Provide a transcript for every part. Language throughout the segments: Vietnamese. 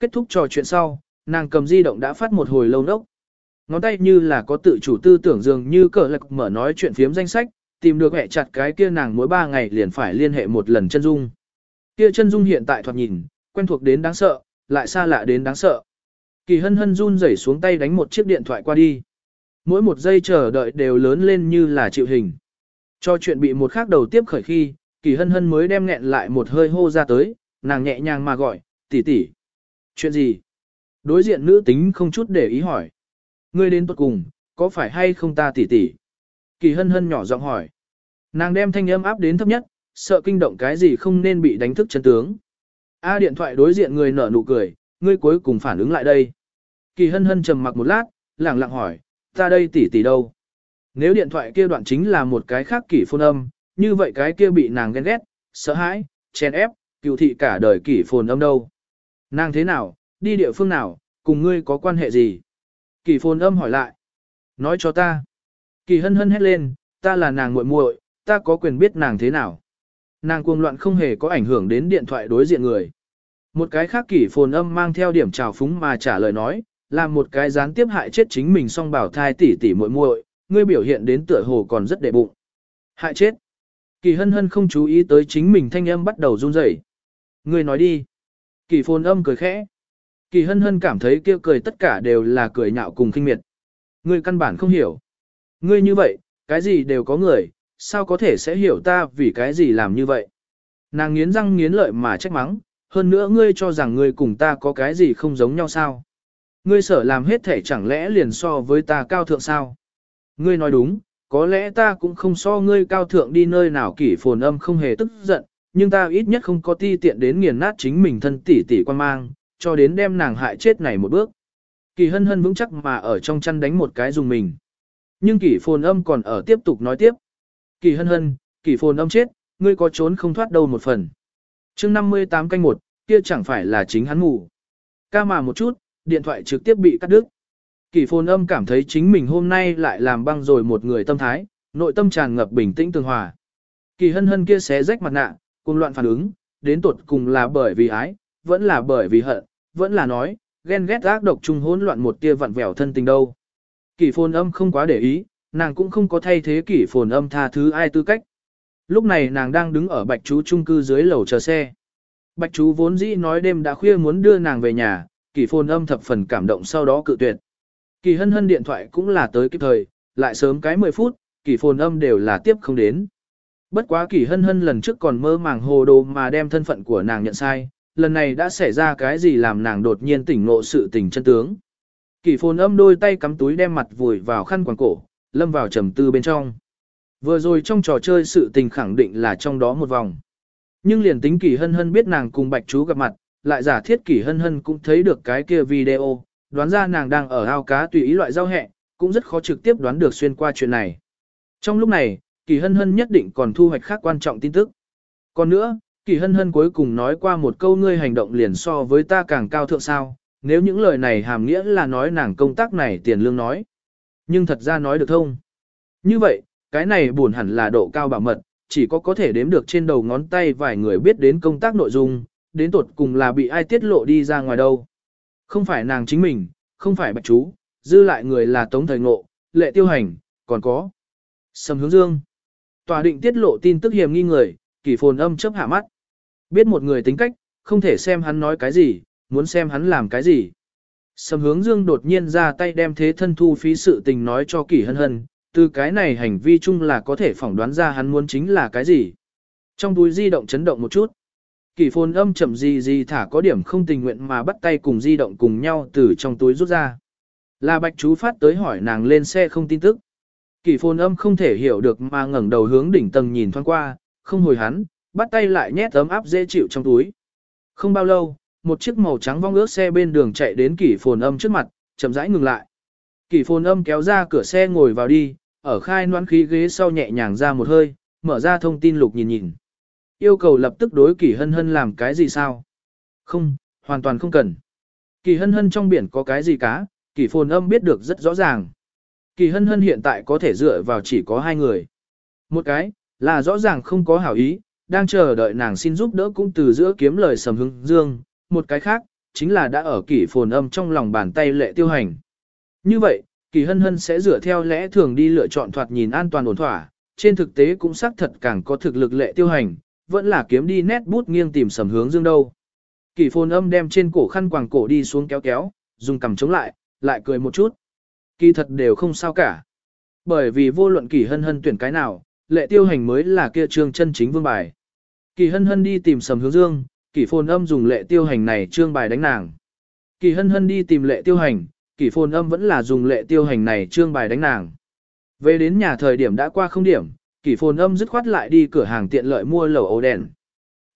Kết thúc trò chuyện sau, nàng cầm di động đã phát một hồi lâu nốc. Ngón tay như là có tự chủ tư tưởng dường như cờ lạc mở nói chuyện phiếm danh sách, tìm được hẹ chặt cái kia nàng mỗi ba ngày liền phải liên hệ một lần chân dung. Kia chân dung hiện tại thoạt nhìn, quen thuộc đến đáng sợ, lại xa lạ đến đáng sợ. Kỳ hân hân run rẩy xuống tay đánh một chiếc điện thoại qua đi. Mỗi một giây chờ đợi đều lớn lên như là chịu hình. Cho chuyện bị một khác đầu tiếp khởi khi, kỳ hân hân mới đem nghẹn lại một hơi hô ra tới, nàng nhẹ nhàng mà gọi, tỷ tỷ. Chuyện gì? Đối diện nữ tính không chút để ý hỏi. Ngươi đến tuật cùng, có phải hay không ta tỉ tỉ? Kỳ hân hân nhỏ giọng hỏi. Nàng đem thanh âm áp đến thấp nhất, sợ kinh động cái gì không nên bị đánh thức chân tướng. A điện thoại đối diện người nở nụ cười, ngươi cuối cùng phản ứng lại đây. Kỳ hân hân trầm mặc một lát, lẳng lặng hỏi, ta đây tỉ tỉ đâu? Nếu điện thoại kia đoạn chính là một cái khác kỷ phôn âm, như vậy cái kia bị nàng ghen ghét, sợ hãi, chèn ép, cựu thị cả đời kỷ phồn âm đâu? Nàng thế nào, đi địa phương nào, cùng ngươi có quan hệ gì? Kỷ phồn âm hỏi lại. Nói cho ta. Kỳ hân hân hét lên, ta là nàng muội muội, ta có quyền biết nàng thế nào. Nàng cuồng loạn không hề có ảnh hưởng đến điện thoại đối diện người. Một cái khác kỷ phồn âm mang theo điểm trào phúng mà trả lời nói, là một cái gián tiếp hại chết chính mình song bảo thai tỷ tỷ muội muội, ngươi biểu hiện đến tựa hồ còn rất đệ bụng. Hại chết. Kỳ hân hân không chú ý tới chính mình thanh âm bắt đầu run rẩy. Ngươi nói đi. Kỳ phồn âm cười khẽ. Kỳ hân hân cảm thấy kia cười tất cả đều là cười nhạo cùng khinh miệt. Ngươi căn bản không hiểu. Ngươi như vậy, cái gì đều có người, sao có thể sẽ hiểu ta vì cái gì làm như vậy. Nàng nghiến răng nghiến lợi mà trách mắng, hơn nữa ngươi cho rằng ngươi cùng ta có cái gì không giống nhau sao. Ngươi sở làm hết thể chẳng lẽ liền so với ta cao thượng sao. Ngươi nói đúng, có lẽ ta cũng không so ngươi cao thượng đi nơi nào kỷ phồn âm không hề tức giận, nhưng ta ít nhất không có ti tiện đến nghiền nát chính mình thân tỷ tỷ quan mang, cho đến đem nàng hại chết này một bước. Kỳ hân hân vững chắc mà ở trong chăn đánh một cái dùng mình. Nhưng kỳ phồn âm còn ở tiếp tục nói tiếp. Kỳ hân hân, kỳ phồn âm chết, ngươi có trốn không thoát đâu một phần. chương 58 canh một, kia chẳng phải là chính hắn ngủ. Ca mà một chút, điện thoại trực tiếp bị cắt đứt. Kỳ phồn âm cảm thấy chính mình hôm nay lại làm băng rồi một người tâm thái, nội tâm tràn ngập bình tĩnh tường hòa. Kỳ hân hân kia xé rách mặt nạ, cùng loạn phản ứng, đến tột cùng là bởi vì ái, vẫn là bởi vì hận, vẫn là nói, ghen ghét ác độc chung hỗn loạn một tia vặn vẹo thân tình đâu. Kỷ phồn âm không quá để ý, nàng cũng không có thay thế kỷ phồn âm tha thứ ai tư cách. Lúc này nàng đang đứng ở bạch chú trung cư dưới lầu chờ xe. Bạch chú vốn dĩ nói đêm đã khuya muốn đưa nàng về nhà, kỷ phồn âm thập phần cảm động sau đó cự tuyệt. Kỳ hân hân điện thoại cũng là tới kịp thời, lại sớm cái 10 phút, kỳ phồn âm đều là tiếp không đến. Bất quá kỳ hân hân lần trước còn mơ màng hồ đồ mà đem thân phận của nàng nhận sai, lần này đã xảy ra cái gì làm nàng đột nhiên tỉnh ngộ sự tình chân tướng. Kỳ phồn âm đôi tay cắm túi đem mặt vùi vào khăn quàng cổ, lâm vào trầm tư bên trong. Vừa rồi trong trò chơi sự tình khẳng định là trong đó một vòng. Nhưng liền tính kỳ hân hân biết nàng cùng bạch chú gặp mặt, lại giả thiết kỳ hân hân cũng thấy được cái kia video, đoán ra nàng đang ở ao cá tùy ý loại rau hẹ, cũng rất khó trực tiếp đoán được xuyên qua chuyện này. Trong lúc này, kỳ hân hân nhất định còn thu hoạch khác quan trọng tin tức. Còn nữa, kỳ hân hân cuối cùng nói qua một câu ngươi hành động liền so với ta càng cao thượng sao, nếu những lời này hàm nghĩa là nói nàng công tác này tiền lương nói. Nhưng thật ra nói được không? Như vậy, cái này buồn hẳn là độ cao bảo mật, chỉ có có thể đếm được trên đầu ngón tay vài người biết đến công tác nội dung, đến tột cùng là bị ai tiết lộ đi ra ngoài đâu. Không phải nàng chính mình, không phải bạch chú, dư lại người là Tống Thời Ngộ, Lệ Tiêu Hành, còn có Sầm Hướng Dương. Tòa định tiết lộ tin tức hiểm nghi người, kỳ phồn âm chấp hạ mắt. Biết một người tính cách, không thể xem hắn nói cái gì, muốn xem hắn làm cái gì. Sầm hướng dương đột nhiên ra tay đem thế thân thu phí sự tình nói cho kỷ hân hân, từ cái này hành vi chung là có thể phỏng đoán ra hắn muốn chính là cái gì. Trong túi di động chấn động một chút. Kỷ phồn âm chậm gì gì thả có điểm không tình nguyện mà bắt tay cùng di động cùng nhau từ trong túi rút ra. Là bạch chú phát tới hỏi nàng lên xe không tin tức. Kỷ phồn âm không thể hiểu được mà ngẩng đầu hướng đỉnh tầng nhìn thoáng qua, không hồi hắn, bắt tay lại nhét ấm áp dễ chịu trong túi. Không bao lâu, một chiếc màu trắng vong ước xe bên đường chạy đến kỷ phồn âm trước mặt, chậm rãi ngừng lại. Kỷ phồn âm kéo ra cửa xe ngồi vào đi, ở khai noan khí ghế sau nhẹ nhàng ra một hơi, mở ra thông tin lục nhìn nhìn. Yêu cầu lập tức đối kỷ hân hân làm cái gì sao? Không, hoàn toàn không cần. Kỳ hân hân trong biển có cái gì cá, kỳ phồn âm biết được rất rõ ràng. Kỳ hân hân hiện tại có thể dựa vào chỉ có hai người. Một cái, là rõ ràng không có hảo ý, đang chờ đợi nàng xin giúp đỡ cũng từ giữa kiếm lời sầm hưng dương, một cái khác, chính là đã ở kỷ phồn âm trong lòng bàn tay lệ tiêu hành. Như vậy, kỳ hân hân sẽ dựa theo lẽ thường đi lựa chọn thoạt nhìn an toàn ổn thỏa, trên thực tế cũng xác thật càng có thực lực lệ tiêu hành, vẫn là kiếm đi nét bút nghiêng tìm sầm hướng dương đâu. Kỳ phồn âm đem trên cổ khăn quàng cổ đi xuống kéo kéo, dùng cầm chống lại, lại cười một chút. Kỳ thật đều không sao cả. Bởi vì vô luận kỳ hân hân tuyển cái nào, lệ tiêu hành mới là kia trương chân chính vương bài. Kỳ hân hân đi tìm sầm hướng dương, kỳ phồn âm dùng lệ tiêu hành này trương bài đánh nàng. Kỳ hân hân đi tìm lệ tiêu hành, kỳ phồn âm vẫn là dùng lệ tiêu hành này trương bài đánh nàng. Về đến nhà thời điểm đã qua không điểm, kỳ phồn âm dứt khoát lại đi cửa hàng tiện lợi mua lẩu ấu đèn.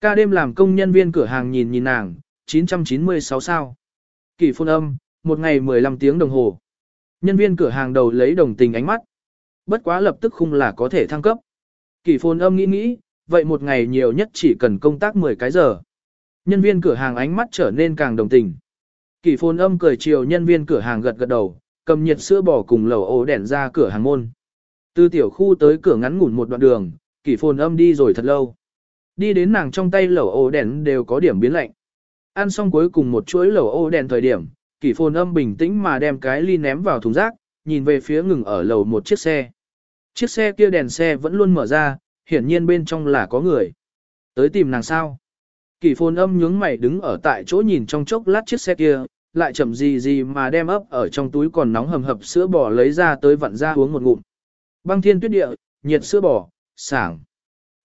Ca đêm làm công nhân viên cửa hàng nhìn nhìn nàng, 996 sao. Kỳ phồn âm, một ngày 15 tiếng đồng hồ. Nhân viên cửa hàng đầu lấy đồng tình ánh mắt. Bất quá lập tức không là có thể thăng cấp. Kỳ phồn âm nghĩ nghĩ, vậy một ngày nhiều nhất chỉ cần công tác 10 cái giờ. Nhân viên cửa hàng ánh mắt trở nên càng đồng tình. Kỳ phồn âm cười chiều nhân viên cửa hàng gật gật đầu, cầm nhiệt sữa bò cùng lẩu ổ đèn ra cửa hàng môn. Từ tiểu khu tới cửa ngắn ngủn một đoạn đường, kỳ phồn âm đi rồi thật lâu. Đi đến nàng trong tay lẩu ổ đèn đều có điểm biến lạnh. Ăn xong cuối cùng một chuỗi lẩu ổ đèn thời điểm, kỳ phồn âm bình tĩnh mà đem cái ly ném vào thùng rác, nhìn về phía ngừng ở lầu một chiếc xe. Chiếc xe kia đèn xe vẫn luôn mở ra, hiển nhiên bên trong là có người. Tới tìm nàng sao? Kỳ phồn âm nhướng mày đứng ở tại chỗ nhìn trong chốc lát chiếc xe kia, lại chậm gì gì mà đem ấp ở trong túi còn nóng hầm hập sữa bò lấy ra tới vặn ra uống một ngụm. Băng thiên tuyết địa, nhiệt sữa bò, sảng.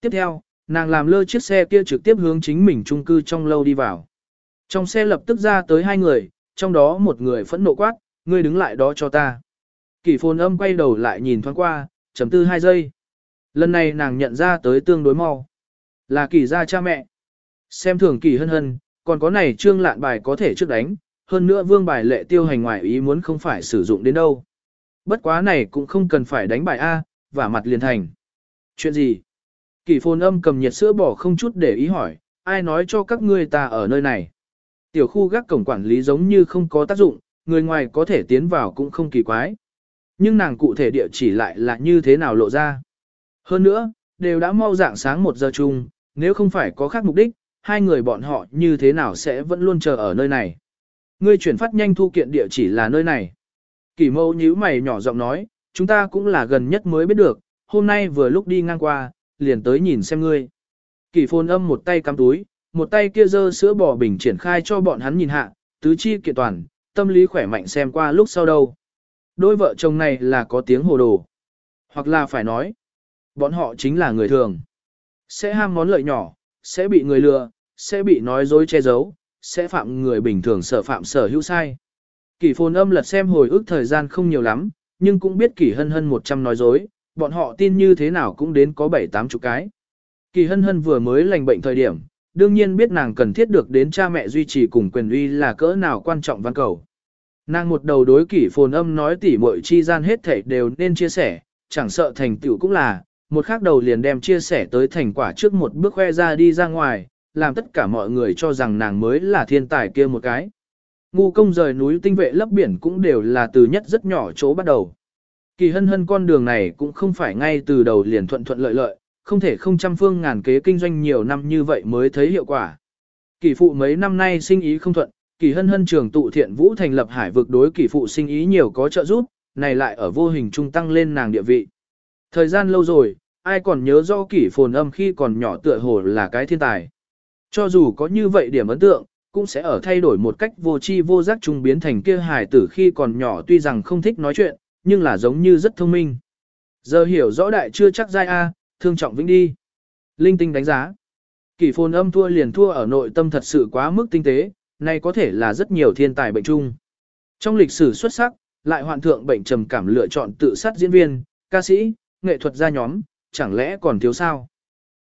Tiếp theo, nàng làm lơ chiếc xe kia trực tiếp hướng chính mình trung cư trong lâu đi vào. Trong xe lập tức ra tới hai người, trong đó một người phẫn nộ quát, ngươi đứng lại đó cho ta. Kỳ phồn âm quay đầu lại nhìn thoáng qua, chấm tư hai giây. Lần này nàng nhận ra tới tương đối mau. Là kỳ gia cha mẹ. Xem thường kỳ hân hân, còn có này trương lạn bài có thể trước đánh, hơn nữa vương bài lệ tiêu hành ngoại ý muốn không phải sử dụng đến đâu. Bất quá này cũng không cần phải đánh bài A, và mặt liền thành. Chuyện gì? Kỳ phồn âm cầm nhiệt sữa bỏ không chút để ý hỏi, ai nói cho các ngươi ta ở nơi này? Tiểu khu gác cổng quản lý giống như không có tác dụng, người ngoài có thể tiến vào cũng không kỳ quái. Nhưng nàng cụ thể địa chỉ lại là như thế nào lộ ra. Hơn nữa, đều đã mau dạng sáng một giờ chung, nếu không phải có khác mục đích, hai người bọn họ như thế nào sẽ vẫn luôn chờ ở nơi này. Ngươi chuyển phát nhanh thu kiện địa chỉ là nơi này. Kỷ mâu nhíu mày nhỏ giọng nói, chúng ta cũng là gần nhất mới biết được, hôm nay vừa lúc đi ngang qua, liền tới nhìn xem ngươi. Kỷ phôn âm một tay cắm túi, một tay kia dơ sữa bò bình triển khai cho bọn hắn nhìn hạ, tứ chi kiện toàn, tâm lý khỏe mạnh xem qua lúc sau đâu. Đôi vợ chồng này là có tiếng hồ đồ. Hoặc là phải nói, bọn họ chính là người thường. Sẽ ham món lợi nhỏ, sẽ bị người lừa, sẽ bị nói dối che giấu, sẽ phạm người bình thường sở phạm sở hữu sai. Kỷ phồn âm lật xem hồi ức thời gian không nhiều lắm, nhưng cũng biết kỷ hân hân 100 nói dối, bọn họ tin như thế nào cũng đến có 7-8 chục cái. Kỳ hân hân vừa mới lành bệnh thời điểm, đương nhiên biết nàng cần thiết được đến cha mẹ duy trì cùng quyền uy là cỡ nào quan trọng văn cầu. Nàng một đầu đối kỷ phồn âm nói tỉ muội chi gian hết thảy đều nên chia sẻ, chẳng sợ thành tựu cũng là, một khác đầu liền đem chia sẻ tới thành quả trước một bước khoe ra đi ra ngoài, làm tất cả mọi người cho rằng nàng mới là thiên tài kia một cái. Ngu công rời núi tinh vệ lấp biển cũng đều là từ nhất rất nhỏ chỗ bắt đầu. Kỳ hân hân con đường này cũng không phải ngay từ đầu liền thuận thuận lợi lợi, không thể không trăm phương ngàn kế kinh doanh nhiều năm như vậy mới thấy hiệu quả. Kỳ phụ mấy năm nay sinh ý không thuận, kỳ hân hân trường tụ thiện vũ thành lập hải vực đối kỳ phụ sinh ý nhiều có trợ giúp, này lại ở vô hình trung tăng lên nàng địa vị. Thời gian lâu rồi, ai còn nhớ do kỷ phồn âm khi còn nhỏ tựa hồ là cái thiên tài. Cho dù có như vậy điểm ấn tượng, cũng sẽ ở thay đổi một cách vô tri vô giác trung biến thành kia hài tử khi còn nhỏ tuy rằng không thích nói chuyện, nhưng là giống như rất thông minh. Giờ hiểu rõ đại chưa chắc giai A, thương trọng vĩnh đi. Linh tinh đánh giá. Kỷ phồn âm thua liền thua ở nội tâm thật sự quá mức tinh tế, này có thể là rất nhiều thiên tài bệnh chung. Trong lịch sử xuất sắc, lại hoạn thượng bệnh trầm cảm lựa chọn tự sát diễn viên, ca sĩ, nghệ thuật gia nhóm, chẳng lẽ còn thiếu sao?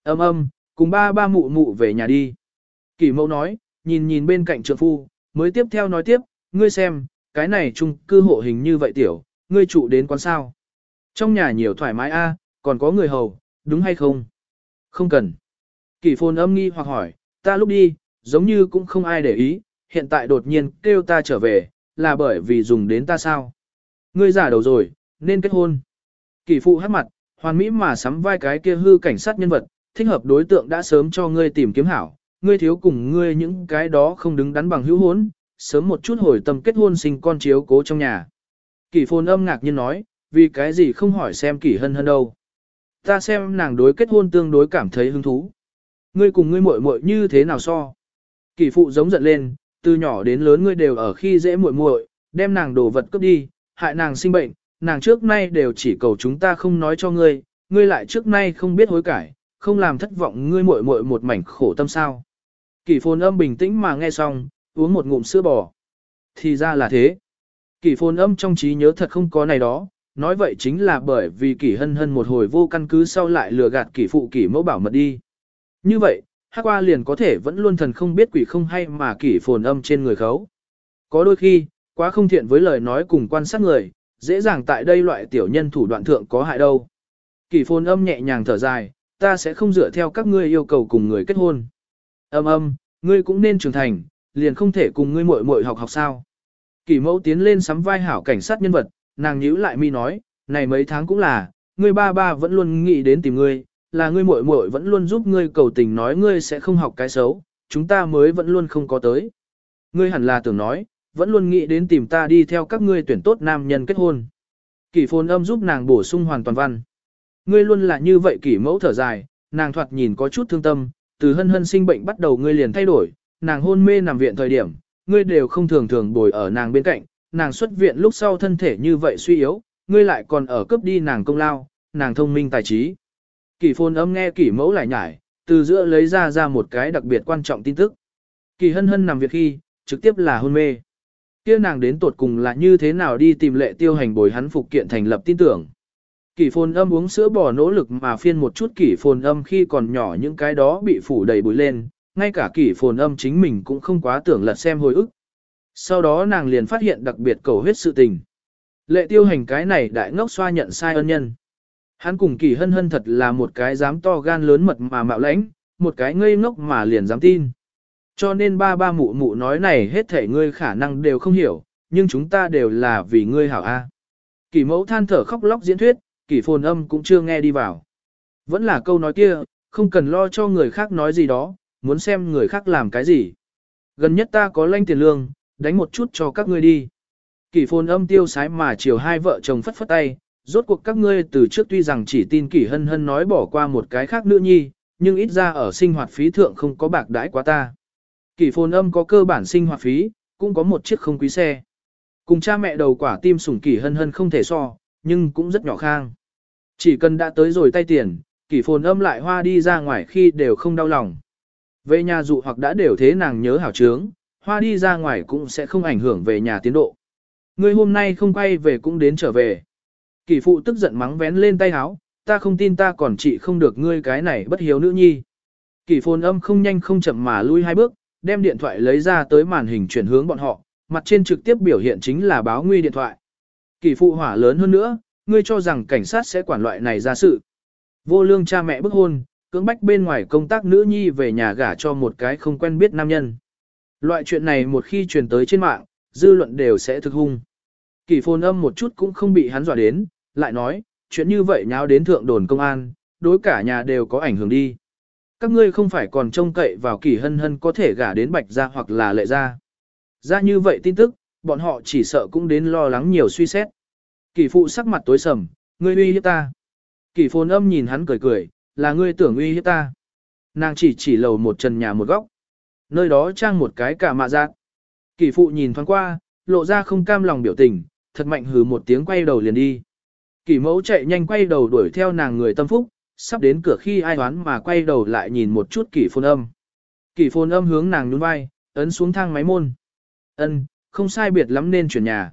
Âm âm, cùng ba ba mụ mụ về nhà đi. Kỳ mẫu nói, nhìn nhìn bên cạnh trượng phu, mới tiếp theo nói tiếp, ngươi xem, cái này chung cư hộ hình như vậy tiểu, ngươi trụ đến quán sao. Trong nhà nhiều thoải mái a, còn có người hầu, đúng hay không? Không cần. Kỳ phồn âm nghi hoặc hỏi, ta lúc đi, giống như cũng không ai để ý, hiện tại đột nhiên kêu ta trở về, là bởi vì dùng đến ta sao? Ngươi giả đầu rồi, nên kết hôn. Kỳ phụ hát mặt, hoàn mỹ mà sắm vai cái kia hư cảnh sát nhân vật, thích hợp đối tượng đã sớm cho ngươi tìm kiếm hảo, ngươi thiếu cùng ngươi những cái đó không đứng đắn bằng hữu hốn, sớm một chút hồi tâm kết hôn sinh con chiếu cố trong nhà. Kỷ phồn âm ngạc nhiên nói, vì cái gì không hỏi xem kỷ hân hân đâu. Ta xem nàng đối kết hôn tương đối cảm thấy hứng thú. Ngươi cùng ngươi muội muội như thế nào so? Kỷ phụ giống giận lên, từ nhỏ đến lớn ngươi đều ở khi dễ muội muội, đem nàng đồ vật cướp đi, hại nàng sinh bệnh, nàng trước nay đều chỉ cầu chúng ta không nói cho ngươi, ngươi lại trước nay không biết hối cải, không làm thất vọng ngươi muội muội một mảnh khổ tâm sao. Kỷ phồn âm bình tĩnh mà nghe xong, uống một ngụm sữa bò. Thì ra là thế. Kỷ phồn âm trong trí nhớ thật không có này đó, nói vậy chính là bởi vì kỷ hân hân một hồi vô căn cứ sau lại lừa gạt kỷ phụ kỷ mẫu bảo mật đi. Như vậy, hắc qua liền có thể vẫn luôn thần không biết quỷ không hay mà kỷ phồn âm trên người khấu. Có đôi khi, quá không thiện với lời nói cùng quan sát người, dễ dàng tại đây loại tiểu nhân thủ đoạn thượng có hại đâu. Kỷ phồn âm nhẹ nhàng thở dài, ta sẽ không dựa theo các ngươi yêu cầu cùng người kết hôn. Âm âm, ngươi cũng nên trưởng thành, liền không thể cùng ngươi muội muội học học sao. Kỷ mẫu tiến lên sắm vai hảo cảnh sát nhân vật, nàng nhíu lại mi nói, này mấy tháng cũng là, ngươi ba ba vẫn luôn nghĩ đến tìm ngươi, là ngươi muội muội vẫn luôn giúp ngươi cầu tình nói ngươi sẽ không học cái xấu, chúng ta mới vẫn luôn không có tới. Ngươi hẳn là tưởng nói, vẫn luôn nghĩ đến tìm ta đi theo các ngươi tuyển tốt nam nhân kết hôn. Kỷ phồn âm giúp nàng bổ sung hoàn toàn văn. Ngươi luôn là như vậy kỷ mẫu thở dài, nàng thoạt nhìn có chút thương tâm, từ hân hân sinh bệnh bắt đầu ngươi liền thay đổi, nàng hôn mê nằm viện thời điểm, ngươi đều không thường thường bồi ở nàng bên cạnh, nàng xuất viện lúc sau thân thể như vậy suy yếu, ngươi lại còn ở cấp đi nàng công lao, nàng thông minh tài trí. Kỷ phồn âm nghe kỷ mẫu lại nhải, từ giữa lấy ra ra một cái đặc biệt quan trọng tin tức. Kỳ hân hân nằm việc khi, trực tiếp là hôn mê. kia nàng đến tột cùng là như thế nào đi tìm lệ tiêu hành bồi hắn phục kiện thành lập tin tưởng. Kỷ phồn âm uống sữa bò nỗ lực mà phiên một chút kỷ phồn âm khi còn nhỏ những cái đó bị phủ đầy bụi lên, ngay cả kỷ phồn âm chính mình cũng không quá tưởng lật xem hồi ức. Sau đó nàng liền phát hiện đặc biệt cầu huyết sự tình. Lệ tiêu hành cái này đại ngốc xoa nhận sai ân nhân. Hắn cùng kỳ hân hân thật là một cái dám to gan lớn mật mà mạo lãnh, một cái ngây ngốc mà liền dám tin. Cho nên ba ba mụ mụ nói này hết thể ngươi khả năng đều không hiểu, nhưng chúng ta đều là vì ngươi hảo A. Kỳ mẫu than thở khóc lóc diễn thuyết, kỳ phồn âm cũng chưa nghe đi vào. Vẫn là câu nói kia, không cần lo cho người khác nói gì đó, muốn xem người khác làm cái gì. Gần nhất ta có lanh tiền lương, đánh một chút cho các ngươi đi. Kỷ phồn âm tiêu sái mà chiều hai vợ chồng phất phất tay, rốt cuộc các ngươi từ trước tuy rằng chỉ tin kỷ hân hân nói bỏ qua một cái khác nữ nhi, nhưng ít ra ở sinh hoạt phí thượng không có bạc đãi quá ta. Kỷ phồn âm có cơ bản sinh hoạt phí, cũng có một chiếc không quý xe. Cùng cha mẹ đầu quả tim sủng kỷ hân hân không thể so, nhưng cũng rất nhỏ khang. Chỉ cần đã tới rồi tay tiền, kỷ phồn âm lại hoa đi ra ngoài khi đều không đau lòng. Về nhà dụ hoặc đã đều thế nàng nhớ hảo trướng, hoa đi ra ngoài cũng sẽ không ảnh hưởng về nhà tiến độ. Ngươi hôm nay không quay về cũng đến trở về. Kỷ phụ tức giận mắng vén lên tay háo, ta không tin ta còn trị không được ngươi cái này bất hiếu nữ nhi. Kỷ phồn âm không nhanh không chậm mà lui hai bước, đem điện thoại lấy ra tới màn hình chuyển hướng bọn họ, mặt trên trực tiếp biểu hiện chính là báo nguy điện thoại. Kỷ phụ hỏa lớn hơn nữa, ngươi cho rằng cảnh sát sẽ quản loại này ra sự. Vô lương cha mẹ bức hôn, cưỡng bách bên ngoài công tác nữ nhi về nhà gả cho một cái không quen biết nam nhân. Loại chuyện này một khi truyền tới trên mạng, dư luận đều sẽ thực hung. Kỳ phồn âm một chút cũng không bị hắn dọa đến, lại nói, chuyện như vậy nháo đến thượng đồn công an, đối cả nhà đều có ảnh hưởng đi. Các ngươi không phải còn trông cậy vào kỳ hân hân có thể gả đến bạch gia hoặc là lệ gia. Ra như vậy tin tức, bọn họ chỉ sợ cũng đến lo lắng nhiều suy xét. Kỳ phụ sắc mặt tối sầm, ngươi uy hiếp ta. Kỳ phồn âm nhìn hắn cười cười, là ngươi tưởng uy hiếp ta. Nàng chỉ chỉ lầu một trần nhà một góc. Nơi đó trang một cái cả mạ giác. Kỳ phụ nhìn thoáng qua, lộ ra không cam lòng biểu tình, thật mạnh hừ một tiếng quay đầu liền đi. Kỳ mẫu chạy nhanh quay đầu đuổi theo nàng người tâm phúc, sắp đến cửa khi ai đoán mà quay đầu lại nhìn một chút kỳ phôn âm. Kỳ phôn âm hướng nàng nhún vai, ấn xuống thang máy môn. Ân, không sai biệt lắm nên chuyển nhà.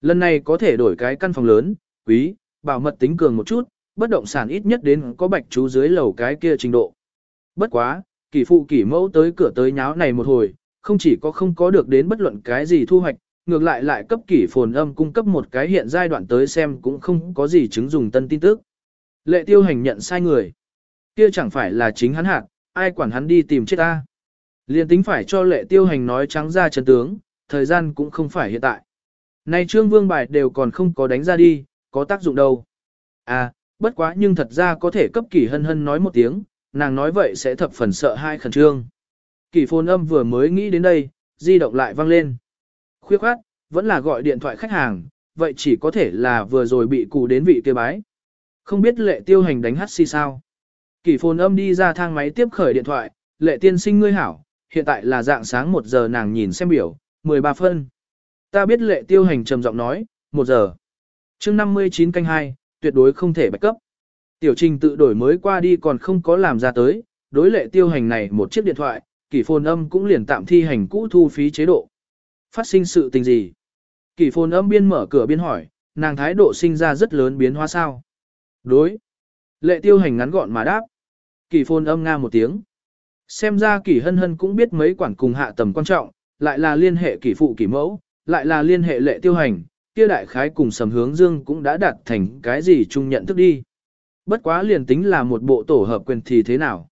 Lần này có thể đổi cái căn phòng lớn, quý, bảo mật tính cường một chút, bất động sản ít nhất đến có bạch chú dưới lầu cái kia trình độ. Bất quá, kỳ phụ kỳ mẫu tới cửa tới nháo này một hồi, không chỉ có không có được đến bất luận cái gì thu hoạch, ngược lại lại cấp kỷ phồn âm cung cấp một cái hiện giai đoạn tới xem cũng không có gì chứng dùng tân tin tức. Lệ tiêu hành nhận sai người. Kia chẳng phải là chính hắn hạt, ai quản hắn đi tìm chết ta. Liên tính phải cho lệ tiêu hành nói trắng ra chân tướng, thời gian cũng không phải hiện tại. Này trương vương bài đều còn không có đánh ra đi, có tác dụng đâu. À, bất quá nhưng thật ra có thể cấp kỷ hân hân nói một tiếng, nàng nói vậy sẽ thập phần sợ hai khẩn trương. Kỷ phồn âm vừa mới nghĩ đến đây, di động lại vang lên. Khuyết khoát, vẫn là gọi điện thoại khách hàng, vậy chỉ có thể là vừa rồi bị cụ đến vị kia bái. Không biết lệ tiêu hành đánh hát si sao. Kỷ phồn âm đi ra thang máy tiếp khởi điện thoại, lệ tiên sinh ngươi hảo, hiện tại là dạng sáng 1 giờ nàng nhìn xem biểu, 13 phân. Ta biết lệ tiêu hành trầm giọng nói, 1 giờ. chương 59 canh 2, tuyệt đối không thể bạch cấp. Tiểu trình tự đổi mới qua đi còn không có làm ra tới, đối lệ tiêu hành này một chiếc điện thoại, kỷ phồn âm cũng liền tạm thi hành cũ thu phí chế độ. Phát sinh sự tình gì? Kỷ phồn âm biên mở cửa biên hỏi, nàng thái độ sinh ra rất lớn biến hóa sao? Đối. Lệ tiêu hành ngắn gọn mà đáp. Kỷ phồn âm nga một tiếng. Xem ra kỷ hân hân cũng biết mấy quản cùng hạ tầm quan trọng, lại là liên hệ kỷ phụ kỷ mẫu, lại là liên hệ lệ tiêu hành, kia đại khái cùng sầm hướng dương cũng đã đạt thành cái gì chung nhận thức đi. Bất quá liền tính là một bộ tổ hợp quyền thì thế nào.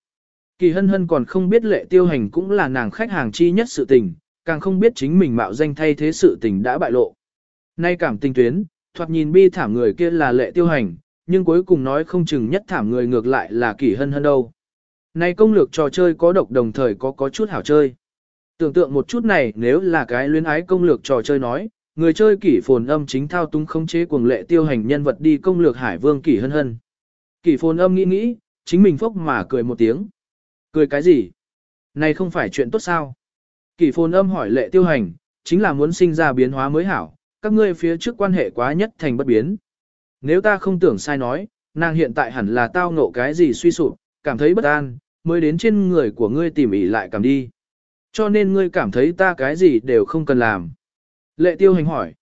Kỳ hân hân còn không biết lệ tiêu hành cũng là nàng khách hàng chi nhất sự tình, càng không biết chính mình mạo danh thay thế sự tình đã bại lộ. Nay cảm tình tuyến, thoạt nhìn bi thảm người kia là lệ tiêu hành, nhưng cuối cùng nói không chừng nhất thảm người ngược lại là kỳ hân hân đâu. Nay công lược trò chơi có độc đồng thời có có chút hảo chơi. Tưởng tượng một chút này nếu là cái luyến ái công lược trò chơi nói, người chơi kỷ phồn âm chính thao túng khống chế cuồng lệ tiêu hành nhân vật đi công lược hải vương kỷ hân hân. Kỷ phồn âm nghĩ nghĩ, chính mình phốc mà cười một tiếng. Cười cái gì? Này không phải chuyện tốt sao? Kỷ phồn âm hỏi lệ tiêu hành, chính là muốn sinh ra biến hóa mới hảo, các ngươi phía trước quan hệ quá nhất thành bất biến. Nếu ta không tưởng sai nói, nàng hiện tại hẳn là tao ngộ cái gì suy sụp, cảm thấy bất an, mới đến trên người của ngươi tìm ỉ lại cảm đi. Cho nên ngươi cảm thấy ta cái gì đều không cần làm. Lệ tiêu hành hỏi.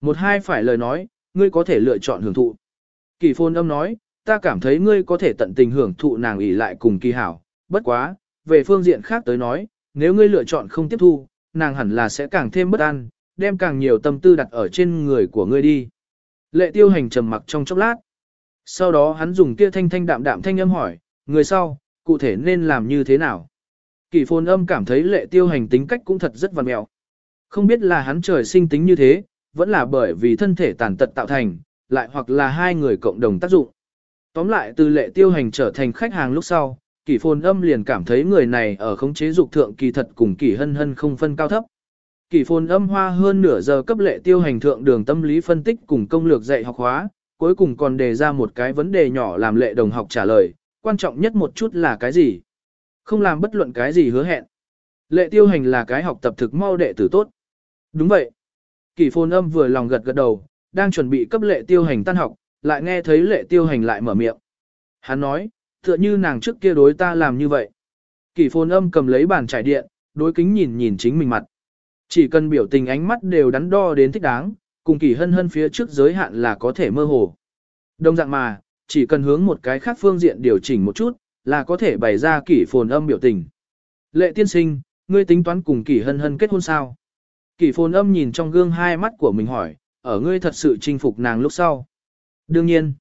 Một hai phải lời nói, ngươi có thể lựa chọn hưởng thụ. Kỳ phôn âm nói, ta cảm thấy ngươi có thể tận tình hưởng thụ nàng ỉ lại cùng kỳ hảo. Bất quá, về phương diện khác tới nói, nếu ngươi lựa chọn không tiếp thu, nàng hẳn là sẽ càng thêm bất an, đem càng nhiều tâm tư đặt ở trên người của ngươi đi. Lệ tiêu hành trầm mặc trong chốc lát. Sau đó hắn dùng kia thanh thanh đạm đạm thanh âm hỏi, người sau, cụ thể nên làm như thế nào? Kỳ phồn âm cảm thấy lệ tiêu hành tính cách cũng thật rất văn mẹo. Không biết là hắn trời sinh tính như thế, vẫn là bởi vì thân thể tàn tật tạo thành, lại hoặc là hai người cộng đồng tác dụng. Tóm lại từ lệ tiêu hành trở thành khách hàng lúc sau, kỷ phồn âm liền cảm thấy người này ở khống chế dục thượng kỳ thật cùng kỷ hân hân không phân cao thấp. Kỷ phồn âm hoa hơn nửa giờ cấp lệ tiêu hành thượng đường tâm lý phân tích cùng công lược dạy học hóa, cuối cùng còn đề ra một cái vấn đề nhỏ làm lệ đồng học trả lời, quan trọng nhất một chút là cái gì? Không làm bất luận cái gì hứa hẹn. Lệ tiêu hành là cái học tập thực mau đệ tử tốt. Đúng vậy. Kỷ phồn âm vừa lòng gật gật đầu, đang chuẩn bị cấp lệ tiêu hành tan học, lại nghe thấy lệ tiêu hành lại mở miệng. Hắn nói, tựa như nàng trước kia đối ta làm như vậy. Kỷ phồn âm cầm lấy bàn trải điện, đối kính nhìn nhìn chính mình mặt. Chỉ cần biểu tình ánh mắt đều đắn đo đến thích đáng, cùng kỷ hân hân phía trước giới hạn là có thể mơ hồ. Đồng dạng mà, chỉ cần hướng một cái khác phương diện điều chỉnh một chút, là có thể bày ra kỷ phồn âm biểu tình. Lệ tiên sinh, ngươi tính toán cùng kỷ hân hân kết hôn sao? Kỷ phồn âm nhìn trong gương hai mắt của mình hỏi, ở ngươi thật sự chinh phục nàng lúc sau. Đương nhiên,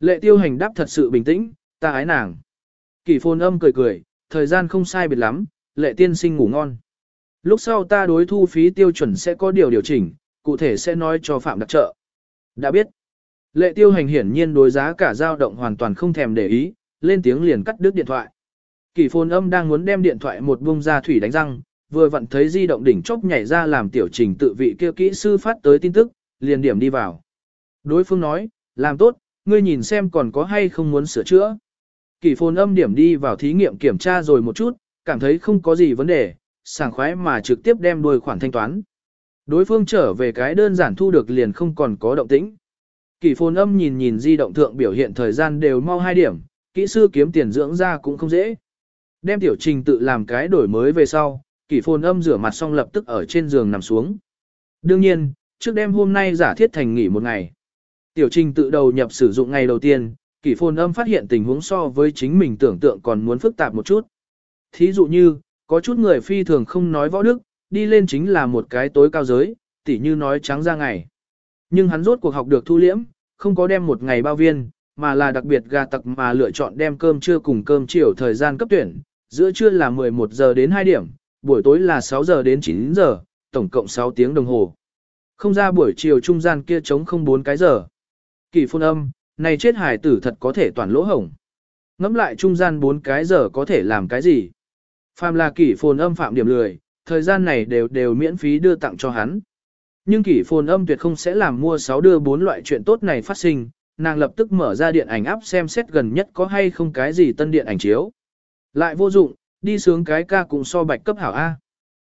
lệ tiêu hành đáp thật sự bình tĩnh, ta ái nàng. Kỷ phồn âm cười cười, thời gian không sai biệt lắm, lệ tiên sinh ngủ ngon. Lúc sau ta đối thu phí tiêu chuẩn sẽ có điều điều chỉnh, cụ thể sẽ nói cho Phạm đặc trợ. Đã biết. Lệ tiêu hành hiển nhiên đối giá cả dao động hoàn toàn không thèm để ý, lên tiếng liền cắt đứt điện thoại. Kỷ phồn âm đang muốn đem điện thoại một bông ra thủy đánh răng, vừa vặn thấy di động đỉnh chốc nhảy ra làm tiểu trình tự vị kia kỹ sư phát tới tin tức, liền điểm đi vào. Đối phương nói, làm tốt, ngươi nhìn xem còn có hay không muốn sửa chữa. Kỷ phồn âm điểm đi vào thí nghiệm kiểm tra rồi một chút, cảm thấy không có gì vấn đề, sảng khoái mà trực tiếp đem đuôi khoản thanh toán. Đối phương trở về cái đơn giản thu được liền không còn có động tĩnh. Kỷ phồn âm nhìn nhìn di động thượng biểu hiện thời gian đều mau hai điểm, kỹ sư kiếm tiền dưỡng ra cũng không dễ. Đem tiểu trình tự làm cái đổi mới về sau, kỷ phồn âm rửa mặt xong lập tức ở trên giường nằm xuống. Đương nhiên, trước đêm hôm nay giả thiết thành nghỉ một ngày. Tiểu trình tự đầu nhập sử dụng ngày đầu tiên, kỷ phồn âm phát hiện tình huống so với chính mình tưởng tượng còn muốn phức tạp một chút. Thí dụ như, có chút người phi thường không nói võ đức, đi lên chính là một cái tối cao giới, tỉ như nói trắng ra ngày. Nhưng hắn rốt cuộc học được thu liễm, không có đem một ngày bao viên, mà là đặc biệt gà tặc mà lựa chọn đem cơm trưa cùng cơm chiều thời gian cấp tuyển, giữa trưa là 11 giờ đến 2 điểm, buổi tối là 6 giờ đến 9 giờ, tổng cộng 6 tiếng đồng hồ. Không ra buổi chiều trung gian kia trống không 4 cái giờ. Kỳ phun âm, này chết hải tử thật có thể toàn lỗ hổng. Ngẫm lại trung gian 4 cái giờ có thể làm cái gì? Phàm là kỷ phồn âm phạm điểm lười, thời gian này đều đều miễn phí đưa tặng cho hắn. Nhưng kỷ phồn âm tuyệt không sẽ làm mua 6 đưa 4 loại chuyện tốt này phát sinh, nàng lập tức mở ra điện ảnh áp xem xét gần nhất có hay không cái gì tân điện ảnh chiếu. Lại vô dụng, đi sướng cái ca cùng so bạch cấp hảo A.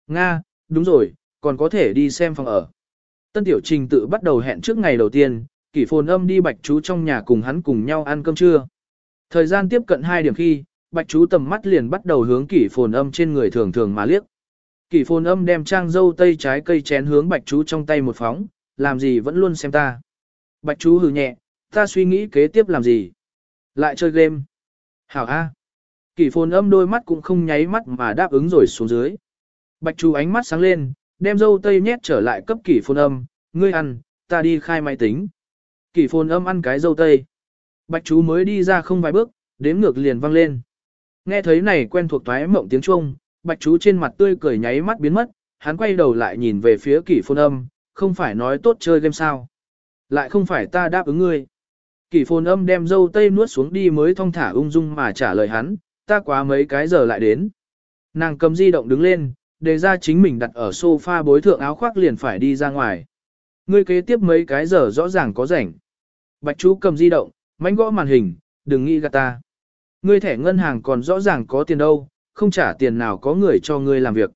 Nga, đúng rồi, còn có thể đi xem phòng ở. Tân tiểu trình tự bắt đầu hẹn trước ngày đầu tiên, kỷ phồn âm đi bạch chú trong nhà cùng hắn cùng nhau ăn cơm trưa. Thời gian tiếp cận 2 điểm khi, bạch chú tầm mắt liền bắt đầu hướng kỷ phồn âm trên người thường thường mà liếc. Kỷ phồn âm đem trang dâu tây trái cây chén hướng bạch chú trong tay một phóng, làm gì vẫn luôn xem ta. Bạch chú hừ nhẹ, ta suy nghĩ kế tiếp làm gì. Lại chơi game. Hảo A. Kỷ phồn âm đôi mắt cũng không nháy mắt mà đáp ứng rồi xuống dưới. Bạch chú ánh mắt sáng lên, đem dâu tây nhét trở lại cấp kỷ phồn âm, ngươi ăn, ta đi khai máy tính. Kỷ phồn âm ăn cái dâu tây. Bạch chú mới đi ra không vài bước, đếm ngược liền văng lên. Nghe thấy này quen thuộc toái mộng tiếng Trung, bạch chú trên mặt tươi cười nháy mắt biến mất, hắn quay đầu lại nhìn về phía kỷ phồn âm, không phải nói tốt chơi game sao. Lại không phải ta đáp ứng ngươi. Kỷ phồn âm đem dâu tây nuốt xuống đi mới thong thả ung dung mà trả lời hắn, ta quá mấy cái giờ lại đến. Nàng cầm di động đứng lên, đề ra chính mình đặt ở sofa bối thượng áo khoác liền phải đi ra ngoài. Ngươi kế tiếp mấy cái giờ rõ ràng có rảnh. Bạch chú cầm di động, mánh gõ màn hình, đừng nghĩ gạt ta. Ngươi thẻ ngân hàng còn rõ ràng có tiền đâu, không trả tiền nào có người cho ngươi làm việc.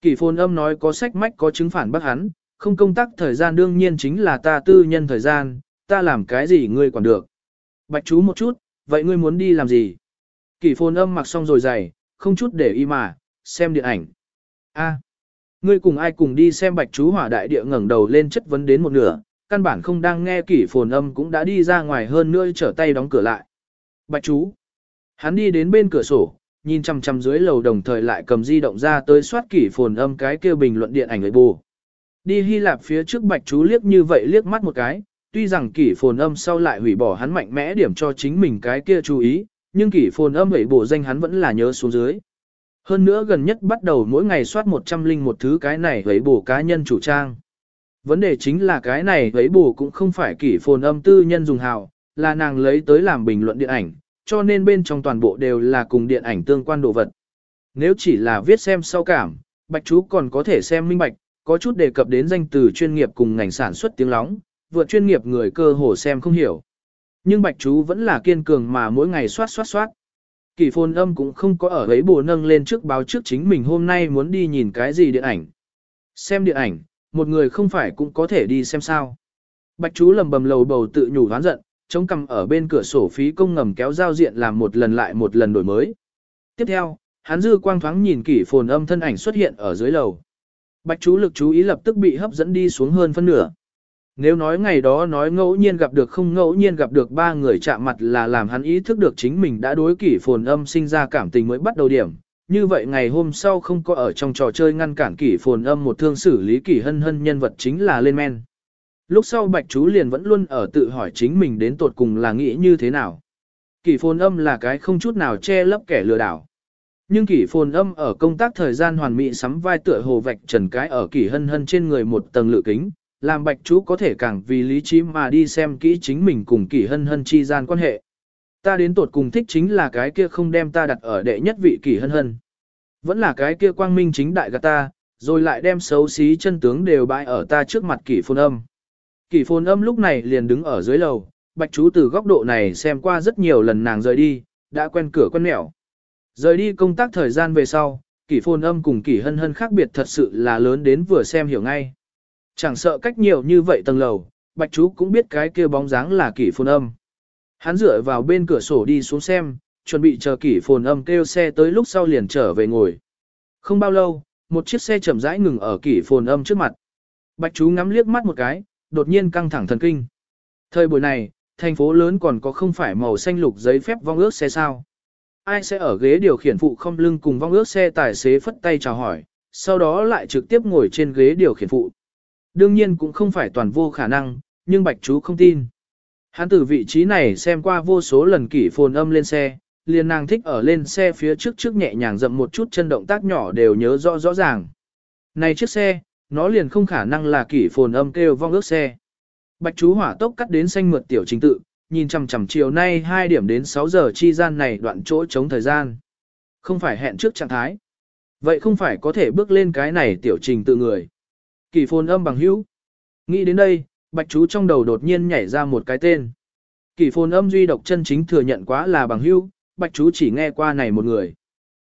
Kỷ phồn âm nói có sách mách có chứng phản bác hắn, không công tác thời gian đương nhiên chính là ta tư nhân thời gian, ta làm cái gì ngươi quản được. Bạch chú một chút, vậy ngươi muốn đi làm gì? Kỷ phồn âm mặc xong rồi giày, không chút để ý mà, xem điện ảnh. A, ngươi cùng ai cùng đi xem bạch chú hỏa đại địa ngẩng đầu lên chất vấn đến một nửa, căn bản không đang nghe kỷ phồn âm cũng đã đi ra ngoài hơn nữa trở tay đóng cửa lại. Bạch chú, hắn đi đến bên cửa sổ, nhìn chằm chằm dưới lầu đồng thời lại cầm di động ra tới soát kỷ phồn âm cái kêu bình luận điện ảnh ấy bù. Đi Hy Lạp phía trước bạch chú liếc như vậy liếc mắt một cái, tuy rằng kỷ phồn âm sau lại hủy bỏ hắn mạnh mẽ điểm cho chính mình cái kia chú ý, nhưng kỷ phồn âm ấy bù danh hắn vẫn là nhớ xuống dưới. Hơn nữa gần nhất bắt đầu mỗi ngày soát 100 linh một thứ cái này ấy bổ cá nhân chủ trang. Vấn đề chính là cái này lấy bù cũng không phải kỷ phồn âm tư nhân dùng hào, là nàng lấy tới làm bình luận điện ảnh, cho nên bên trong toàn bộ đều là cùng điện ảnh tương quan đồ vật. Nếu chỉ là viết xem sau cảm, bạch chú còn có thể xem minh bạch, có chút đề cập đến danh từ chuyên nghiệp cùng ngành sản xuất tiếng lóng, vượt chuyên nghiệp người cơ hồ xem không hiểu. Nhưng bạch chú vẫn là kiên cường mà mỗi ngày soát soát soát. Kỳ phồn âm cũng không có ở ấy bù nâng lên trước báo trước chính mình hôm nay muốn đi nhìn cái gì điện ảnh. Xem điện ảnh, một người không phải cũng có thể đi xem sao. Bạch chú lầm bầm lầu bầu tự nhủ hoán giận, chống cầm ở bên cửa sổ phí công ngầm kéo giao diện làm một lần lại một lần đổi mới. Tiếp theo, hắn dư quang thoáng nhìn kỷ phồn âm thân ảnh xuất hiện ở dưới lầu. Bạch chú lực chú ý lập tức bị hấp dẫn đi xuống hơn phân nửa. Nếu nói ngày đó nói ngẫu nhiên gặp được không ngẫu nhiên gặp được ba người chạm mặt là làm hắn ý thức được chính mình đã đối kỷ phồn âm sinh ra cảm tình mới bắt đầu điểm. Như vậy ngày hôm sau không có ở trong trò chơi ngăn cản kỷ phồn âm một thương xử lý kỷ hân hân nhân vật chính là lên men. Lúc sau bạch chú liền vẫn luôn ở tự hỏi chính mình đến tột cùng là nghĩ như thế nào. Kỷ phồn âm là cái không chút nào che lấp kẻ lừa đảo. Nhưng kỷ phồn âm ở công tác thời gian hoàn mỹ sắm vai tựa hồ vạch trần cái ở kỷ hân hân trên người một tầng lự kính, làm bạch chú có thể càng vì lý trí mà đi xem kỹ chính mình cùng kỷ hân hân chi gian quan hệ. Ta đến tột cùng thích chính là cái kia không đem ta đặt ở đệ nhất vị kỷ hân hân. Vẫn là cái kia quang minh chính đại gạt ta, rồi lại đem xấu xí chân tướng đều bãi ở ta trước mặt kỷ phồn âm. Kỷ phồn âm lúc này liền đứng ở dưới lầu, bạch chú từ góc độ này xem qua rất nhiều lần nàng rời đi, đã quen cửa quen mẹo. Rời đi công tác thời gian về sau, kỷ phồn âm cùng kỷ hân hân khác biệt thật sự là lớn đến vừa xem hiểu ngay. Chẳng sợ cách nhiều như vậy tầng lầu, bạch chú cũng biết cái kia bóng dáng là kỷ phồn âm. Hắn dựa vào bên cửa sổ đi xuống xem, chuẩn bị chờ kỷ phồn âm kêu xe tới lúc sau liền trở về ngồi. Không bao lâu, một chiếc xe chậm rãi ngừng ở kỷ phồn âm trước mặt. Bạch chú ngắm liếc mắt một cái, đột nhiên căng thẳng thần kinh. Thời buổi này, thành phố lớn còn có không phải màu xanh lục giấy phép vong ước xe sao. Ai sẽ ở ghế điều khiển phụ không lưng cùng vong ước xe tài xế phất tay chào hỏi, sau đó lại trực tiếp ngồi trên ghế điều khiển phụ. Đương nhiên cũng không phải toàn vô khả năng, nhưng bạch chú không tin. Hắn từ vị trí này xem qua vô số lần kỷ phồn âm lên xe, liền nàng thích ở lên xe phía trước trước nhẹ nhàng dậm một chút chân động tác nhỏ đều nhớ rõ rõ ràng. Này chiếc xe, nó liền không khả năng là kỷ phồn âm kêu vong ước xe. Bạch chú hỏa tốc cắt đến xanh mượt tiểu trình tự, nhìn chằm chằm chiều nay 2 điểm đến 6 giờ chi gian này đoạn chỗ chống thời gian. Không phải hẹn trước trạng thái. Vậy không phải có thể bước lên cái này tiểu trình tự người. Kỷ phồn âm bằng hữu. Nghĩ đến đây, bạch chú trong đầu đột nhiên nhảy ra một cái tên. Kỷ phồn âm duy độc chân chính thừa nhận quá là bằng hữu, bạch chú chỉ nghe qua này một người.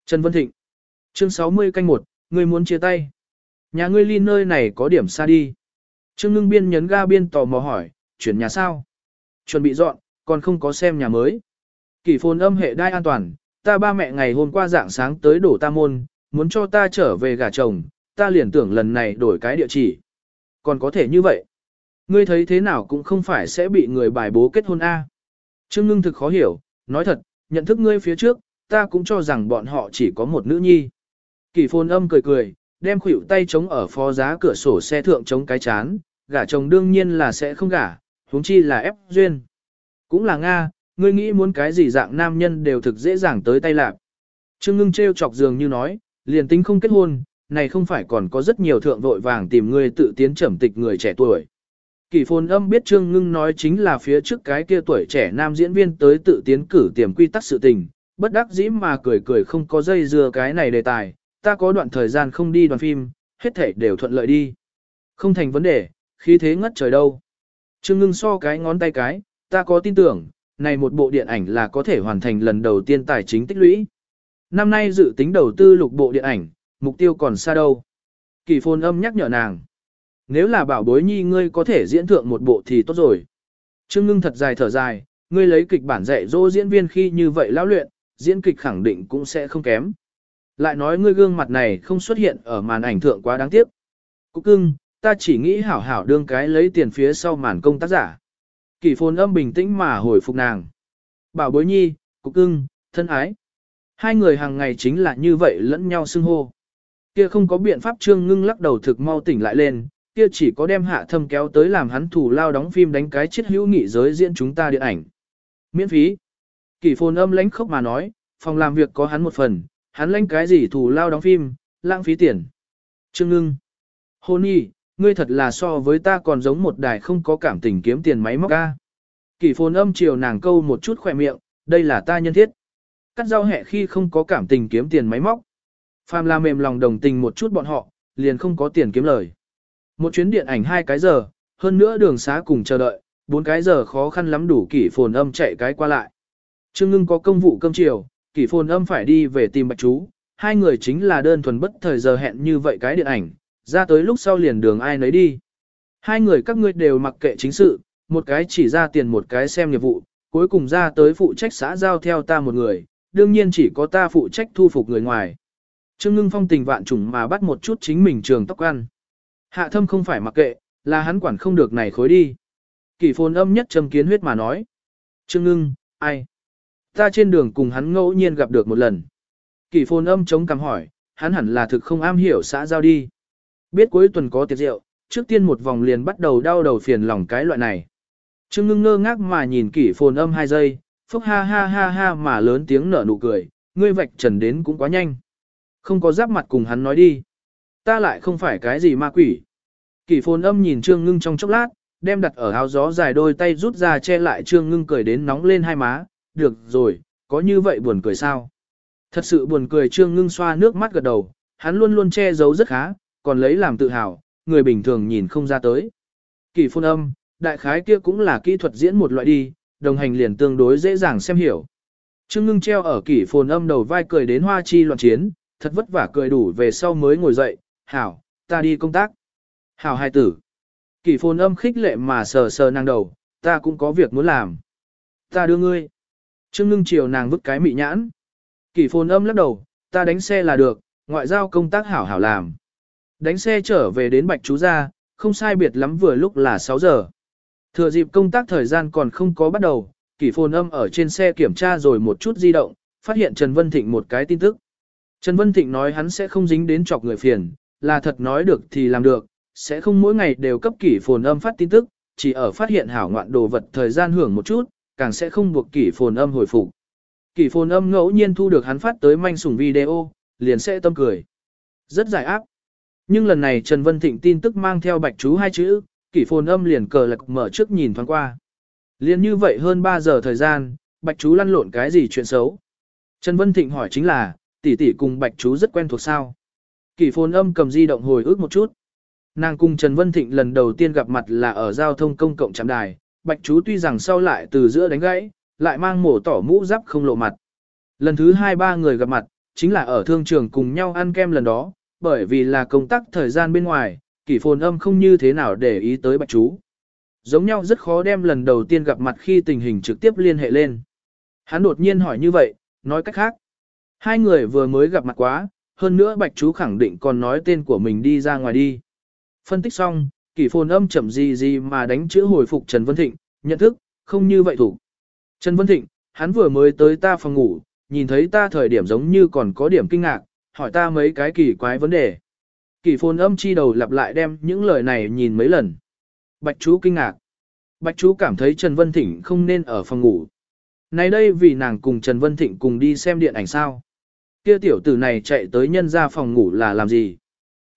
Trần Vân Thịnh. Chương 60 canh 1, ngươi muốn chia tay. Nhà ngươi ly nơi này có điểm xa đi. Trương ngưng biên nhấn ga biên tò mò hỏi, chuyển nhà sao? Chuẩn bị dọn, còn không có xem nhà mới. Kỷ phồn âm hệ đai an toàn, ta ba mẹ ngày hôm qua dạng sáng tới đổ ta môn, muốn cho ta trở về gả chồng, ta liền tưởng lần này đổi cái địa chỉ. Còn có thể như vậy. Ngươi thấy thế nào cũng không phải sẽ bị người bài bố kết hôn A. Trương ngưng thực khó hiểu, nói thật, nhận thức ngươi phía trước, ta cũng cho rằng bọn họ chỉ có một nữ nhi. Kỷ phồn âm cười cười, đem khuỷu tay chống ở phó giá cửa sổ xe thượng chống cái chán, gả chồng đương nhiên là sẽ không gả, huống chi là ép duyên. Cũng là Nga, ngươi nghĩ muốn cái gì dạng nam nhân đều thực dễ dàng tới tay lạc. Trương ngưng treo chọc dường như nói, liền tính không kết hôn, này không phải còn có rất nhiều thượng vội vàng tìm ngươi tự tiến trầm tịch người trẻ tuổi. Kỳ phồn âm biết Trương Ngưng nói chính là phía trước cái kia tuổi trẻ nam diễn viên tới tự tiến cử tiềm quy tắc sự tình, bất đắc dĩ mà cười cười không có dây dưa cái này đề tài, ta có đoạn thời gian không đi đoàn phim, hết thể đều thuận lợi đi. Không thành vấn đề, khí thế ngất trời đâu. Trương Ngưng so cái ngón tay cái, ta có tin tưởng, này một bộ điện ảnh là có thể hoàn thành lần đầu tiên tài chính tích lũy. Năm nay dự tính đầu tư lục bộ điện ảnh, mục tiêu còn xa đâu. Kỳ phồn âm nhắc nhở nàng. Nếu là bảo bối nhi ngươi có thể diễn thượng một bộ thì tốt rồi. Trương ngưng thật dài thở dài, ngươi lấy kịch bản dạy dỗ diễn viên khi như vậy lão luyện, diễn kịch khẳng định cũng sẽ không kém. Lại nói ngươi gương mặt này không xuất hiện ở màn ảnh thượng quá đáng tiếc. Cúc cưng, ta chỉ nghĩ hảo hảo đương cái lấy tiền phía sau màn công tác giả. Kỳ phồn âm bình tĩnh mà hồi phục nàng. Bảo bối nhi, cục cưng, thân ái. Hai người hàng ngày chính là như vậy lẫn nhau xưng hô. Kia không có biện pháp trương ngưng lắc đầu thực mau tỉnh lại lên, kia chỉ có đem hạ thâm kéo tới làm hắn thủ lao đóng phim đánh cái chết hữu nghị giới diễn chúng ta điện ảnh. Miễn phí. Kỷ phồn âm lãnh khốc mà nói, phòng làm việc có hắn một phần, hắn lãnh cái gì thủ lao đóng phim, lãng phí tiền. Trương ngưng. Hôn y, ngươi thật là so với ta còn giống một đài không có cảm tình kiếm tiền máy móc ca. Kỷ phồn âm chiều nàng câu một chút khỏe miệng, đây là ta nhân thiết. Cắt rau hẹ khi không có cảm tình kiếm tiền máy móc. Phàm là mềm lòng đồng tình một chút bọn họ, liền không có tiền kiếm lời. Một chuyến điện ảnh hai cái giờ, hơn nữa đường xá cùng chờ đợi, bốn cái giờ khó khăn lắm đủ kỷ phồn âm chạy cái qua lại. Trương ngưng có công vụ cơm chiều, kỷ phồn âm phải đi về tìm bạch chú, hai người chính là đơn thuần bất thời giờ hẹn như vậy cái điện ảnh, ra tới lúc sau liền đường ai nấy đi. Hai người các ngươi đều mặc kệ chính sự, một cái chỉ ra tiền một cái xem nghiệp vụ, cuối cùng ra tới phụ trách xã giao theo ta một người, đương nhiên chỉ có ta phụ trách thu phục người ngoài. Trương ngưng phong tình vạn trùng mà bắt một chút chính mình trường tóc ăn. Hạ thâm không phải mặc kệ, là hắn quản không được này khối đi. Kỷ phồn âm nhất trầm kiến huyết mà nói. Trương ngưng, ai? Ta trên đường cùng hắn ngẫu nhiên gặp được một lần. Kỷ phồn âm chống cằm hỏi, hắn hẳn là thực không am hiểu xã giao đi. Biết cuối tuần có tiệc rượu, trước tiên một vòng liền bắt đầu đau đầu phiền lòng cái loại này. Trương ngưng ngơ ngác mà nhìn kỷ phồn âm hai giây, phúc ha ha ha ha mà lớn tiếng nở nụ cười, ngươi vạch trần đến cũng quá nhanh. Không có giáp mặt cùng hắn nói đi. Ta lại không phải cái gì ma quỷ. Kỷ phồn âm nhìn trương ngưng trong chốc lát, đem đặt ở áo gió dài đôi tay rút ra che lại trương ngưng cười đến nóng lên hai má, được rồi, có như vậy buồn cười sao? Thật sự buồn cười trương ngưng xoa nước mắt gật đầu, hắn luôn luôn che giấu rất khá, còn lấy làm tự hào, người bình thường nhìn không ra tới. Kỷ phồn âm, đại khái kia cũng là kỹ thuật diễn một loại đi, đồng hành liền tương đối dễ dàng xem hiểu. Trương ngưng treo ở kỷ phồn âm đầu vai cười đến hoa chi loạn chiến, thật vất vả cười đủ về sau mới ngồi dậy, hảo, ta đi công tác. Hảo hai tử. Kỷ phồn âm khích lệ mà sờ sờ nàng đầu, ta cũng có việc muốn làm. Ta đưa ngươi. Trương ngưng chiều nàng vứt cái mị nhãn. Kỷ phồn âm lắc đầu, ta đánh xe là được, ngoại giao công tác hảo hảo làm. Đánh xe trở về đến bạch chú ra, không sai biệt lắm vừa lúc là 6 giờ. Thừa dịp công tác thời gian còn không có bắt đầu, kỷ phồn âm ở trên xe kiểm tra rồi một chút di động, phát hiện Trần Vân Thịnh một cái tin tức. Trần Vân Thịnh nói hắn sẽ không dính đến chọc người phiền, là thật nói được thì làm được, sẽ không mỗi ngày đều cấp kỷ phồn âm phát tin tức, chỉ ở phát hiện hảo ngoạn đồ vật thời gian hưởng một chút, càng sẽ không buộc kỷ phồn âm hồi phục. Kỷ phồn âm ngẫu nhiên thu được hắn phát tới manh sủng video, liền sẽ tâm cười. Rất giải áp. Nhưng lần này Trần Vân Thịnh tin tức mang theo bạch chú hai chữ, kỷ phồn âm liền cờ lạc mở trước nhìn thoáng qua. Liền như vậy hơn 3 giờ thời gian, bạch chú lăn lộn cái gì chuyện xấu. Trần Vân Thịnh hỏi chính là, tỷ tỷ cùng bạch chú rất quen thuộc sao. Kỷ phồn âm cầm di động hồi ức một chút. Nàng cùng Trần Vân Thịnh lần đầu tiên gặp mặt là ở giao thông công cộng trạm đài, Bạch chú tuy rằng sau lại từ giữa đánh gãy, lại mang mổ tỏ mũ giáp không lộ mặt. Lần thứ hai ba người gặp mặt, chính là ở thương trường cùng nhau ăn kem lần đó, bởi vì là công tác thời gian bên ngoài, kỷ phồn âm không như thế nào để ý tới bạch chú. Giống nhau rất khó đem lần đầu tiên gặp mặt khi tình hình trực tiếp liên hệ lên. Hắn đột nhiên hỏi như vậy, nói cách khác. Hai người vừa mới gặp mặt quá, hơn nữa bạch chú khẳng định còn nói tên của mình đi ra ngoài đi. Phân tích xong, kỷ phồn âm chậm gì gì mà đánh chữ hồi phục Trần Vân Thịnh, nhận thức, không như vậy thủ. Trần Vân Thịnh, hắn vừa mới tới ta phòng ngủ, nhìn thấy ta thời điểm giống như còn có điểm kinh ngạc, hỏi ta mấy cái kỳ quái vấn đề. Kỷ phồn âm chi đầu lặp lại đem những lời này nhìn mấy lần. Bạch chú kinh ngạc. Bạch chú cảm thấy Trần Vân Thịnh không nên ở phòng ngủ. Này đây vì nàng cùng Trần Vân Thịnh cùng đi xem điện ảnh sao. Kia tiểu tử này chạy tới nhân ra phòng ngủ là làm gì?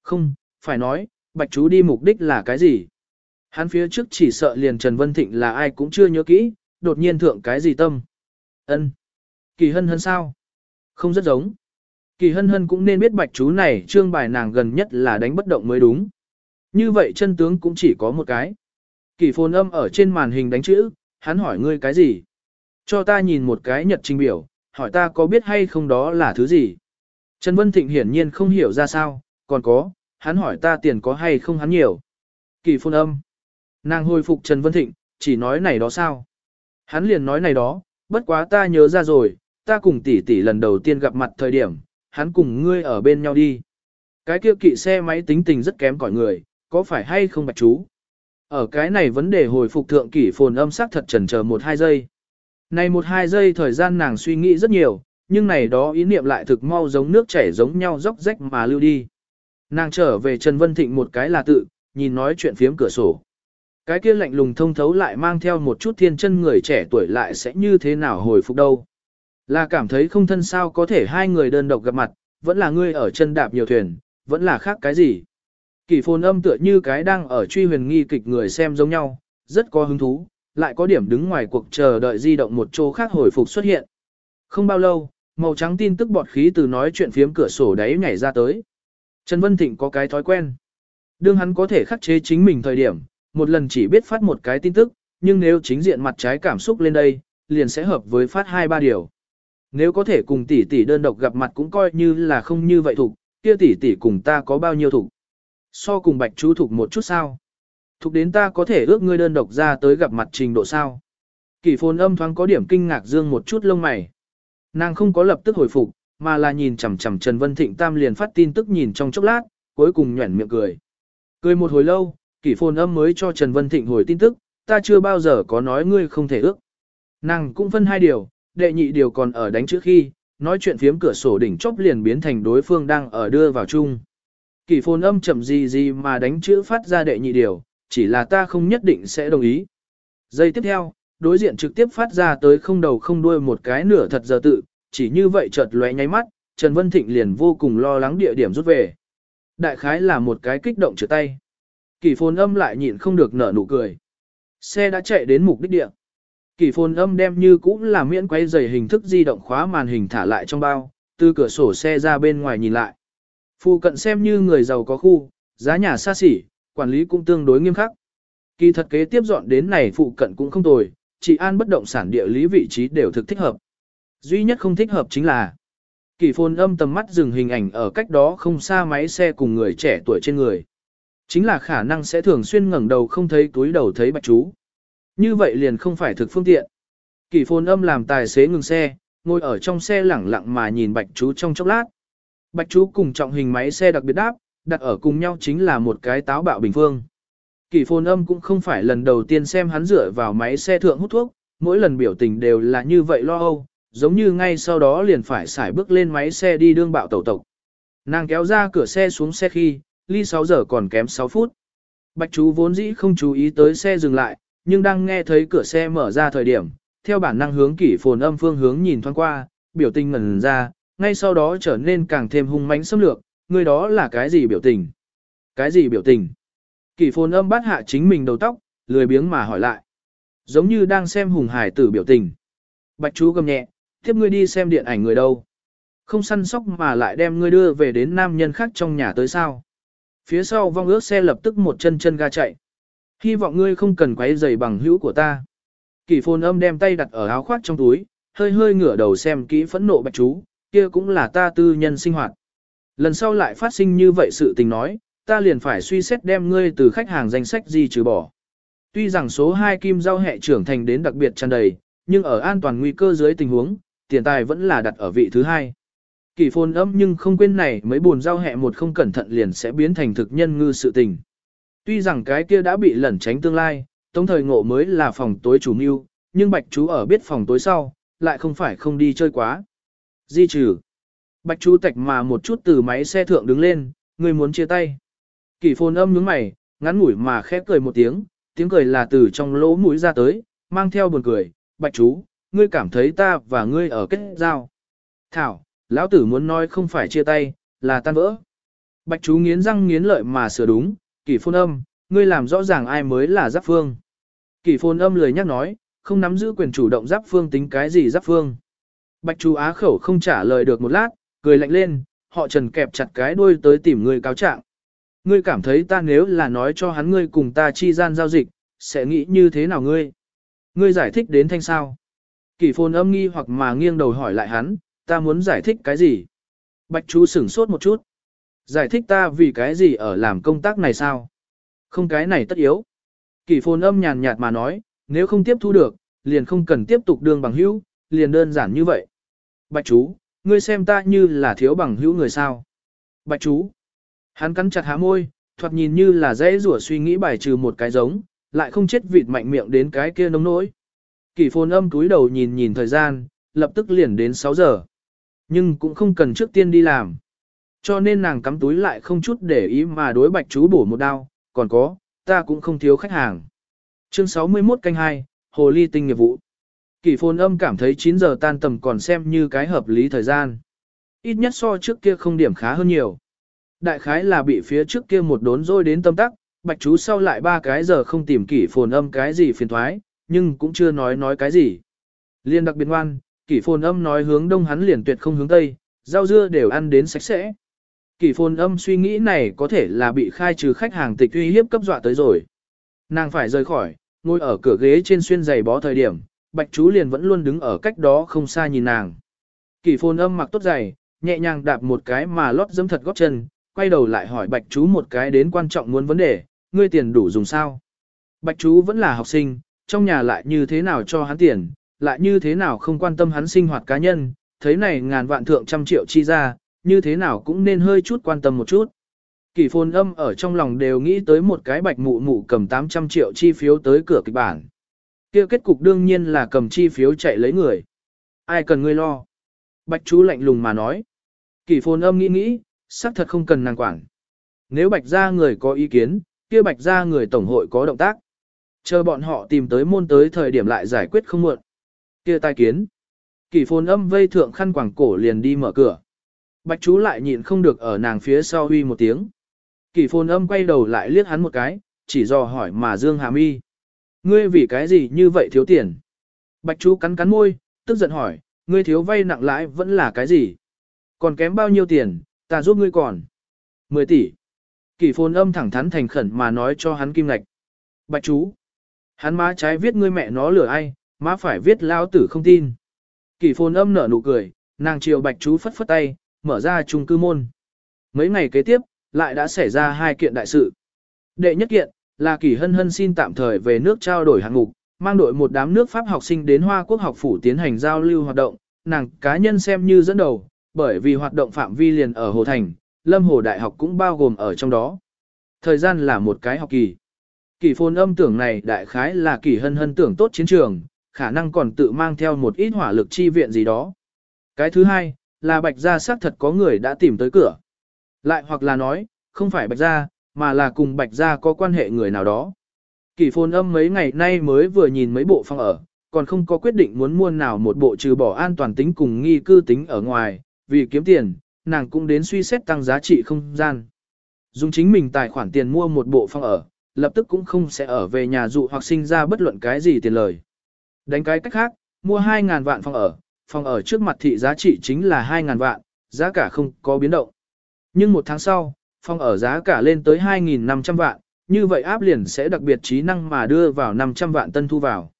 Không, phải nói, bạch chú đi mục đích là cái gì? Hắn phía trước chỉ sợ liền Trần Vân Thịnh là ai cũng chưa nhớ kỹ, đột nhiên thượng cái gì tâm. ân Kỳ hân hân sao? Không rất giống. Kỳ hân hân cũng nên biết bạch chú này trương bài nàng gần nhất là đánh bất động mới đúng. Như vậy chân tướng cũng chỉ có một cái. Kỳ phồn âm ở trên màn hình đánh chữ, hắn hỏi ngươi cái gì? Cho ta nhìn một cái nhật trình biểu, hỏi ta có biết hay không đó là thứ gì? Trần Vân Thịnh hiển nhiên không hiểu ra sao, còn có, hắn hỏi ta tiền có hay không hắn nhiều. Kỳ phồn âm. Nàng hồi phục Trần Vân Thịnh, chỉ nói này đó sao? Hắn liền nói này đó, bất quá ta nhớ ra rồi, ta cùng tỷ tỷ lần đầu tiên gặp mặt thời điểm, hắn cùng ngươi ở bên nhau đi. Cái kia kỵ xe máy tính tình rất kém cỏi người, có phải hay không bạch chú? Ở cái này vấn đề hồi phục thượng kỷ phồn âm sắc thật trần chờ một hai giây. Này một hai giây thời gian nàng suy nghĩ rất nhiều, nhưng này đó ý niệm lại thực mau giống nước chảy giống nhau róc rách mà lưu đi. Nàng trở về Trần Vân Thịnh một cái là tự, nhìn nói chuyện phiếm cửa sổ. Cái kia lạnh lùng thông thấu lại mang theo một chút thiên chân người trẻ tuổi lại sẽ như thế nào hồi phục đâu. Là cảm thấy không thân sao có thể hai người đơn độc gặp mặt, vẫn là ngươi ở chân đạp nhiều thuyền, vẫn là khác cái gì. Kỳ phồn âm tựa như cái đang ở truy huyền nghi kịch người xem giống nhau, rất có hứng thú, lại có điểm đứng ngoài cuộc chờ đợi di động một chỗ khác hồi phục xuất hiện. Không bao lâu, màu trắng tin tức bọt khí từ nói chuyện phiếm cửa sổ đáy nhảy ra tới. Trần Vân Thịnh có cái thói quen. Đương hắn có thể khắc chế chính mình thời điểm, một lần chỉ biết phát một cái tin tức, nhưng nếu chính diện mặt trái cảm xúc lên đây, liền sẽ hợp với phát hai ba điều. Nếu có thể cùng tỷ tỷ đơn độc gặp mặt cũng coi như là không như vậy thủ, kia tỷ tỷ cùng ta có bao nhiêu thủ. So cùng bạch chú thục một chút sao. Thục đến ta có thể ước ngươi đơn độc ra tới gặp mặt trình độ sao. Kỷ phồn âm thoáng có điểm kinh ngạc dương một chút lông mày. Nàng không có lập tức hồi phục, mà là nhìn chằm chằm Trần Vân Thịnh Tam liền phát tin tức nhìn trong chốc lát, cuối cùng nhuẩn miệng cười. Cười một hồi lâu, kỷ phồn âm mới cho Trần Vân Thịnh hồi tin tức, ta chưa bao giờ có nói ngươi không thể ước. Nàng cũng phân hai điều, đệ nhị điều còn ở đánh trước khi, nói chuyện phiếm cửa sổ đỉnh chóp liền biến thành đối phương đang ở đưa vào chung. Kỷ phồn âm chậm gì gì mà đánh chữ phát ra đệ nhị điều, chỉ là ta không nhất định sẽ đồng ý. Giây tiếp theo, đối diện trực tiếp phát ra tới không đầu không đuôi một cái nửa thật giờ tự, chỉ như vậy chợt lóe nháy mắt, Trần Vân Thịnh liền vô cùng lo lắng địa điểm rút về. Đại khái là một cái kích động trở tay. Kỳ phồn âm lại nhịn không được nở nụ cười. Xe đã chạy đến mục đích địa. Kỳ phồn âm đem như cũng là miễn quay dày hình thức di động khóa màn hình thả lại trong bao, từ cửa sổ xe ra bên ngoài nhìn lại. Phụ cận xem như người giàu có khu, giá nhà xa xỉ, quản lý cũng tương đối nghiêm khắc. Kỳ thật kế tiếp dọn đến này phụ cận cũng không tồi, chỉ an bất động sản địa lý vị trí đều thực thích hợp. Duy nhất không thích hợp chính là Kỳ phồn âm tầm mắt dừng hình ảnh ở cách đó không xa máy xe cùng người trẻ tuổi trên người. Chính là khả năng sẽ thường xuyên ngẩng đầu không thấy túi đầu thấy bạch chú. Như vậy liền không phải thực phương tiện. Kỳ phồn âm làm tài xế ngừng xe, ngồi ở trong xe lẳng lặng mà nhìn bạch chú trong chốc lát. Bạch chú cùng trọng hình máy xe đặc biệt đáp, đặt ở cùng nhau chính là một cái táo bạo bình phương. Kỷ phồn âm cũng không phải lần đầu tiên xem hắn rửa vào máy xe thượng hút thuốc, mỗi lần biểu tình đều là như vậy lo âu, giống như ngay sau đó liền phải xài bước lên máy xe đi đương bạo tẩu tộc. Nàng kéo ra cửa xe xuống xe khi, ly 6 giờ còn kém 6 phút. Bạch chú vốn dĩ không chú ý tới xe dừng lại, nhưng đang nghe thấy cửa xe mở ra thời điểm, theo bản năng hướng kỷ phồn âm phương hướng nhìn thoáng qua, biểu tình ngẩn ra, ngay sau đó trở nên càng thêm hung mãnh xâm lược, người đó là cái gì biểu tình? Cái gì biểu tình? Kỷ phồn âm bắt hạ chính mình đầu tóc, lười biếng mà hỏi lại. Giống như đang xem hùng hải tử biểu tình. Bạch chú gầm nhẹ, tiếp ngươi đi xem điện ảnh người đâu. Không săn sóc mà lại đem ngươi đưa về đến nam nhân khác trong nhà tới sao. Phía sau vong ước xe lập tức một chân chân ga chạy. Hy vọng ngươi không cần quấy giày bằng hữu của ta. Kỷ phồn âm đem tay đặt ở áo khoác trong túi, hơi hơi ngửa đầu xem kỹ phẫn nộ bạch chú, kia cũng là ta tư nhân sinh hoạt. Lần sau lại phát sinh như vậy sự tình nói, ta liền phải suy xét đem ngươi từ khách hàng danh sách gì trừ bỏ. Tuy rằng số 2 kim giao hệ trưởng thành đến đặc biệt tràn đầy, nhưng ở an toàn nguy cơ dưới tình huống, tiền tài vẫn là đặt ở vị thứ hai. Kỳ phồn âm nhưng không quên này mấy buồn giao hệ một không cẩn thận liền sẽ biến thành thực nhân ngư sự tình. Tuy rằng cái kia đã bị lẩn tránh tương lai, tống thời ngộ mới là phòng tối chủ mưu, nhưng bạch chú ở biết phòng tối sau, lại không phải không đi chơi quá. Di trừ. Bạch chú tạch mà một chút từ máy xe thượng đứng lên, người muốn chia tay. Kỷ phồn âm nhướng mày, ngắn ngủi mà khẽ cười một tiếng, tiếng cười là từ trong lỗ mũi ra tới, mang theo buồn cười, bạch chú, ngươi cảm thấy ta và ngươi ở kết giao. Thảo, lão tử muốn nói không phải chia tay, là tan vỡ. Bạch chú nghiến răng nghiến lợi mà sửa đúng, kỷ phôn âm, ngươi làm rõ ràng ai mới là giáp phương. Kỷ phôn âm lời nhắc nói, không nắm giữ quyền chủ động giáp phương tính cái gì giáp phương. Bạch chú á khẩu không trả lời được một lát, cười lạnh lên, họ trần kẹp chặt cái đuôi tới tìm ngươi cáo trạng. Ngươi cảm thấy ta nếu là nói cho hắn ngươi cùng ta chi gian giao dịch, sẽ nghĩ như thế nào ngươi? Ngươi giải thích đến thanh sao? Kỷ phồn âm nghi hoặc mà nghiêng đầu hỏi lại hắn, ta muốn giải thích cái gì? Bạch chú sửng sốt một chút. Giải thích ta vì cái gì ở làm công tác này sao? Không cái này tất yếu. Kỷ phồn âm nhàn nhạt mà nói, nếu không tiếp thu được, liền không cần tiếp tục đương bằng hữu, liền đơn giản như vậy. Bạch chú, ngươi xem ta như là thiếu bằng hữu người sao? Bạch chú, hắn cắn chặt há môi, thoạt nhìn như là dễ rủa suy nghĩ bài trừ một cái giống, lại không chết vịt mạnh miệng đến cái kia nông nỗi. Kỷ phồn âm túi đầu nhìn nhìn thời gian, lập tức liền đến 6 giờ. Nhưng cũng không cần trước tiên đi làm. Cho nên nàng cắm túi lại không chút để ý mà đối bạch chú bổ một đao, còn có, ta cũng không thiếu khách hàng. Chương 61 canh 2, Hồ Ly tinh nghiệp vụ. Kỷ phồn âm cảm thấy 9 giờ tan tầm còn xem như cái hợp lý thời gian. Ít nhất so trước kia không điểm khá hơn nhiều. Đại khái là bị phía trước kia một đốn rôi đến tâm tắc, bạch chú sau lại ba cái giờ không tìm kỷ phồn âm cái gì phiền thoái, nhưng cũng chưa nói nói cái gì. Liên đặc biệt ngoan, kỷ phồn âm nói hướng đông hắn liền tuyệt không hướng tây, rau dưa đều ăn đến sạch sẽ. Kỷ phồn âm suy nghĩ này có thể là bị khai trừ khách hàng tịch uy hiếp cấp dọa tới rồi. Nàng phải rời khỏi, ngồi ở cửa ghế trên xuyên giày bó thời điểm, bạch chú liền vẫn luôn đứng ở cách đó không xa nhìn nàng. Kỷ phồn âm mặc tốt giày, nhẹ nhàng đạp một cái mà lót dẫm thật góp chân, quay đầu lại hỏi bạch chú một cái đến quan trọng muốn vấn đề, ngươi tiền đủ dùng sao? Bạch chú vẫn là học sinh, trong nhà lại như thế nào cho hắn tiền, lại như thế nào không quan tâm hắn sinh hoạt cá nhân, thấy này ngàn vạn thượng trăm triệu chi ra, như thế nào cũng nên hơi chút quan tâm một chút. Kỷ phồn âm ở trong lòng đều nghĩ tới một cái bạch mụ mụ cầm 800 triệu chi phiếu tới cửa kịch bản kia kết cục đương nhiên là cầm chi phiếu chạy lấy người. Ai cần ngươi lo? Bạch chú lạnh lùng mà nói. kỷ phồn âm nghĩ nghĩ, xác thật không cần nàng quản. Nếu bạch gia người có ý kiến, kia bạch gia người tổng hội có động tác. Chờ bọn họ tìm tới môn tới thời điểm lại giải quyết không muộn. Kia tai kiến. kỷ phồn âm vây thượng khăn quảng cổ liền đi mở cửa. Bạch chú lại nhịn không được ở nàng phía sau huy một tiếng. kỷ phồn âm quay đầu lại liếc hắn một cái, chỉ dò hỏi mà Dương Hà Mi. Ngươi vì cái gì như vậy thiếu tiền? Bạch chú cắn cắn môi, tức giận hỏi, ngươi thiếu vay nặng lãi vẫn là cái gì? Còn kém bao nhiêu tiền, ta giúp ngươi còn. 10 tỷ. Kỷ phồn âm thẳng thắn thành khẩn mà nói cho hắn kim ngạch. Bạch chú. Hắn má trái viết ngươi mẹ nó lừa ai, má phải viết lao tử không tin. Kỷ phồn âm nở nụ cười, nàng chiều bạch chú phất phất tay, mở ra chung cư môn. Mấy ngày kế tiếp, lại đã xảy ra hai kiện đại sự. Đệ nhất kiện, là kỳ hân hân xin tạm thời về nước trao đổi hạng mục, mang đội một đám nước Pháp học sinh đến Hoa Quốc học phủ tiến hành giao lưu hoạt động, nàng cá nhân xem như dẫn đầu, bởi vì hoạt động phạm vi liền ở Hồ Thành, Lâm Hồ Đại học cũng bao gồm ở trong đó. Thời gian là một cái học kỳ. Kỳ phồn âm tưởng này đại khái là kỳ hân hân tưởng tốt chiến trường, khả năng còn tự mang theo một ít hỏa lực chi viện gì đó. Cái thứ hai, là bạch gia xác thật có người đã tìm tới cửa. Lại hoặc là nói, không phải bạch gia, mà là cùng bạch gia có quan hệ người nào đó. Kỷ phồn âm mấy ngày nay mới vừa nhìn mấy bộ phòng ở, còn không có quyết định muốn mua nào một bộ trừ bỏ an toàn tính cùng nghi cư tính ở ngoài, vì kiếm tiền, nàng cũng đến suy xét tăng giá trị không gian. Dùng chính mình tài khoản tiền mua một bộ phòng ở, lập tức cũng không sẽ ở về nhà dụ hoặc sinh ra bất luận cái gì tiền lời. Đánh cái cách khác, mua 2.000 vạn phòng ở, phòng ở trước mặt thị giá trị chính là 2.000 vạn, giá cả không có biến động. Nhưng một tháng sau, Phòng ở giá cả lên tới 2.500 vạn, như vậy áp liền sẽ đặc biệt trí năng mà đưa vào 500 vạn tân thu vào.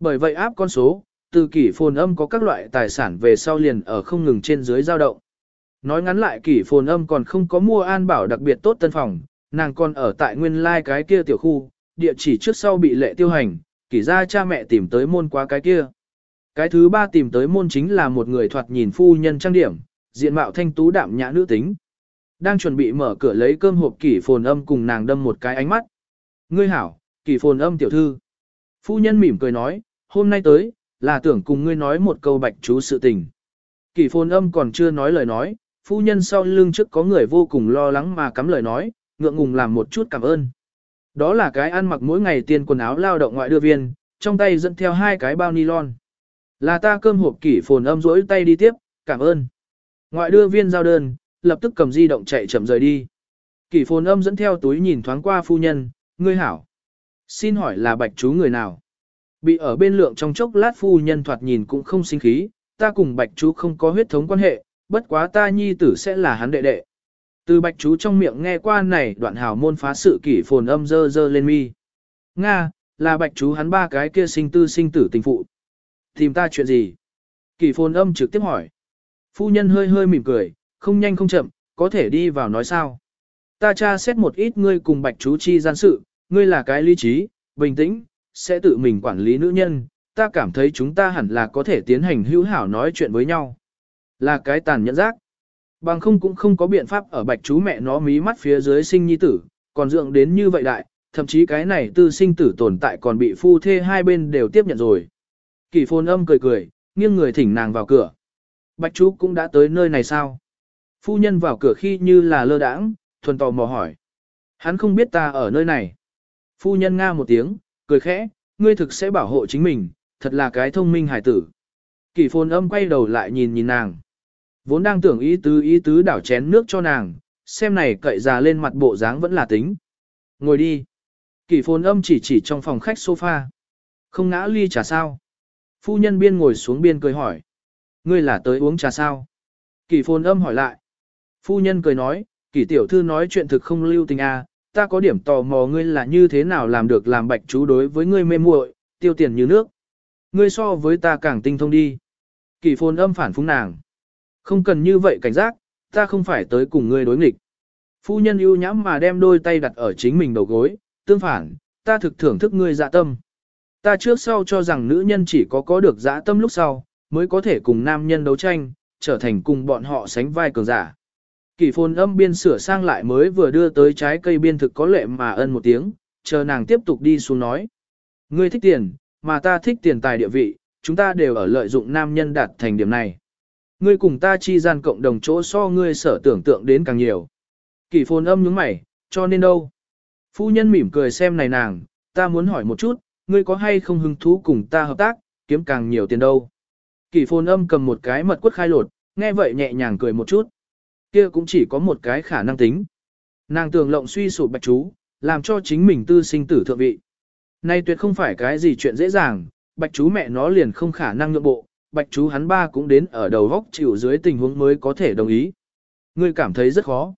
Bởi vậy áp con số, từ kỷ phồn âm có các loại tài sản về sau liền ở không ngừng trên dưới dao động. Nói ngắn lại kỷ phồn âm còn không có mua an bảo đặc biệt tốt tân phòng, nàng còn ở tại nguyên lai like cái kia tiểu khu, địa chỉ trước sau bị lệ tiêu hành, kỷ ra cha mẹ tìm tới môn qua cái kia. Cái thứ ba tìm tới môn chính là một người thoạt nhìn phu nhân trang điểm, diện mạo thanh tú đạm nhã nữ tính. Đang chuẩn bị mở cửa lấy cơm hộp kỷ phồn âm cùng nàng đâm một cái ánh mắt. Ngươi hảo, kỷ phồn âm tiểu thư. Phu nhân mỉm cười nói, hôm nay tới, là tưởng cùng ngươi nói một câu bạch chú sự tình. Kỷ phồn âm còn chưa nói lời nói, phu nhân sau lưng trước có người vô cùng lo lắng mà cắm lời nói, ngượng ngùng làm một chút cảm ơn. Đó là cái ăn mặc mỗi ngày tiền quần áo lao động ngoại đưa viên, trong tay dẫn theo hai cái bao nylon. Là ta cơm hộp kỷ phồn âm rỗi tay đi tiếp, cảm ơn. Ngoại đưa viên giao đơn, lập tức cầm di động chạy chậm rời đi. Kỷ phồn âm dẫn theo túi nhìn thoáng qua phu nhân, ngươi hảo. Xin hỏi là bạch chú người nào? Bị ở bên lượng trong chốc lát phu nhân thoạt nhìn cũng không sinh khí, ta cùng bạch chú không có huyết thống quan hệ, bất quá ta nhi tử sẽ là hắn đệ đệ. Từ bạch chú trong miệng nghe qua này đoạn hào môn phá sự kỷ phồn âm dơ dơ lên mi. Nga, là bạch chú hắn ba cái kia sinh tư sinh tử tình phụ. Tìm ta chuyện gì? Kỷ phồn âm trực tiếp hỏi. Phu nhân hơi hơi mỉm cười, không nhanh không chậm, có thể đi vào nói sao. Ta tra xét một ít ngươi cùng bạch chú chi gian sự, ngươi là cái lý trí, bình tĩnh, sẽ tự mình quản lý nữ nhân, ta cảm thấy chúng ta hẳn là có thể tiến hành hữu hảo nói chuyện với nhau. Là cái tàn nhẫn giác. Bằng không cũng không có biện pháp ở bạch chú mẹ nó mí mắt phía dưới sinh nhi tử, còn dưỡng đến như vậy đại, thậm chí cái này tư sinh tử tồn tại còn bị phu thê hai bên đều tiếp nhận rồi. Kỳ phôn âm cười cười, nghiêng người thỉnh nàng vào cửa. Bạch chú cũng đã tới nơi này sao? Phu nhân vào cửa khi như là lơ đãng, thuần tò mò hỏi. Hắn không biết ta ở nơi này. Phu nhân nga một tiếng, cười khẽ, ngươi thực sẽ bảo hộ chính mình, thật là cái thông minh hải tử. Kỷ phồn âm quay đầu lại nhìn nhìn nàng. Vốn đang tưởng ý tứ ý tứ đảo chén nước cho nàng, xem này cậy già lên mặt bộ dáng vẫn là tính. Ngồi đi. Kỷ phồn âm chỉ chỉ trong phòng khách sofa. Không ngã ly trà sao. Phu nhân biên ngồi xuống biên cười hỏi. Ngươi là tới uống trà sao? Kỷ phồn âm hỏi lại. Phu nhân cười nói, Kỷ tiểu thư nói chuyện thực không lưu tình à, ta có điểm tò mò ngươi là như thế nào làm được làm bạch chú đối với ngươi mê muội, tiêu tiền như nước. Ngươi so với ta càng tinh thông đi. Kỷ phồn âm phản phúng nàng. Không cần như vậy cảnh giác, ta không phải tới cùng ngươi đối nghịch. Phu nhân ưu nhãm mà đem đôi tay đặt ở chính mình đầu gối, tương phản, ta thực thưởng thức ngươi dạ tâm. Ta trước sau cho rằng nữ nhân chỉ có có được dạ tâm lúc sau, mới có thể cùng nam nhân đấu tranh, trở thành cùng bọn họ sánh vai cường giả. Kỳ phồn âm biên sửa sang lại mới vừa đưa tới trái cây biên thực có lệ mà ân một tiếng, chờ nàng tiếp tục đi xuống nói. Ngươi thích tiền, mà ta thích tiền tài địa vị, chúng ta đều ở lợi dụng nam nhân đạt thành điểm này. Ngươi cùng ta chi gian cộng đồng chỗ so ngươi sở tưởng tượng đến càng nhiều. Kỳ phồn âm nhướng mày, cho nên đâu? Phu nhân mỉm cười xem này nàng, ta muốn hỏi một chút, ngươi có hay không hứng thú cùng ta hợp tác, kiếm càng nhiều tiền đâu? Kỳ phồn âm cầm một cái mật quất khai lột, nghe vậy nhẹ nhàng cười một chút. Kia cũng chỉ có một cái khả năng tính. Nàng tưởng lộng suy sụp bạch chú, làm cho chính mình tư sinh tử thượng vị. Nay tuyệt không phải cái gì chuyện dễ dàng, bạch chú mẹ nó liền không khả năng nhượng bộ, bạch chú hắn ba cũng đến ở đầu góc chịu dưới tình huống mới có thể đồng ý. Ngươi cảm thấy rất khó.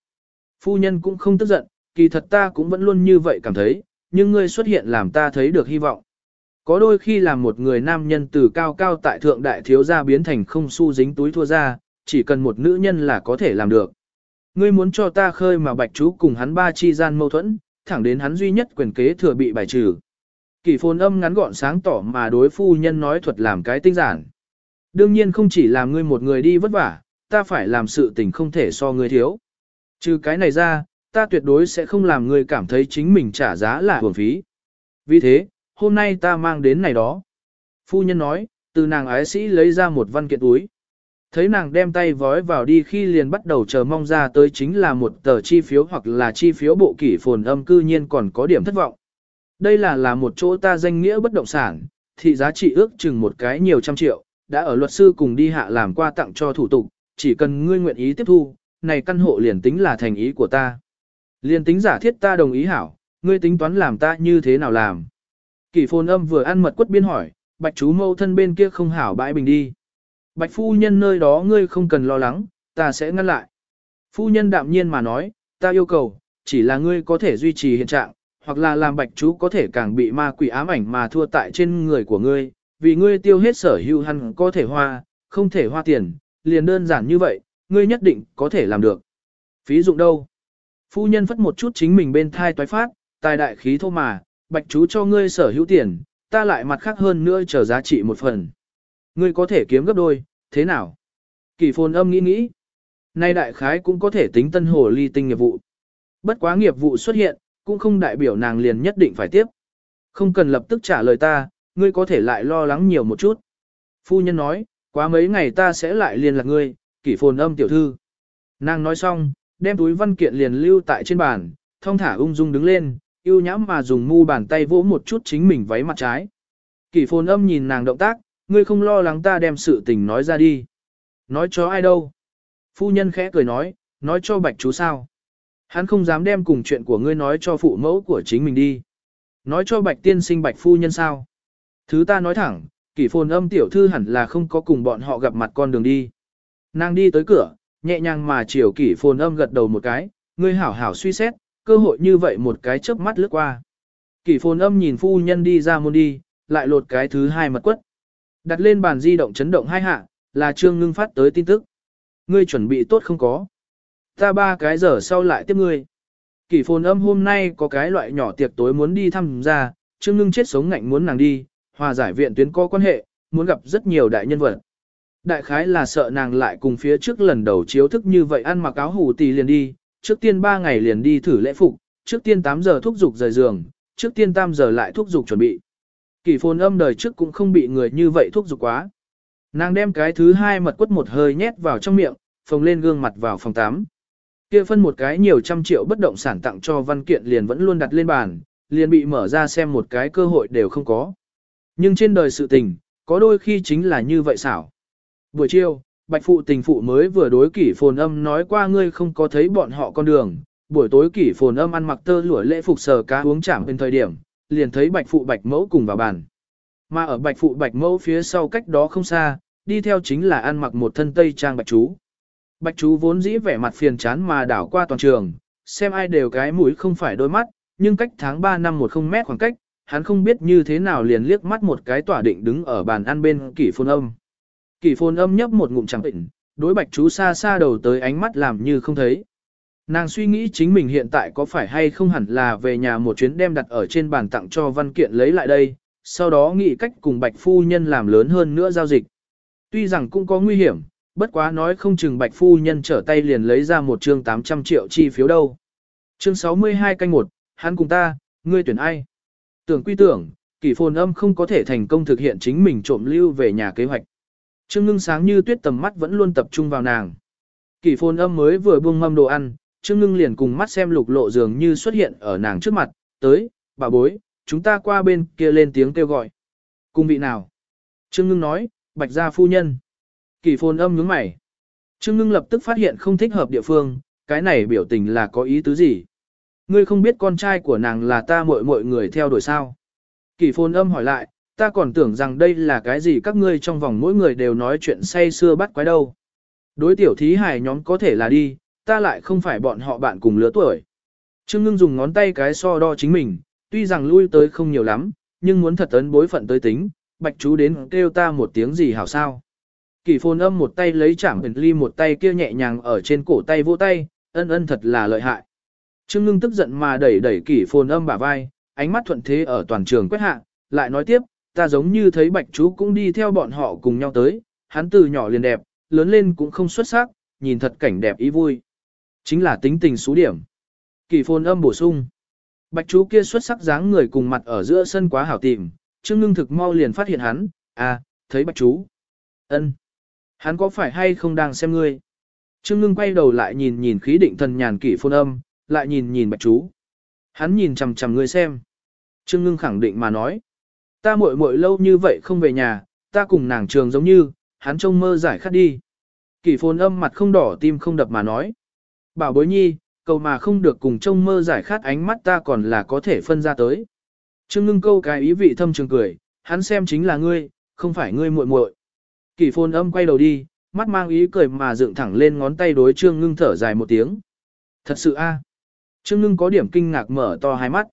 Phu nhân cũng không tức giận, kỳ thật ta cũng vẫn luôn như vậy cảm thấy, nhưng ngươi xuất hiện làm ta thấy được hy vọng. Có đôi khi làm một người nam nhân từ cao cao tại thượng đại thiếu gia biến thành không xu dính túi thua ra, chỉ cần một nữ nhân là có thể làm được. Ngươi muốn cho ta khơi mà bạch chú cùng hắn ba chi gian mâu thuẫn, thẳng đến hắn duy nhất quyền kế thừa bị bài trừ. Kỳ phồn âm ngắn gọn sáng tỏ mà đối phu nhân nói thuật làm cái tinh giản. Đương nhiên không chỉ làm ngươi một người đi vất vả, ta phải làm sự tình không thể so ngươi thiếu. Trừ cái này ra, ta tuyệt đối sẽ không làm ngươi cảm thấy chính mình trả giá là hưởng phí. Vì thế, hôm nay ta mang đến này đó. Phu nhân nói, từ nàng ái sĩ lấy ra một văn kiện túi. Thấy nàng đem tay vói vào đi khi liền bắt đầu chờ mong ra tới chính là một tờ chi phiếu hoặc là chi phiếu bộ kỷ phồn âm cư nhiên còn có điểm thất vọng. Đây là là một chỗ ta danh nghĩa bất động sản, thị giá trị ước chừng một cái nhiều trăm triệu, đã ở luật sư cùng đi hạ làm qua tặng cho thủ tục, chỉ cần ngươi nguyện ý tiếp thu, này căn hộ liền tính là thành ý của ta. Liền tính giả thiết ta đồng ý hảo, ngươi tính toán làm ta như thế nào làm. Kỷ phồn âm vừa ăn mật quất biên hỏi, bạch chú mâu thân bên kia không hảo bãi bình đi. Bạch phu nhân nơi đó ngươi không cần lo lắng, ta sẽ ngăn lại. Phu nhân đạm nhiên mà nói, ta yêu cầu, chỉ là ngươi có thể duy trì hiện trạng, hoặc là làm bạch chú có thể càng bị ma quỷ ám ảnh mà thua tại trên người của ngươi, vì ngươi tiêu hết sở hữu hẳn có thể hoa, không thể hoa tiền, liền đơn giản như vậy, ngươi nhất định có thể làm được. Phí dụng đâu? Phu nhân phất một chút chính mình bên thai toái phát, tài đại khí thô mà, bạch chú cho ngươi sở hữu tiền, ta lại mặt khác hơn nữa chờ giá trị một phần. Ngươi có thể kiếm gấp đôi, thế nào? Kỳ phồn âm nghĩ nghĩ. Nay đại khái cũng có thể tính tân hồ ly tinh nghiệp vụ. Bất quá nghiệp vụ xuất hiện, cũng không đại biểu nàng liền nhất định phải tiếp. Không cần lập tức trả lời ta, ngươi có thể lại lo lắng nhiều một chút. Phu nhân nói, quá mấy ngày ta sẽ lại liên lạc ngươi, kỷ phồn âm tiểu thư. Nàng nói xong, đem túi văn kiện liền lưu tại trên bàn, thông thả ung dung đứng lên, yêu nhãm mà dùng mu bàn tay vỗ một chút chính mình váy mặt trái. Kỷ phồn âm nhìn nàng động tác, ngươi không lo lắng ta đem sự tình nói ra đi. Nói cho ai đâu? Phu nhân khẽ cười nói, nói cho bạch chú sao? Hắn không dám đem cùng chuyện của ngươi nói cho phụ mẫu của chính mình đi. Nói cho bạch tiên sinh bạch phu nhân sao? Thứ ta nói thẳng, kỷ phồn âm tiểu thư hẳn là không có cùng bọn họ gặp mặt con đường đi. Nàng đi tới cửa, nhẹ nhàng mà chiều kỷ phồn âm gật đầu một cái, ngươi hảo hảo suy xét, cơ hội như vậy một cái chớp mắt lướt qua. Kỷ phồn âm nhìn phu nhân đi ra môn đi, lại lột cái thứ hai mật quất. Đặt lên bàn di động chấn động hai hạ, là trương ngưng phát tới tin tức. Ngươi chuẩn bị tốt không có. Ta ba cái giờ sau lại tiếp ngươi. Kỷ phồn âm hôm nay có cái loại nhỏ tiệc tối muốn đi thăm ra, trương ngưng chết sống ngạnh muốn nàng đi, hòa giải viện tuyến có quan hệ, muốn gặp rất nhiều đại nhân vật. Đại khái là sợ nàng lại cùng phía trước lần đầu chiếu thức như vậy ăn mặc áo hủ tì liền đi, trước tiên 3 ngày liền đi thử lễ phục, trước tiên 8 giờ thúc dục rời giường, trước tiên tam giờ lại thúc dục chuẩn bị. Kỷ phồn âm đời trước cũng không bị người như vậy thúc giục quá. Nàng đem cái thứ hai mật quất một hơi nhét vào trong miệng, phồng lên gương mặt vào phòng 8. Kia phân một cái nhiều trăm triệu bất động sản tặng cho văn kiện liền vẫn luôn đặt lên bàn, liền bị mở ra xem một cái cơ hội đều không có. Nhưng trên đời sự tình, có đôi khi chính là như vậy xảo. Buổi chiều, bạch phụ tình phụ mới vừa đối kỷ phồn âm nói qua ngươi không có thấy bọn họ con đường. Buổi tối kỷ phồn âm ăn mặc tơ lụa lễ phục sờ cá uống chảm bên thời điểm, liền thấy bạch phụ bạch mẫu cùng vào bàn. Mà ở bạch phụ bạch mẫu phía sau cách đó không xa, đi theo chính là ăn mặc một thân tây trang bạch chú. Bạch chú vốn dĩ vẻ mặt phiền chán mà đảo qua toàn trường, xem ai đều cái mũi không phải đôi mắt, nhưng cách tháng 3 năm một không mét khoảng cách, hắn không biết như thế nào liền liếc mắt một cái tỏa định đứng ở bàn ăn bên kỷ phôn âm. Kỷ phôn âm nhấp một ngụm chẳng định, đối bạch chú xa xa đầu tới ánh mắt làm như không thấy. Nàng suy nghĩ chính mình hiện tại có phải hay không hẳn là về nhà một chuyến đem đặt ở trên bàn tặng cho văn kiện lấy lại đây, sau đó nghĩ cách cùng bạch phu nhân làm lớn hơn nữa giao dịch. Tuy rằng cũng có nguy hiểm, bất quá nói không chừng bạch phu nhân trở tay liền lấy ra một chương 800 triệu chi phiếu đâu. Chương 62 canh 1, hắn cùng ta, ngươi tuyển ai? Tưởng quy tưởng, kỷ phồn âm không có thể thành công thực hiện chính mình trộm lưu về nhà kế hoạch. Trương ngưng sáng như tuyết tầm mắt vẫn luôn tập trung vào nàng. Kỷ phồn âm mới vừa buông mâm đồ ăn, Trương ngưng liền cùng mắt xem lục lộ dường như xuất hiện ở nàng trước mặt, tới, bà bối, chúng ta qua bên kia lên tiếng kêu gọi. Cùng vị nào? Trương ngưng nói, bạch gia phu nhân. Kỷ phồn âm nhướng mày. Trương ngưng lập tức phát hiện không thích hợp địa phương, cái này biểu tình là có ý tứ gì? Ngươi không biết con trai của nàng là ta muội muội người theo đuổi sao? Kỷ phồn âm hỏi lại, ta còn tưởng rằng đây là cái gì các ngươi trong vòng mỗi người đều nói chuyện say xưa bắt quái đâu. Đối tiểu thí hải nhóm có thể là đi, ta lại không phải bọn họ bạn cùng lứa tuổi. Trương ngưng dùng ngón tay cái so đo chính mình, tuy rằng lui tới không nhiều lắm, nhưng muốn thật ấn bối phận tới tính, bạch chú đến kêu ta một tiếng gì hảo sao. Kỷ phồn âm một tay lấy chảm ẩn ly một tay kia nhẹ nhàng ở trên cổ tay vỗ tay, ân ân thật là lợi hại. Trương ngưng tức giận mà đẩy đẩy kỷ phồn âm bả vai, ánh mắt thuận thế ở toàn trường quét hạ, lại nói tiếp, ta giống như thấy bạch chú cũng đi theo bọn họ cùng nhau tới, hắn từ nhỏ liền đẹp, lớn lên cũng không xuất sắc, nhìn thật cảnh đẹp ý vui. Chính là tính tình số điểm. Kỳ phồn âm bổ sung. Bạch chú kia xuất sắc dáng người cùng mặt ở giữa sân quá hảo tìm, Trương Ngưng thực mau liền phát hiện hắn, à, thấy bạch chú. ân, Hắn có phải hay không đang xem ngươi? Trương Ngưng quay đầu lại nhìn nhìn khí định thần nhàn kỷ phồn âm, lại nhìn nhìn bạch chú. Hắn nhìn chằm chằm ngươi xem. Trương Ngưng khẳng định mà nói. Ta muội muội lâu như vậy không về nhà, ta cùng nàng trường giống như, hắn trông mơ giải khát đi. Kỷ phồn âm mặt không đỏ tim không đập mà nói. Bảo bối nhi, cầu mà không được cùng trông mơ giải khát ánh mắt ta còn là có thể phân ra tới. Trương ngưng câu cái ý vị thâm trường cười, hắn xem chính là ngươi, không phải ngươi muội muội. Kỷ phồn âm quay đầu đi, mắt mang ý cười mà dựng thẳng lên ngón tay đối trương ngưng thở dài một tiếng. Thật sự a, Trương ngưng có điểm kinh ngạc mở to hai mắt.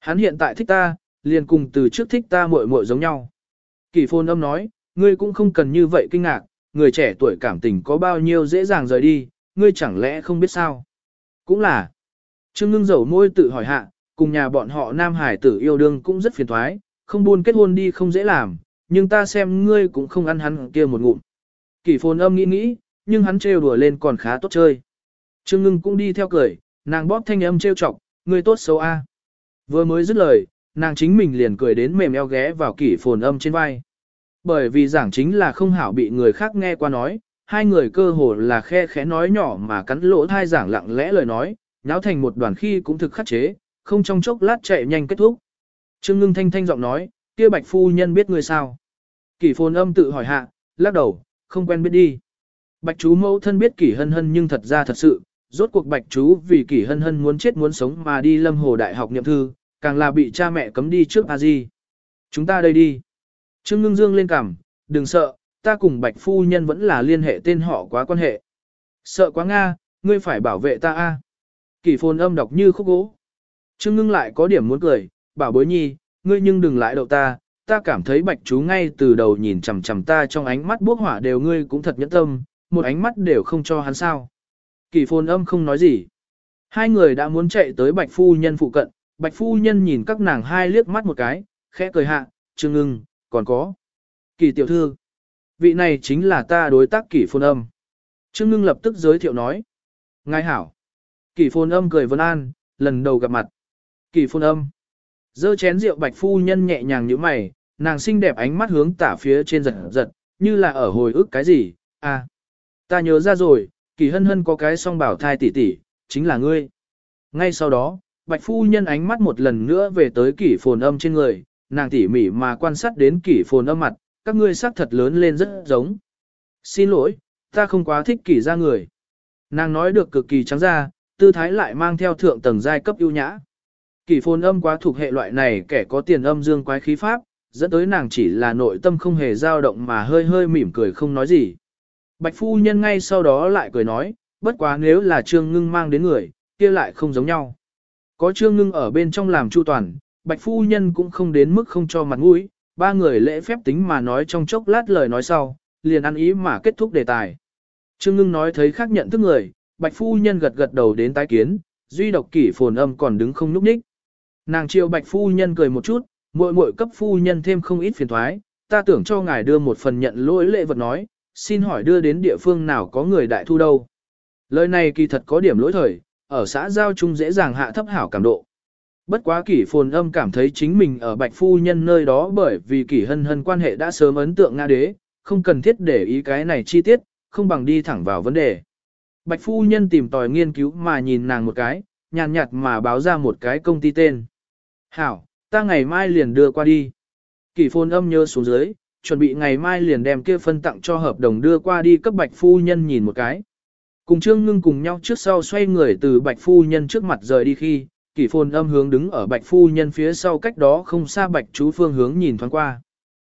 Hắn hiện tại thích ta, liền cùng từ trước thích ta muội muội giống nhau. Kỳ phôn âm nói, ngươi cũng không cần như vậy kinh ngạc, người trẻ tuổi cảm tình có bao nhiêu dễ dàng rời đi, ngươi chẳng lẽ không biết sao. Cũng là. Trương ngưng dầu môi tự hỏi hạ, cùng nhà bọn họ nam hải tử yêu đương cũng rất phiền thoái, không buôn kết hôn đi không dễ làm, nhưng ta xem ngươi cũng không ăn hắn kia một ngụm. Kỳ phồn âm nghĩ nghĩ, nhưng hắn trêu đùa lên còn khá tốt chơi. Trương ngưng cũng đi theo cười, nàng bóp thanh âm trêu chọc, ngươi tốt xấu a. Vừa mới dứt lời, nàng chính mình liền cười đến mềm eo ghé vào kỷ phồn âm trên vai. Bởi vì giảng chính là không hảo bị người khác nghe qua nói, hai người cơ hồ là khe khẽ nói nhỏ mà cắn lỗ thai giảng lặng lẽ lời nói, nháo thành một đoàn khi cũng thực khắc chế, không trong chốc lát chạy nhanh kết thúc. Trương ngưng thanh thanh giọng nói, kia bạch phu nhân biết người sao. Kỷ phồn âm tự hỏi hạ, lắc đầu, không quen biết đi. Bạch chú mẫu thân biết kỷ hân hân nhưng thật ra thật sự, rốt cuộc bạch chú vì kỷ hân hân muốn chết muốn sống mà đi lâm hồ đại học nhậm thư, càng là bị cha mẹ cấm đi trước a di. Chúng ta đây đi. Trương ngưng dương lên cằm, đừng sợ, ta cùng bạch phu nhân vẫn là liên hệ tên họ quá quan hệ. Sợ quá Nga, ngươi phải bảo vệ ta a. Kỷ phồn âm đọc như khúc gỗ. Trương ngưng lại có điểm muốn cười, bảo bối nhi, ngươi nhưng đừng lại đậu ta, ta cảm thấy bạch chú ngay từ đầu nhìn chằm chằm ta trong ánh mắt bốc hỏa đều ngươi cũng thật nhẫn tâm, một ánh mắt đều không cho hắn sao. Kỳ phồn âm không nói gì. Hai người đã muốn chạy tới bạch phu nhân phụ cận, bạch phu nhân nhìn các nàng hai liếc mắt một cái, khẽ cười hạ, trương ngưng, còn có. Kỳ tiểu thư, vị này chính là ta đối tác kỳ phồn âm. Trương ngưng lập tức giới thiệu nói. Ngài hảo. Kỳ phồn âm cười vân an, lần đầu gặp mặt. Kỳ phồn âm. Dơ chén rượu bạch phu nhân nhẹ nhàng như mày, nàng xinh đẹp ánh mắt hướng tả phía trên giật giật, như là ở hồi ức cái gì, à. Ta nhớ ra rồi, kỳ hân hân có cái song bảo thai tỷ tỷ, chính là ngươi. Ngay sau đó, bạch phu nhân ánh mắt một lần nữa về tới kỷ phồn âm trên người, nàng tỉ mỉ mà quan sát đến kỷ phồn âm mặt, các ngươi sắc thật lớn lên rất giống. Xin lỗi, ta không quá thích kỷ ra người. Nàng nói được cực kỳ trắng ra, tư thái lại mang theo thượng tầng giai cấp ưu nhã. Kỷ phồn âm quá thuộc hệ loại này kẻ có tiền âm dương quái khí pháp, dẫn tới nàng chỉ là nội tâm không hề dao động mà hơi hơi mỉm cười không nói gì. Bạch phu nhân ngay sau đó lại cười nói, bất quá nếu là trương ngưng mang đến người, kia lại không giống nhau. Có trương ngưng ở bên trong làm chu toàn, bạch phu nhân cũng không đến mức không cho mặt mũi, ba người lễ phép tính mà nói trong chốc lát lời nói sau, liền ăn ý mà kết thúc đề tài. Trương ngưng nói thấy khác nhận thức người, bạch phu nhân gật gật đầu đến tái kiến, duy độc kỷ phồn âm còn đứng không núp ních. Nàng chiều bạch phu nhân cười một chút, muội muội cấp phu nhân thêm không ít phiền thoái, ta tưởng cho ngài đưa một phần nhận lỗi lễ vật nói, xin hỏi đưa đến địa phương nào có người đại thu đâu. Lời này kỳ thật có điểm lỗi thời, ở xã giao chung dễ dàng hạ thấp hảo cảm độ. Bất quá kỷ phồn âm cảm thấy chính mình ở bạch phu nhân nơi đó bởi vì kỷ hân hân quan hệ đã sớm ấn tượng Nga đế, không cần thiết để ý cái này chi tiết, không bằng đi thẳng vào vấn đề. Bạch phu nhân tìm tòi nghiên cứu mà nhìn nàng một cái, nhàn nhạt mà báo ra một cái công ty tên. Hảo, ta ngày mai liền đưa qua đi. Kỷ phồn âm nhớ xuống dưới, chuẩn bị ngày mai liền đem kia phân tặng cho hợp đồng đưa qua đi cấp bạch phu nhân nhìn một cái. Cùng Trương Ngưng cùng nhau trước sau xoay người từ bạch phu nhân trước mặt rời đi khi, kỷ phồn âm hướng đứng ở bạch phu nhân phía sau cách đó không xa bạch chú phương hướng nhìn thoáng qua.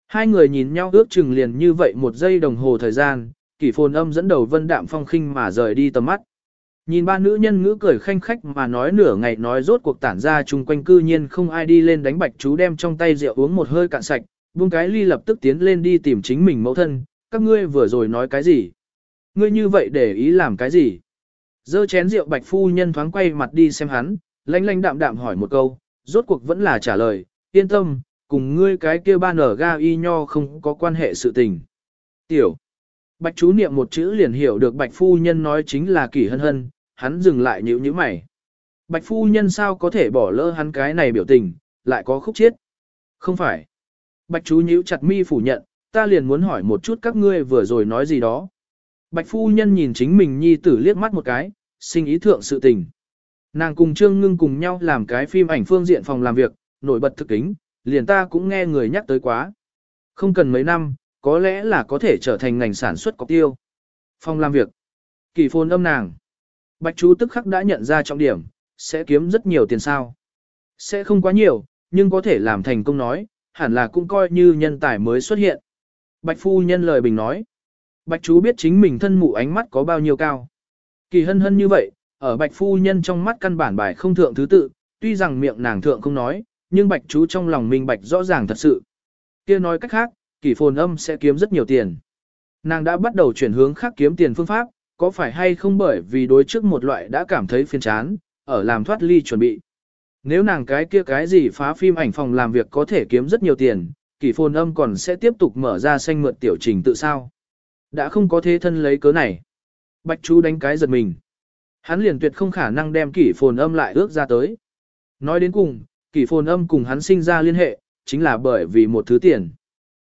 Hai người nhìn nhau ước chừng liền như vậy một giây đồng hồ thời gian, kỷ phồn âm dẫn đầu vân đạm phong khinh mà rời đi tầm mắt. Nhìn ba nữ nhân ngữ cười khanh khách mà nói nửa ngày nói rốt cuộc tản ra chung quanh cư nhiên không ai đi lên đánh bạch chú đem trong tay rượu uống một hơi cạn sạch, buông cái ly lập tức tiến lên đi tìm chính mình mẫu thân, các ngươi vừa rồi nói cái gì? Ngươi như vậy để ý làm cái gì? Dơ chén rượu bạch phu nhân thoáng quay mặt đi xem hắn, lanh lanh đạm đạm hỏi một câu, rốt cuộc vẫn là trả lời, yên tâm, cùng ngươi cái kia ba nở ga y nho không có quan hệ sự tình. Tiểu. Bạch chú niệm một chữ liền hiểu được bạch phu nhân nói chính là kỷ hân hân, hắn dừng lại nhíu nhíu mày. Bạch phu nhân sao có thể bỏ lỡ hắn cái này biểu tình, lại có khúc chiết. Không phải. Bạch chú nhíu chặt mi phủ nhận, ta liền muốn hỏi một chút các ngươi vừa rồi nói gì đó. Bạch phu nhân nhìn chính mình nhi tử liếc mắt một cái, sinh ý thượng sự tình. Nàng cùng Trương Ngưng cùng nhau làm cái phim ảnh phương diện phòng làm việc, nổi bật thực kính, liền ta cũng nghe người nhắc tới quá. Không cần mấy năm, có lẽ là có thể trở thành ngành sản xuất có tiêu. Phòng làm việc. Kỳ phôn âm nàng. Bạch chú tức khắc đã nhận ra trọng điểm, sẽ kiếm rất nhiều tiền sao. Sẽ không quá nhiều, nhưng có thể làm thành công nói, hẳn là cũng coi như nhân tài mới xuất hiện. Bạch phu nhân lời bình nói. Bạch chú biết chính mình thân mụ ánh mắt có bao nhiêu cao. Kỳ hân hân như vậy, ở bạch phu nhân trong mắt căn bản bài không thượng thứ tự, tuy rằng miệng nàng thượng không nói, nhưng bạch chú trong lòng minh bạch rõ ràng thật sự. kia nói cách khác, kỷ phồn âm sẽ kiếm rất nhiều tiền. Nàng đã bắt đầu chuyển hướng khác kiếm tiền phương pháp, có phải hay không bởi vì đối trước một loại đã cảm thấy phiền chán, ở làm thoát ly chuẩn bị. Nếu nàng cái kia cái gì phá phim ảnh phòng làm việc có thể kiếm rất nhiều tiền, kỷ phồn âm còn sẽ tiếp tục mở ra xanh mượt tiểu trình tự sao. Đã không có thế thân lấy cớ này. Bạch chú đánh cái giật mình. Hắn liền tuyệt không khả năng đem kỷ phồn âm lại ước ra tới. Nói đến cùng, kỷ phồn âm cùng hắn sinh ra liên hệ, chính là bởi vì một thứ tiền.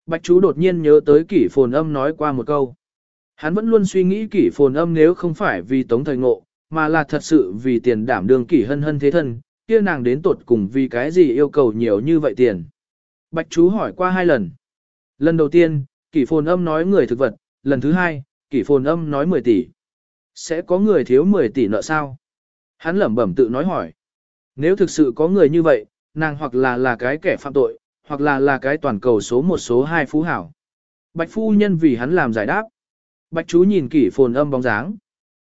Bạch chú đột nhiên nhớ tới kỷ phồn âm nói qua một câu. Hắn vẫn luôn suy nghĩ kỷ phồn âm nếu không phải vì tống thời ngộ, mà là thật sự vì tiền đảm đương kỷ hân hân thế thân, kia nàng đến tột cùng vì cái gì yêu cầu nhiều như vậy tiền. Bạch chú hỏi qua hai lần. Lần đầu tiên, kỷ phồn âm nói người thực vật, lần thứ hai, kỷ phồn âm nói 10 tỷ. Sẽ có người thiếu 10 tỷ nợ sao? Hắn lẩm bẩm tự nói hỏi. Nếu thực sự có người như vậy, nàng hoặc là là cái kẻ phạm tội, hoặc là là cái toàn cầu số một số hai phú hảo. Bạch phu nhân vì hắn làm giải đáp. Bạch chú nhìn kỷ phồn âm bóng dáng.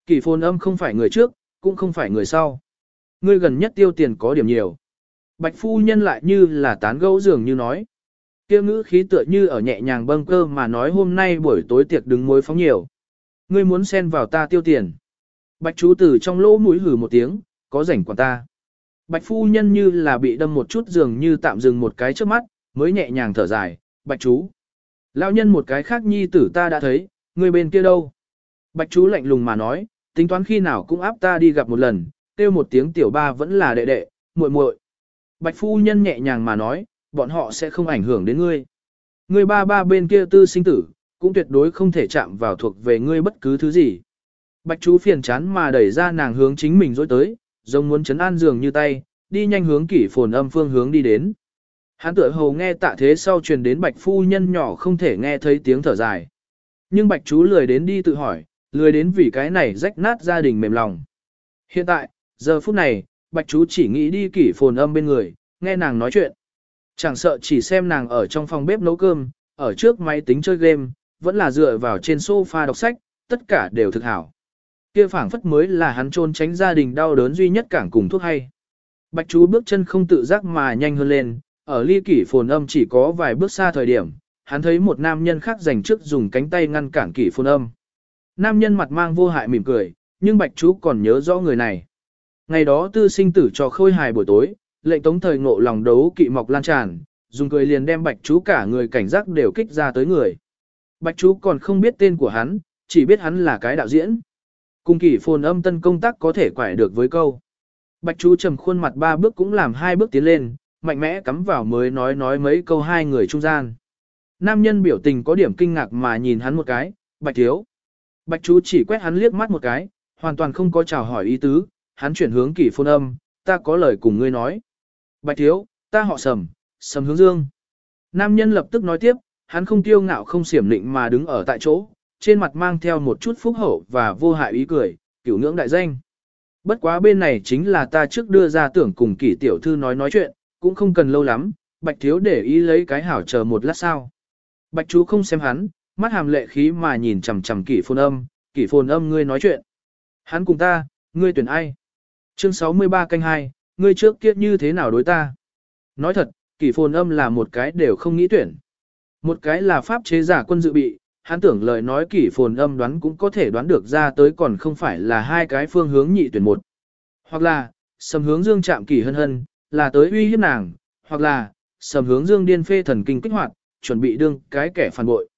Kỷ phồn âm không phải người trước, cũng không phải người sau. Ngươi gần nhất tiêu tiền có điểm nhiều. Bạch phu nhân lại như là tán gẫu dường như nói. Kia ngữ khí tựa như ở nhẹ nhàng bâng cơ mà nói hôm nay buổi tối tiệc đứng mối phóng nhiều. Ngươi muốn xen vào ta tiêu tiền. Bạch chú tử trong lỗ mũi hử một tiếng, có rảnh quản ta. Bạch phu nhân như là bị đâm một chút dường như tạm dừng một cái trước mắt, mới nhẹ nhàng thở dài, bạch chú. Lão nhân một cái khác nhi tử ta đã thấy, người bên kia đâu? Bạch chú lạnh lùng mà nói, tính toán khi nào cũng áp ta đi gặp một lần, kêu một tiếng tiểu ba vẫn là đệ đệ, muội muội. Bạch phu nhân nhẹ nhàng mà nói, bọn họ sẽ không ảnh hưởng đến ngươi. Ngươi ba ba bên kia tư sinh tử, cũng tuyệt đối không thể chạm vào thuộc về ngươi bất cứ thứ gì. Bạch chú phiền chán mà đẩy ra nàng hướng chính mình dối tới, giống muốn chấn an giường như tay, đi nhanh hướng kỷ phồn âm phương hướng đi đến. Hắn tựa hồ nghe tạ thế sau truyền đến bạch phu nhân nhỏ không thể nghe thấy tiếng thở dài. Nhưng bạch chú lười đến đi tự hỏi, lười đến vì cái này rách nát gia đình mềm lòng. Hiện tại, giờ phút này, bạch chú chỉ nghĩ đi kỷ phồn âm bên người, nghe nàng nói chuyện. Chẳng sợ chỉ xem nàng ở trong phòng bếp nấu cơm, ở trước máy tính chơi game, vẫn là dựa vào trên sofa đọc sách, tất cả đều thực hảo. Kia phảng phất mới là hắn trôn tránh gia đình đau đớn duy nhất cảng cùng thuốc hay. Bạch chú bước chân không tự giác mà nhanh hơn lên, ở ly kỷ phồn âm chỉ có vài bước xa thời điểm, hắn thấy một nam nhân khác dành trước dùng cánh tay ngăn cản kỷ phồn âm. Nam nhân mặt mang vô hại mỉm cười, nhưng bạch chú còn nhớ rõ người này. Ngày đó tư sinh tử cho khôi hài buổi tối, lệnh tống thời ngộ lòng đấu kỵ mọc lan tràn, dùng cười liền đem bạch chú cả người cảnh giác đều kích ra tới người. Bạch chú còn không biết tên của hắn, chỉ biết hắn là cái đạo diễn. Cùng kỳ phồn âm tân công tác có thể quải được với câu. Bạch chú trầm khuôn mặt ba bước cũng làm hai bước tiến lên, mạnh mẽ cắm vào mới nói nói mấy câu hai người trung gian. Nam nhân biểu tình có điểm kinh ngạc mà nhìn hắn một cái, bạch thiếu. Bạch chú chỉ quét hắn liếc mắt một cái, hoàn toàn không có chào hỏi ý tứ, hắn chuyển hướng kỳ phồn âm, ta có lời cùng ngươi nói. Bạch thiếu, ta họ sầm, sầm hướng dương. Nam nhân lập tức nói tiếp, hắn không tiêu ngạo không xiểm lịnh mà đứng ở tại chỗ, trên mặt mang theo một chút phúc hậu và vô hại ý cười, cửu ngưỡng đại danh. Bất quá bên này chính là ta trước đưa ra tưởng cùng kỷ tiểu thư nói nói chuyện, cũng không cần lâu lắm, bạch thiếu để ý lấy cái hảo chờ một lát sao? Bạch chú không xem hắn, mắt hàm lệ khí mà nhìn chằm chằm kỷ phồn âm, kỷ phồn âm ngươi nói chuyện. Hắn cùng ta, ngươi tuyển ai? Chương 63 canh 2, ngươi trước kiếp như thế nào đối ta? Nói thật, kỷ phồn âm là một cái đều không nghĩ tuyển. Một cái là pháp chế giả quân dự bị, hắn tưởng lời nói kỷ phồn âm đoán cũng có thể đoán được ra tới còn không phải là hai cái phương hướng nhị tuyển một. Hoặc là, sầm hướng dương chạm kỷ hân hân, là tới uy hiếp nàng, hoặc là, sầm hướng dương điên phê thần kinh kích hoạt, chuẩn bị đương cái kẻ phản bội.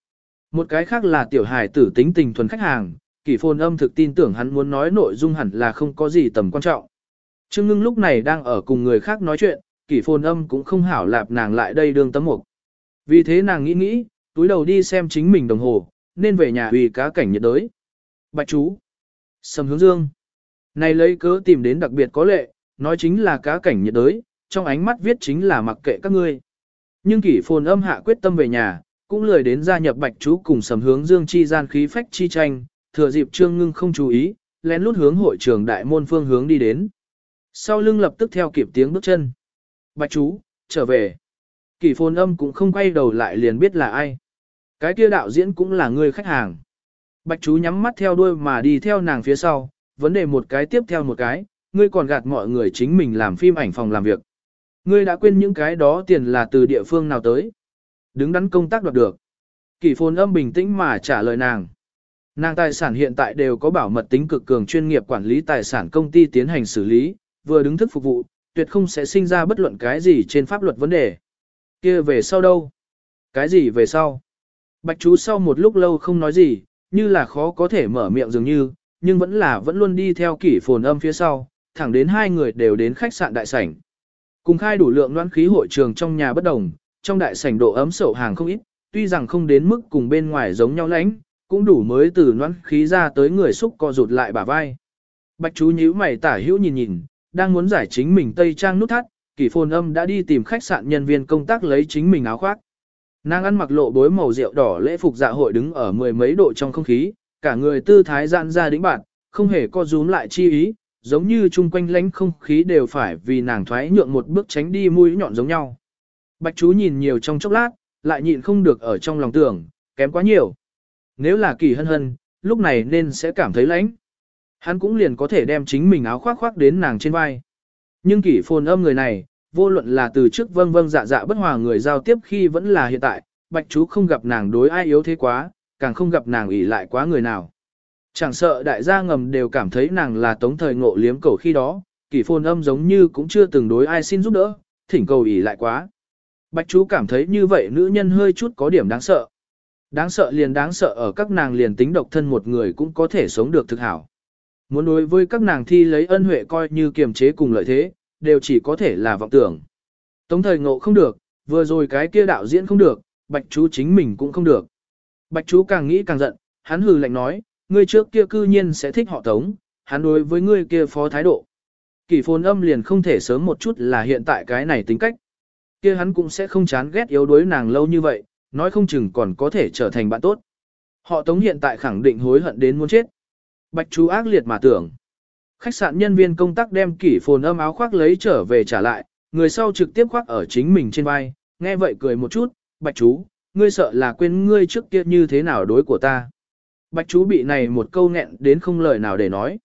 Một cái khác là tiểu hài tử tính tình thuần khách hàng, kỷ phồn âm thực tin tưởng hắn muốn nói nội dung hẳn là không có gì tầm quan trọng. Trương ngưng lúc này đang ở cùng người khác nói chuyện, kỷ phồn âm cũng không hảo lạp nàng lại đây đương tấm mục. Vì thế nàng nghĩ nghĩ, túi đầu đi xem chính mình đồng hồ, nên về nhà vì cá cảnh nhiệt đới. Bạch chú. Sầm hướng dương. Này lấy cớ tìm đến đặc biệt có lệ, nói chính là cá cảnh nhiệt đới, trong ánh mắt viết chính là mặc kệ các ngươi. Nhưng kỷ phồn âm hạ quyết tâm về nhà, cũng lười đến gia nhập bạch chú cùng sầm hướng dương chi gian khí phách chi tranh, thừa dịp trương ngưng không chú ý, lén lút hướng hội trường đại môn phương hướng đi đến. Sau lưng lập tức theo kịp tiếng bước chân. Bạch chú, trở về. Kỳ phồn âm cũng không quay đầu lại liền biết là ai. Cái kia đạo diễn cũng là người khách hàng. Bạch chú nhắm mắt theo đuôi mà đi theo nàng phía sau, vấn đề một cái tiếp theo một cái, ngươi còn gạt mọi người chính mình làm phim ảnh phòng làm việc. Ngươi đã quên những cái đó tiền là từ địa phương nào tới. Đứng đắn công tác đoạt được. Kỳ phồn âm bình tĩnh mà trả lời nàng. Nàng tài sản hiện tại đều có bảo mật tính cực cường chuyên nghiệp quản lý tài sản công ty tiến hành xử lý, vừa đứng thức phục vụ, tuyệt không sẽ sinh ra bất luận cái gì trên pháp luật vấn đề kia về sau đâu? Cái gì về sau? Bạch chú sau một lúc lâu không nói gì, như là khó có thể mở miệng dường như, nhưng vẫn là vẫn luôn đi theo kỷ phồn âm phía sau, thẳng đến hai người đều đến khách sạn đại sảnh. Cùng khai đủ lượng đoán khí hội trường trong nhà bất đồng, trong đại sảnh độ ấm sổ hàng không ít, tuy rằng không đến mức cùng bên ngoài giống nhau lãnh, cũng đủ mới từ đoán khí ra tới người xúc co rụt lại bả vai. Bạch chú nhíu mày tả hữu nhìn nhìn, đang muốn giải chính mình tây trang nút thắt, kỷ phồn âm đã đi tìm khách sạn nhân viên công tác lấy chính mình áo khoác. Nàng ăn mặc lộ bối màu rượu đỏ lễ phục dạ hội đứng ở mười mấy độ trong không khí, cả người tư thái giãn ra đĩnh bạn, không hề co rúm lại chi ý, giống như chung quanh lánh không khí đều phải vì nàng thoái nhượng một bước tránh đi mũi nhọn giống nhau. Bạch chú nhìn nhiều trong chốc lát, lại nhịn không được ở trong lòng tưởng, kém quá nhiều. Nếu là kỳ hân hân, lúc này nên sẽ cảm thấy lãnh. Hắn cũng liền có thể đem chính mình áo khoác khoác đến nàng trên vai. Nhưng kỷ phồn âm người này, vô luận là từ trước vâng vâng dạ dạ bất hòa người giao tiếp khi vẫn là hiện tại, bạch chú không gặp nàng đối ai yếu thế quá, càng không gặp nàng ủy lại quá người nào. Chẳng sợ đại gia ngầm đều cảm thấy nàng là tống thời ngộ liếm cầu khi đó, kỷ phồn âm giống như cũng chưa từng đối ai xin giúp đỡ, thỉnh cầu ủy lại quá. Bạch chú cảm thấy như vậy nữ nhân hơi chút có điểm đáng sợ. Đáng sợ liền đáng sợ ở các nàng liền tính độc thân một người cũng có thể sống được thực hảo. Muốn đối với các nàng thi lấy ân huệ coi như kiềm chế cùng lợi thế, đều chỉ có thể là vọng tưởng. Tống thời ngộ không được, vừa rồi cái kia đạo diễn không được, bạch chú chính mình cũng không được. Bạch chú càng nghĩ càng giận, hắn hừ lạnh nói, ngươi trước kia cư nhiên sẽ thích họ tống, hắn đối với ngươi kia phó thái độ. Kỷ phồn âm liền không thể sớm một chút là hiện tại cái này tính cách. kia hắn cũng sẽ không chán ghét yếu đuối nàng lâu như vậy, nói không chừng còn có thể trở thành bạn tốt. Họ tống hiện tại khẳng định hối hận đến muốn chết. Bạch chú ác liệt mà tưởng. Khách sạn nhân viên công tác đem kỷ phồn âm áo khoác lấy trở về trả lại, người sau trực tiếp khoác ở chính mình trên vai, nghe vậy cười một chút, bạch chú, ngươi sợ là quên ngươi trước kia như thế nào đối của ta. Bạch chú bị này một câu nghẹn đến không lời nào để nói.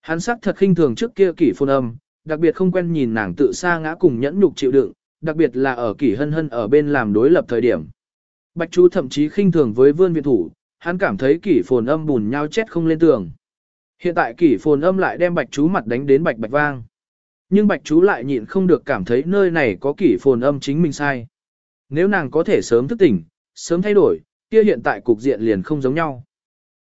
Hắn sắc thật khinh thường trước kia kỷ phồn âm, đặc biệt không quen nhìn nàng tự xa ngã cùng nhẫn nhục chịu đựng, đặc biệt là ở kỷ hân hân ở bên làm đối lập thời điểm. Bạch chú thậm chí khinh thường với vươn viện thủ, hắn cảm thấy kỷ phồn âm bùn nhau chết không lên tường. Hiện tại kỷ phồn âm lại đem bạch chú mặt đánh đến bạch bạch vang. Nhưng bạch chú lại nhịn không được cảm thấy nơi này có kỷ phồn âm chính mình sai. Nếu nàng có thể sớm thức tỉnh, sớm thay đổi, kia hiện tại cục diện liền không giống nhau.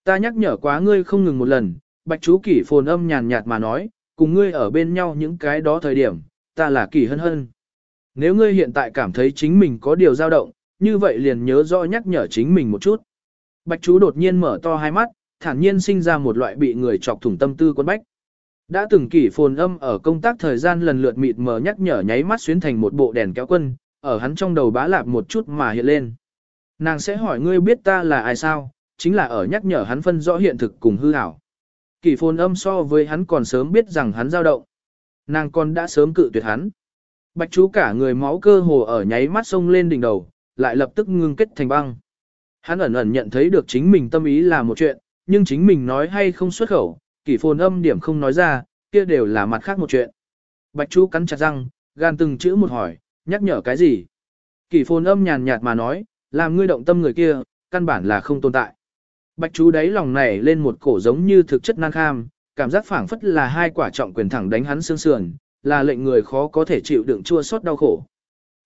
Ta nhắc nhở quá ngươi không ngừng một lần, bạch chú kỷ phồn âm nhàn nhạt mà nói, cùng ngươi ở bên nhau những cái đó thời điểm, ta là kỷ hân hân. Nếu ngươi hiện tại cảm thấy chính mình có điều dao động, như vậy liền nhớ rõ nhắc nhở chính mình một chút. Bạch chú đột nhiên mở to hai mắt, thản nhiên sinh ra một loại bị người chọc thủng tâm tư quân bách. Đã từng kỷ phồn âm ở công tác thời gian lần lượt mịt mờ nhắc nhở nháy mắt xuyến thành một bộ đèn kéo quân, ở hắn trong đầu bá lạp một chút mà hiện lên. Nàng sẽ hỏi ngươi biết ta là ai sao, chính là ở nhắc nhở hắn phân rõ hiện thực cùng hư ảo. Kỷ phồn âm so với hắn còn sớm biết rằng hắn dao động. Nàng còn đã sớm cự tuyệt hắn. Bạch chú cả người máu cơ hồ ở nháy mắt sông lên đỉnh đầu, lại lập tức ngưng kết thành băng. Hắn ẩn ẩn nhận thấy được chính mình tâm ý là một chuyện, nhưng chính mình nói hay không xuất khẩu, kỷ phồn âm điểm không nói ra, kia đều là mặt khác một chuyện. Bạch chú cắn chặt răng, gan từng chữ một hỏi, nhắc nhở cái gì? Kỷ phồn âm nhàn nhạt mà nói, làm ngươi động tâm người kia, căn bản là không tồn tại. Bạch chú đáy lòng này lên một cổ giống như thực chất nan kham, cảm giác phảng phất là hai quả trọng quyền thẳng đánh hắn xương sườn, là lệnh người khó có thể chịu đựng chua xót đau khổ.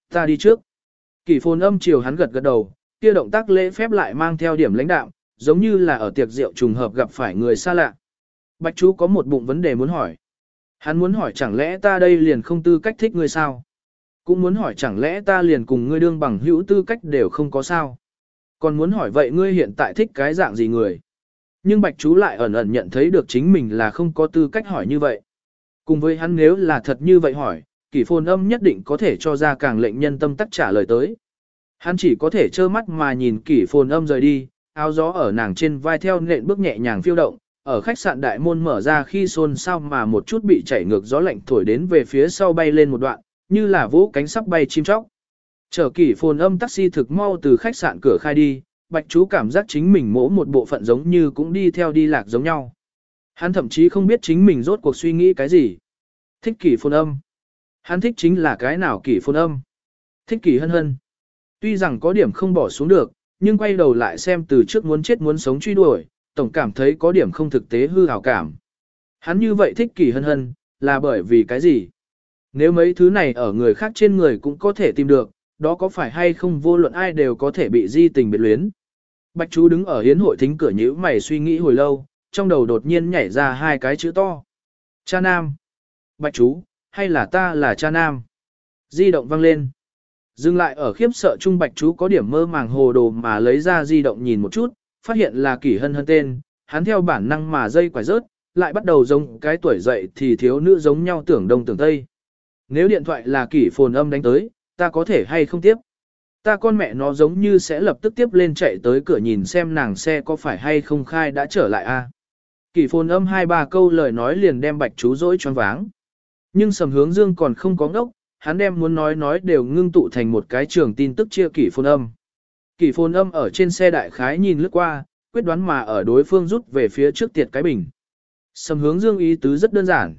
Ta đi trước. Kỷ phồn âm chiều hắn gật gật đầu, kia động tác lễ phép lại mang theo điểm lãnh đạo, giống như là ở tiệc rượu trùng hợp gặp phải người xa lạ. Bạch chú có một bụng vấn đề muốn hỏi. Hắn muốn hỏi chẳng lẽ ta đây liền không tư cách thích ngươi sao? Cũng muốn hỏi chẳng lẽ ta liền cùng ngươi đương bằng hữu tư cách đều không có sao? Còn muốn hỏi vậy ngươi hiện tại thích cái dạng gì người? Nhưng bạch chú lại ẩn ẩn nhận thấy được chính mình là không có tư cách hỏi như vậy. Cùng với hắn nếu là thật như vậy hỏi, kỷ phồn âm nhất định có thể cho ra càng lệnh nhân tâm tắc trả lời tới. Hắn chỉ có thể trơ mắt mà nhìn kỷ phồn âm rời đi, áo gió ở nàng trên vai theo nện bước nhẹ nhàng phiêu động, ở khách sạn đại môn mở ra khi xôn sao mà một chút bị chảy ngược gió lạnh thổi đến về phía sau bay lên một đoạn, như là vũ cánh sắp bay chim chóc. Chờ kỷ phồn âm taxi thực mau từ khách sạn cửa khai đi, bạch chú cảm giác chính mình mỗ một bộ phận giống như cũng đi theo đi lạc giống nhau. Hắn thậm chí không biết chính mình rốt cuộc suy nghĩ cái gì. Thích kỷ phồn âm. Hắn thích chính là cái nào kỷ phồn âm. Thích kỷ hân hân. Tuy rằng có điểm không bỏ xuống được, nhưng quay đầu lại xem từ trước muốn chết muốn sống truy đuổi, tổng cảm thấy có điểm không thực tế hư hào cảm. Hắn như vậy thích kỳ hân hân, là bởi vì cái gì? Nếu mấy thứ này ở người khác trên người cũng có thể tìm được, đó có phải hay không vô luận ai đều có thể bị di tình biệt luyến. Bạch chú đứng ở hiến hội thính cửa nhữ mày suy nghĩ hồi lâu, trong đầu đột nhiên nhảy ra hai cái chữ to. Cha nam. Bạch chú, hay là ta là cha nam? Di động vang lên. Dừng lại ở khiếp sợ trung bạch chú có điểm mơ màng hồ đồ mà lấy ra di động nhìn một chút, phát hiện là kỷ hân hân tên, hắn theo bản năng mà dây quải rớt, lại bắt đầu giống cái tuổi dậy thì thiếu nữ giống nhau tưởng đông tưởng tây. Nếu điện thoại là kỷ phồn âm đánh tới, ta có thể hay không tiếp. Ta con mẹ nó giống như sẽ lập tức tiếp lên chạy tới cửa nhìn xem nàng xe có phải hay không khai đã trở lại à? a. Kỷ phồn âm hai ba câu lời nói liền đem bạch chú dỗi choáng váng. Nhưng sầm hướng dương còn không có ngốc, hắn đem muốn nói nói đều ngưng tụ thành một cái trường tin tức chia kỷ phồn âm. Kỷ phồn âm ở trên xe đại khái nhìn lướt qua, quyết đoán mà ở đối phương rút về phía trước tiệt cái bình. Sầm hướng dương ý tứ rất đơn giản.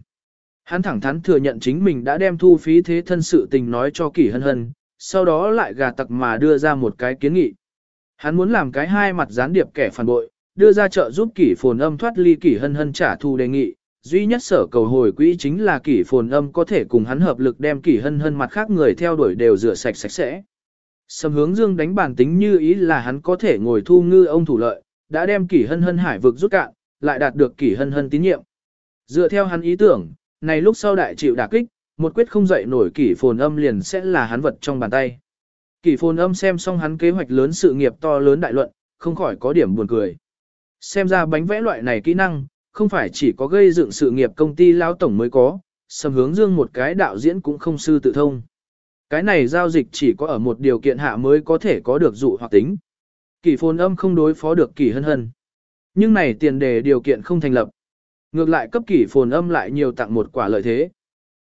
Hắn thẳng thắn thừa nhận chính mình đã đem thu phí thế thân sự tình nói cho kỷ hân hân, sau đó lại gà tặc mà đưa ra một cái kiến nghị. Hắn muốn làm cái hai mặt gián điệp kẻ phản bội, đưa ra trợ giúp kỷ phồn âm thoát ly kỷ hân hân trả thù đề nghị. Duy nhất sở cầu hồi quỹ chính là kỷ phồn âm có thể cùng hắn hợp lực đem kỷ hân hân mặt khác người theo đuổi đều rửa sạch sạch sẽ. Sầm hướng dương đánh bản tính như ý là hắn có thể ngồi thu ngư ông thủ lợi, đã đem kỷ hân hân hải vực rút cạn, lại đạt được kỷ hân hân tín nhiệm. Dựa theo hắn ý tưởng, này lúc sau đại chịu đả kích, một quyết không dậy nổi kỷ phồn âm liền sẽ là hắn vật trong bàn tay. Kỷ phồn âm xem xong hắn kế hoạch lớn sự nghiệp to lớn đại luận, không khỏi có điểm buồn cười. Xem ra bánh vẽ loại này kỹ năng, không phải chỉ có gây dựng sự nghiệp công ty Lão tổng mới có, sầm hướng dương một cái đạo diễn cũng không sư tự thông. Cái này giao dịch chỉ có ở một điều kiện hạ mới có thể có được dụ hoặc tính. Kỳ phồn âm không đối phó được kỳ hân hân. Nhưng này tiền đề điều kiện không thành lập. Ngược lại cấp kỷ phồn âm lại nhiều tặng một quả lợi thế.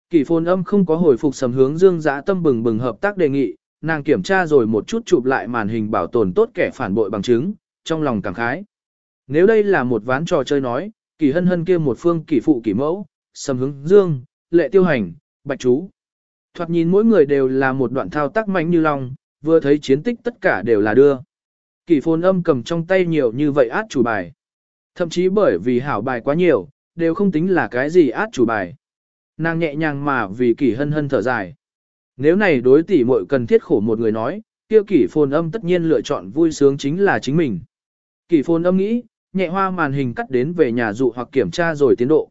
Kỷ phồn âm không có hồi phục sầm hướng dương giã tâm bừng bừng hợp tác đề nghị, nàng kiểm tra rồi một chút chụp lại màn hình bảo tồn tốt kẻ phản bội bằng chứng, trong lòng cảm khái. Nếu đây là một ván trò chơi nói, Kỳ hân hân kia một phương kỳ phụ kỳ mẫu, sầm Hứng, dương, lệ tiêu hành, bạch chú. Thoạt nhìn mỗi người đều là một đoạn thao tác mạnh như lòng, vừa thấy chiến tích tất cả đều là đưa. Kỷ phồn âm cầm trong tay nhiều như vậy át chủ bài. Thậm chí bởi vì hảo bài quá nhiều, đều không tính là cái gì át chủ bài. Nàng nhẹ nhàng mà vì kỷ hân hân thở dài. Nếu này đối tỷ muội cần thiết khổ một người nói, kia kỷ phồn âm tất nhiên lựa chọn vui sướng chính là chính mình. Kỷ phồn âm nghĩ, nhẹ hoa màn hình cắt đến về nhà dụ hoặc kiểm tra rồi tiến độ.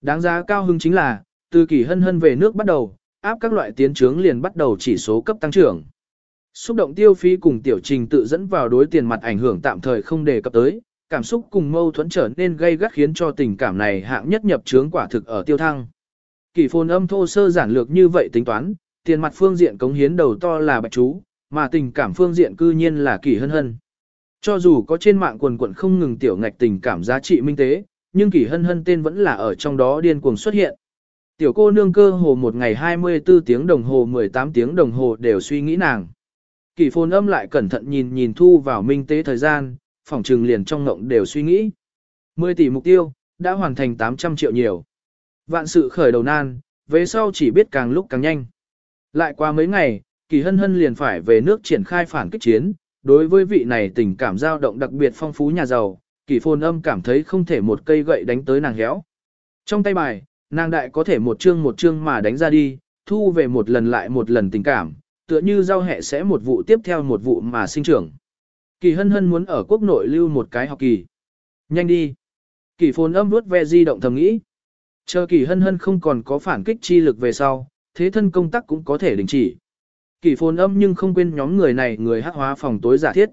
Đáng giá cao hứng chính là, từ kỳ hân hân về nước bắt đầu, áp các loại tiến trướng liền bắt đầu chỉ số cấp tăng trưởng. Xúc động tiêu phí cùng tiểu trình tự dẫn vào đối tiền mặt ảnh hưởng tạm thời không đề cập tới, cảm xúc cùng mâu thuẫn trở nên gây gắt khiến cho tình cảm này hạng nhất nhập trướng quả thực ở tiêu thăng. Kỳ phồn âm thô sơ giản lược như vậy tính toán, tiền mặt phương diện cống hiến đầu to là bạch chú, mà tình cảm phương diện cư nhiên là kỳ hân hân. Cho dù có trên mạng quần quận không ngừng tiểu ngạch tình cảm giá trị minh tế, nhưng kỳ hân hân tên vẫn là ở trong đó điên cuồng xuất hiện. Tiểu cô nương cơ hồ một ngày 24 tiếng đồng hồ 18 tiếng đồng hồ đều suy nghĩ nàng. Kỳ phồn âm lại cẩn thận nhìn nhìn thu vào minh tế thời gian, phòng trừng liền trong ngộng đều suy nghĩ. 10 tỷ mục tiêu, đã hoàn thành 800 triệu nhiều. Vạn sự khởi đầu nan, về sau chỉ biết càng lúc càng nhanh. Lại qua mấy ngày, kỳ hân hân liền phải về nước triển khai phản kích chiến, đối với vị này tình cảm dao động đặc biệt phong phú nhà giàu, kỳ phồn âm cảm thấy không thể một cây gậy đánh tới nàng héo. Trong tay bài, nàng đại có thể một chương một chương mà đánh ra đi, thu về một lần lại một lần tình cảm, tựa như giao hệ sẽ một vụ tiếp theo một vụ mà sinh trưởng. Kỳ hân hân muốn ở quốc nội lưu một cái học kỳ. Nhanh đi. Kỳ phồn âm vuốt ve di động thầm nghĩ. Chờ kỳ hân hân không còn có phản kích chi lực về sau, thế thân công tác cũng có thể đình chỉ. Kỳ phồn âm nhưng không quên nhóm người này người hắc hóa phòng tối giả thiết.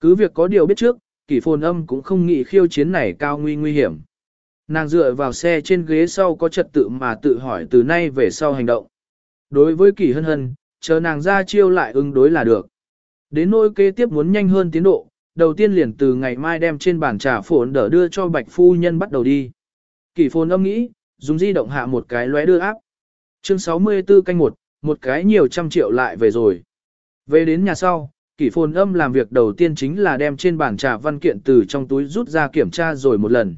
Cứ việc có điều biết trước, kỳ phồn âm cũng không nghĩ khiêu chiến này cao nguy nguy hiểm. Nàng dựa vào xe trên ghế sau có trật tự mà tự hỏi từ nay về sau hành động. Đối với kỳ hân hân, chờ nàng ra chiêu lại ứng đối là được. Đến nỗi kế tiếp muốn nhanh hơn tiến độ, đầu tiên liền từ ngày mai đem trên bàn trà phồn đỡ đưa cho bạch phu nhân bắt đầu đi. Kỷ phồn âm nghĩ, dùng di động hạ một cái lóe đưa áp. Chương 64 canh một, một cái nhiều trăm triệu lại về rồi. Về đến nhà sau, kỷ phồn âm làm việc đầu tiên chính là đem trên bàn trà văn kiện từ trong túi rút ra kiểm tra rồi một lần.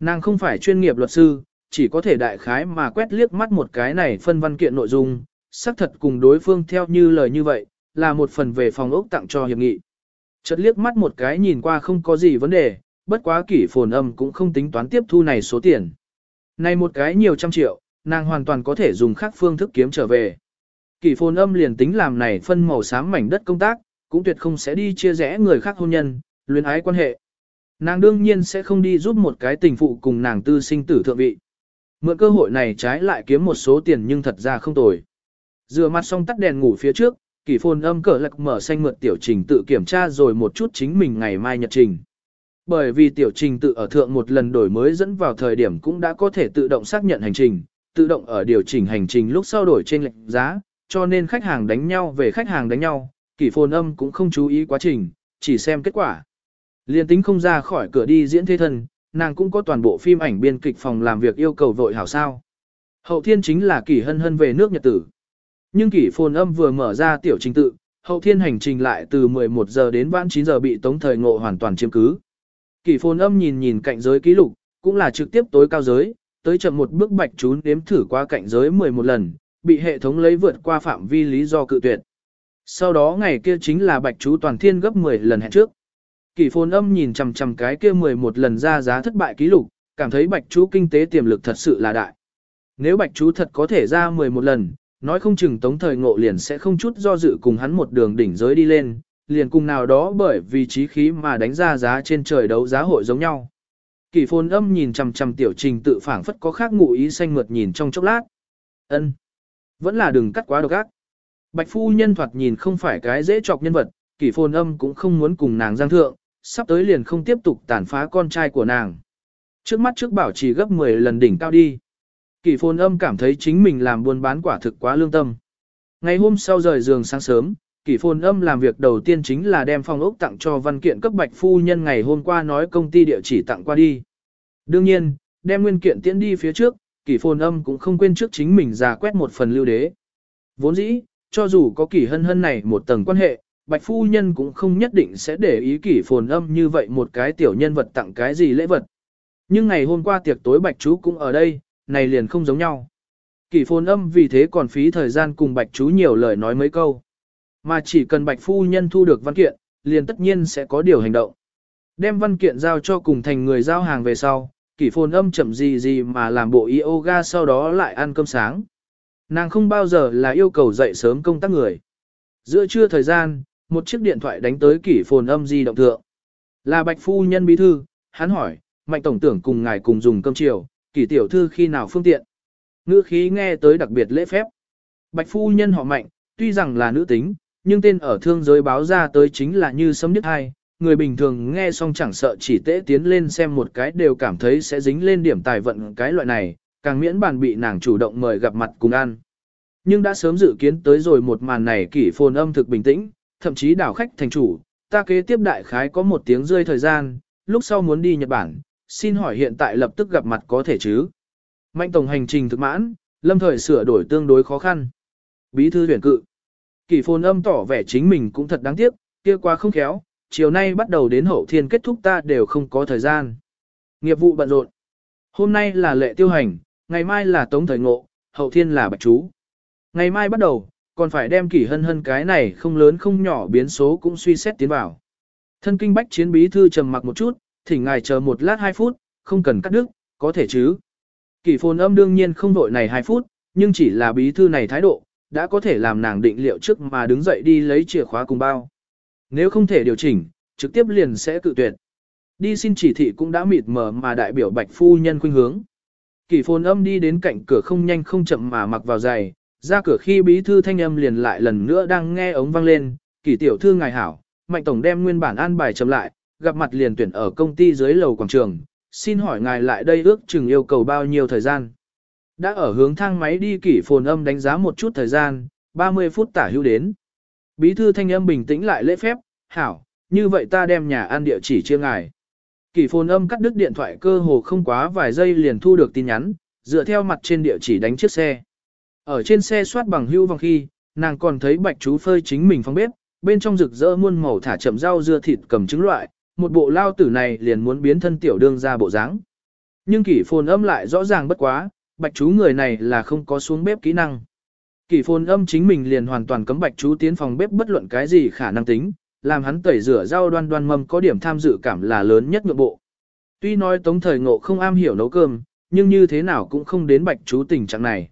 Nàng không phải chuyên nghiệp luật sư, chỉ có thể đại khái mà quét liếc mắt một cái này phân văn kiện nội dung, xác thật cùng đối phương theo như lời như vậy, là một phần về phòng ốc tặng cho hiệp nghị. Chợt liếc mắt một cái nhìn qua không có gì vấn đề, bất quá kỷ phồn âm cũng không tính toán tiếp thu này số tiền. Này một cái nhiều trăm triệu, nàng hoàn toàn có thể dùng khác phương thức kiếm trở về. Kỷ phồn âm liền tính làm này phân màu xám mảnh đất công tác, cũng tuyệt không sẽ đi chia rẽ người khác hôn nhân, luyến ái quan hệ. Nàng đương nhiên sẽ không đi giúp một cái tình phụ cùng nàng tư sinh tử thượng vị. Mượn cơ hội này trái lại kiếm một số tiền nhưng thật ra không tồi. Dừa mặt xong tắt đèn ngủ phía trước, kỷ phồn âm cờ lạc mở xanh mượn tiểu trình tự kiểm tra rồi một chút chính mình ngày mai nhật trình. Bởi vì tiểu trình tự ở thượng một lần đổi mới dẫn vào thời điểm cũng đã có thể tự động xác nhận hành trình, tự động ở điều chỉnh hành trình lúc sau đổi trên lệnh giá, cho nên khách hàng đánh nhau về khách hàng đánh nhau, kỷ phồn âm cũng không chú ý quá trình, chỉ xem kết quả. Liên tính không ra khỏi cửa đi diễn thế thân, nàng cũng có toàn bộ phim ảnh biên kịch phòng làm việc yêu cầu vội hảo sao. Hậu thiên chính là kỷ hân hân về nước nhật tử. Nhưng kỷ phồn âm vừa mở ra tiểu trình tự, hậu thiên hành trình lại từ 11 giờ đến vãn 9 giờ bị tống thời ngộ hoàn toàn chiếm cứ. Kỷ phồn âm nhìn nhìn cạnh giới ký lục, cũng là trực tiếp tối cao giới, tới chậm một bước bạch chú đếm thử qua cạnh giới 11 lần, bị hệ thống lấy vượt qua phạm vi lý do cự tuyệt. Sau đó ngày kia chính là bạch chú toàn thiên gấp 10 lần hẹn trước. Kỷ phồn âm nhìn chằm chằm cái kia 11 lần ra giá thất bại ký lục, cảm thấy bạch chú kinh tế tiềm lực thật sự là đại. Nếu bạch chú thật có thể ra 11 lần, nói không chừng tống thời ngộ liền sẽ không chút do dự cùng hắn một đường đỉnh giới đi lên, liền cùng nào đó bởi vì trí khí mà đánh ra giá trên trời đấu giá hội giống nhau. Kỷ phồn âm nhìn chằm chằm tiểu trình tự phảng phất có khác ngụ ý xanh mượt nhìn trong chốc lát. ân vẫn là đừng cắt quá độc ác. Bạch phu nhân thoạt nhìn không phải cái dễ chọc nhân vật, kỷ phồn âm cũng không muốn cùng nàng giang thượng, sắp tới liền không tiếp tục tàn phá con trai của nàng. Trước mắt trước bảo trì gấp 10 lần đỉnh cao đi. Kỷ phồn âm cảm thấy chính mình làm buôn bán quả thực quá lương tâm. Ngày hôm sau rời giường sáng sớm, kỷ phồn âm làm việc đầu tiên chính là đem phong ốc tặng cho văn kiện cấp bạch phu nhân ngày hôm qua nói công ty địa chỉ tặng qua đi. Đương nhiên, đem nguyên kiện tiễn đi phía trước, kỷ phồn âm cũng không quên trước chính mình ra quét một phần lưu đế. Vốn dĩ, cho dù có kỷ hân hân này một tầng quan hệ, bạch phu nhân cũng không nhất định sẽ để ý kỷ phồn âm như vậy một cái tiểu nhân vật tặng cái gì lễ vật. Nhưng ngày hôm qua tiệc tối bạch chú cũng ở đây, này liền không giống nhau. Kỷ phồn âm vì thế còn phí thời gian cùng bạch chú nhiều lời nói mấy câu. Mà chỉ cần bạch phu nhân thu được văn kiện, liền tất nhiên sẽ có điều hành động. Đem văn kiện giao cho cùng thành người giao hàng về sau, kỷ phồn âm chậm gì gì mà làm bộ yoga sau đó lại ăn cơm sáng. Nàng không bao giờ là yêu cầu dậy sớm công tác người. Giữa trưa thời gian, một chiếc điện thoại đánh tới kỷ phồn âm di động thượng. Là bạch phu nhân bí thư, hắn hỏi, mạnh tổng tưởng cùng ngài cùng dùng cơm chiều, kỷ tiểu thư khi nào phương tiện. Ngữ khí nghe tới đặc biệt lễ phép. Bạch phu nhân họ mạnh, tuy rằng là nữ tính, nhưng tên ở thương giới báo ra tới chính là như sấm nhất hai. Người bình thường nghe xong chẳng sợ chỉ tễ tiến lên xem một cái đều cảm thấy sẽ dính lên điểm tài vận cái loại này, càng miễn bàn bị nàng chủ động mời gặp mặt cùng ăn. Nhưng đã sớm dự kiến tới rồi một màn này kỷ phồn âm thực bình tĩnh, thậm chí đảo khách thành chủ, ta kế tiếp đại khái có một tiếng rơi thời gian, lúc sau muốn đi Nhật Bản, xin hỏi hiện tại lập tức gặp mặt có thể chứ? Mạnh tổng hành trình thực mãn, lâm thời sửa đổi tương đối khó khăn. Bí thư huyền cự. Kỷ phồn âm tỏ vẻ chính mình cũng thật đáng tiếc, kia quá không khéo, chiều nay bắt đầu đến hậu thiên kết thúc ta đều không có thời gian. Nghiệp vụ bận rộn. Hôm nay là lệ tiêu hành, ngày mai là tống thời ngộ, hậu thiên là bạch chú. Ngày mai bắt đầu, còn phải đem kỷ hân hân cái này không lớn không nhỏ biến số cũng suy xét tiến vào. Thân kinh bách chiến bí thư trầm mặc một chút, thỉnh ngài chờ một lát hai phút, không cần cắt đứt, có thể chứ. Kỷ phồn âm đương nhiên không vội này hai phút, nhưng chỉ là bí thư này thái độ, đã có thể làm nàng định liệu trước mà đứng dậy đi lấy chìa khóa cùng bao. Nếu không thể điều chỉnh, trực tiếp liền sẽ cự tuyệt. Đi xin chỉ thị cũng đã mịt mờ mà đại biểu bạch phu nhân khuynh hướng. Kỷ phồn âm đi đến cạnh cửa không nhanh không chậm mà mặc vào giày, ra cửa khi bí thư thanh âm liền lại lần nữa đang nghe ống vang lên, kỷ tiểu thư ngài hảo, mạnh tổng đem nguyên bản an bài chậm lại, gặp mặt liền tuyển ở công ty dưới lầu quảng trường, xin hỏi ngài lại đây ước chừng yêu cầu bao nhiêu thời gian. Đã ở hướng thang máy đi kỷ phồn âm đánh giá một chút thời gian, 30 phút tả hữu đến. Bí thư thanh âm bình tĩnh lại lễ phép, hảo, như vậy ta đem nhà ăn địa chỉ chia ngài. Kỷ phồn âm cắt đứt điện thoại cơ hồ không quá vài giây liền thu được tin nhắn, dựa theo mặt trên địa chỉ đánh chiếc xe. Ở trên xe soát bằng hưu vòng khi, nàng còn thấy bạch chú phơi chính mình phong bếp, bên trong rực rỡ muôn màu thả chậm rau dưa thịt cầm trứng loại, một bộ lao tử này liền muốn biến thân tiểu đương ra bộ dáng. Nhưng kỷ phồn âm lại rõ ràng bất quá, bạch chú người này là không có xuống bếp kỹ năng. Kỷ phồn âm chính mình liền hoàn toàn cấm bạch chú tiến phòng bếp bất luận cái gì khả năng tính, làm hắn tẩy rửa rau đoan đoan mâm có điểm tham dự cảm là lớn nhất ngược bộ. Tuy nói tống thời ngộ không am hiểu nấu cơm, nhưng như thế nào cũng không đến bạch chú tình trạng này.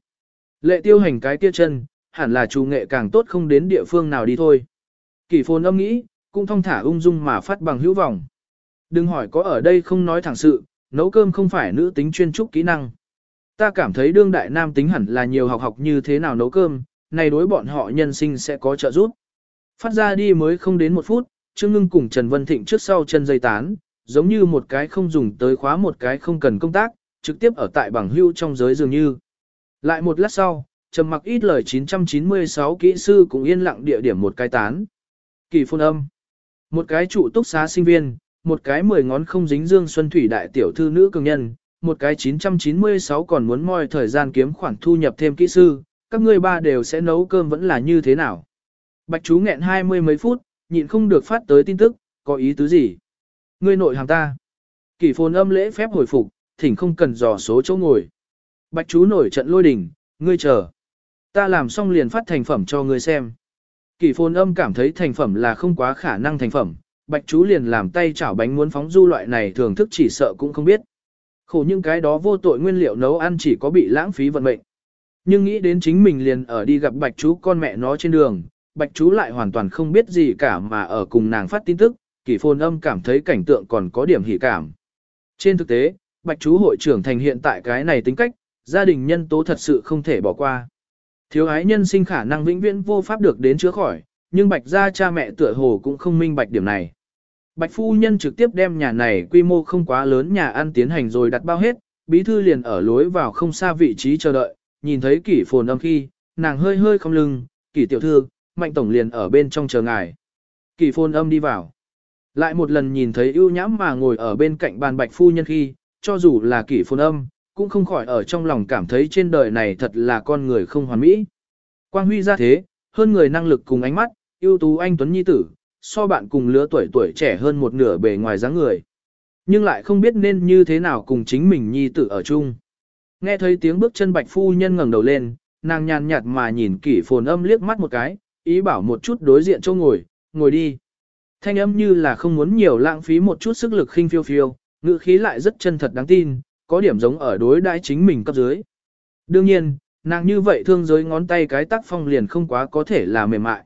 Lệ tiêu hành cái kia chân, hẳn là chú nghệ càng tốt không đến địa phương nào đi thôi. Kỷ phồn âm nghĩ, cũng thong thả ung dung mà phát bằng hữu vọng. Đừng hỏi có ở đây không nói thẳng sự, nấu cơm không phải nữ tính chuyên trúc kỹ năng. Ta cảm thấy đương đại nam tính hẳn là nhiều học học như thế nào nấu cơm, này đối bọn họ nhân sinh sẽ có trợ giúp. Phát ra đi mới không đến một phút, Trương Ngưng cùng Trần Vân Thịnh trước sau chân dây tán, giống như một cái không dùng tới khóa một cái không cần công tác, trực tiếp ở tại bảng hưu trong giới dường như. Lại một lát sau, trầm mặc ít lời 996 kỹ sư cũng yên lặng địa điểm một cái tán. Kỳ phun âm. Một cái trụ túc xá sinh viên, một cái mười ngón không dính dương xuân thủy đại tiểu thư nữ cường nhân, một cái 996 còn muốn moi thời gian kiếm khoản thu nhập thêm kỹ sư, các ngươi ba đều sẽ nấu cơm vẫn là như thế nào. Bạch chú nghẹn hai mươi mấy phút, nhịn không được phát tới tin tức, có ý tứ gì? Ngươi nội hàng ta. Kỷ phồn âm lễ phép hồi phục, thỉnh không cần dò số chỗ ngồi. Bạch chú nổi trận lôi đình ngươi chờ. Ta làm xong liền phát thành phẩm cho ngươi xem. Kỷ phồn âm cảm thấy thành phẩm là không quá khả năng thành phẩm, bạch chú liền làm tay chảo bánh muốn phóng du loại này thường thức chỉ sợ cũng không biết. Khổ những cái đó vô tội nguyên liệu nấu ăn chỉ có bị lãng phí vận mệnh. Nhưng nghĩ đến chính mình liền ở đi gặp bạch chú con mẹ nó trên đường, bạch chú lại hoàn toàn không biết gì cả mà ở cùng nàng phát tin tức, kỷ phồn âm cảm thấy cảnh tượng còn có điểm hỉ cảm. Trên thực tế, bạch chú hội trưởng thành hiện tại cái này tính cách, gia đình nhân tố thật sự không thể bỏ qua. Thiếu ái nhân sinh khả năng vĩnh viễn vô pháp được đến chữa khỏi, nhưng bạch gia cha mẹ tựa hồ cũng không minh bạch điểm này. Bạch phu nhân trực tiếp đem nhà này quy mô không quá lớn nhà ăn tiến hành rồi đặt bao hết, bí thư liền ở lối vào không xa vị trí chờ đợi, nhìn thấy kỷ phồn âm khi, nàng hơi hơi không lưng, kỷ tiểu thư, mạnh tổng liền ở bên trong chờ ngài. Kỷ phồn âm đi vào. Lại một lần nhìn thấy ưu nhãm mà ngồi ở bên cạnh bàn bạch phu nhân khi, cho dù là kỷ phồn âm, cũng không khỏi ở trong lòng cảm thấy trên đời này thật là con người không hoàn mỹ. Quang huy ra thế, hơn người năng lực cùng ánh mắt, ưu tú anh Tuấn Nhi Tử, so bạn cùng lứa tuổi tuổi trẻ hơn một nửa bề ngoài dáng người. Nhưng lại không biết nên như thế nào cùng chính mình Nhi Tử ở chung. Nghe thấy tiếng bước chân bạch phu nhân ngẩng đầu lên, nàng nhàn nhạt mà nhìn kỷ phồn âm liếc mắt một cái, ý bảo một chút đối diện châu ngồi, ngồi đi. Thanh âm như là không muốn nhiều lãng phí một chút sức lực khinh phiêu phiêu, ngữ khí lại rất chân thật đáng tin, có điểm giống ở đối đãi chính mình cấp dưới. Đương nhiên, nàng như vậy thương giới ngón tay cái tác phong liền không quá có thể là mềm mại.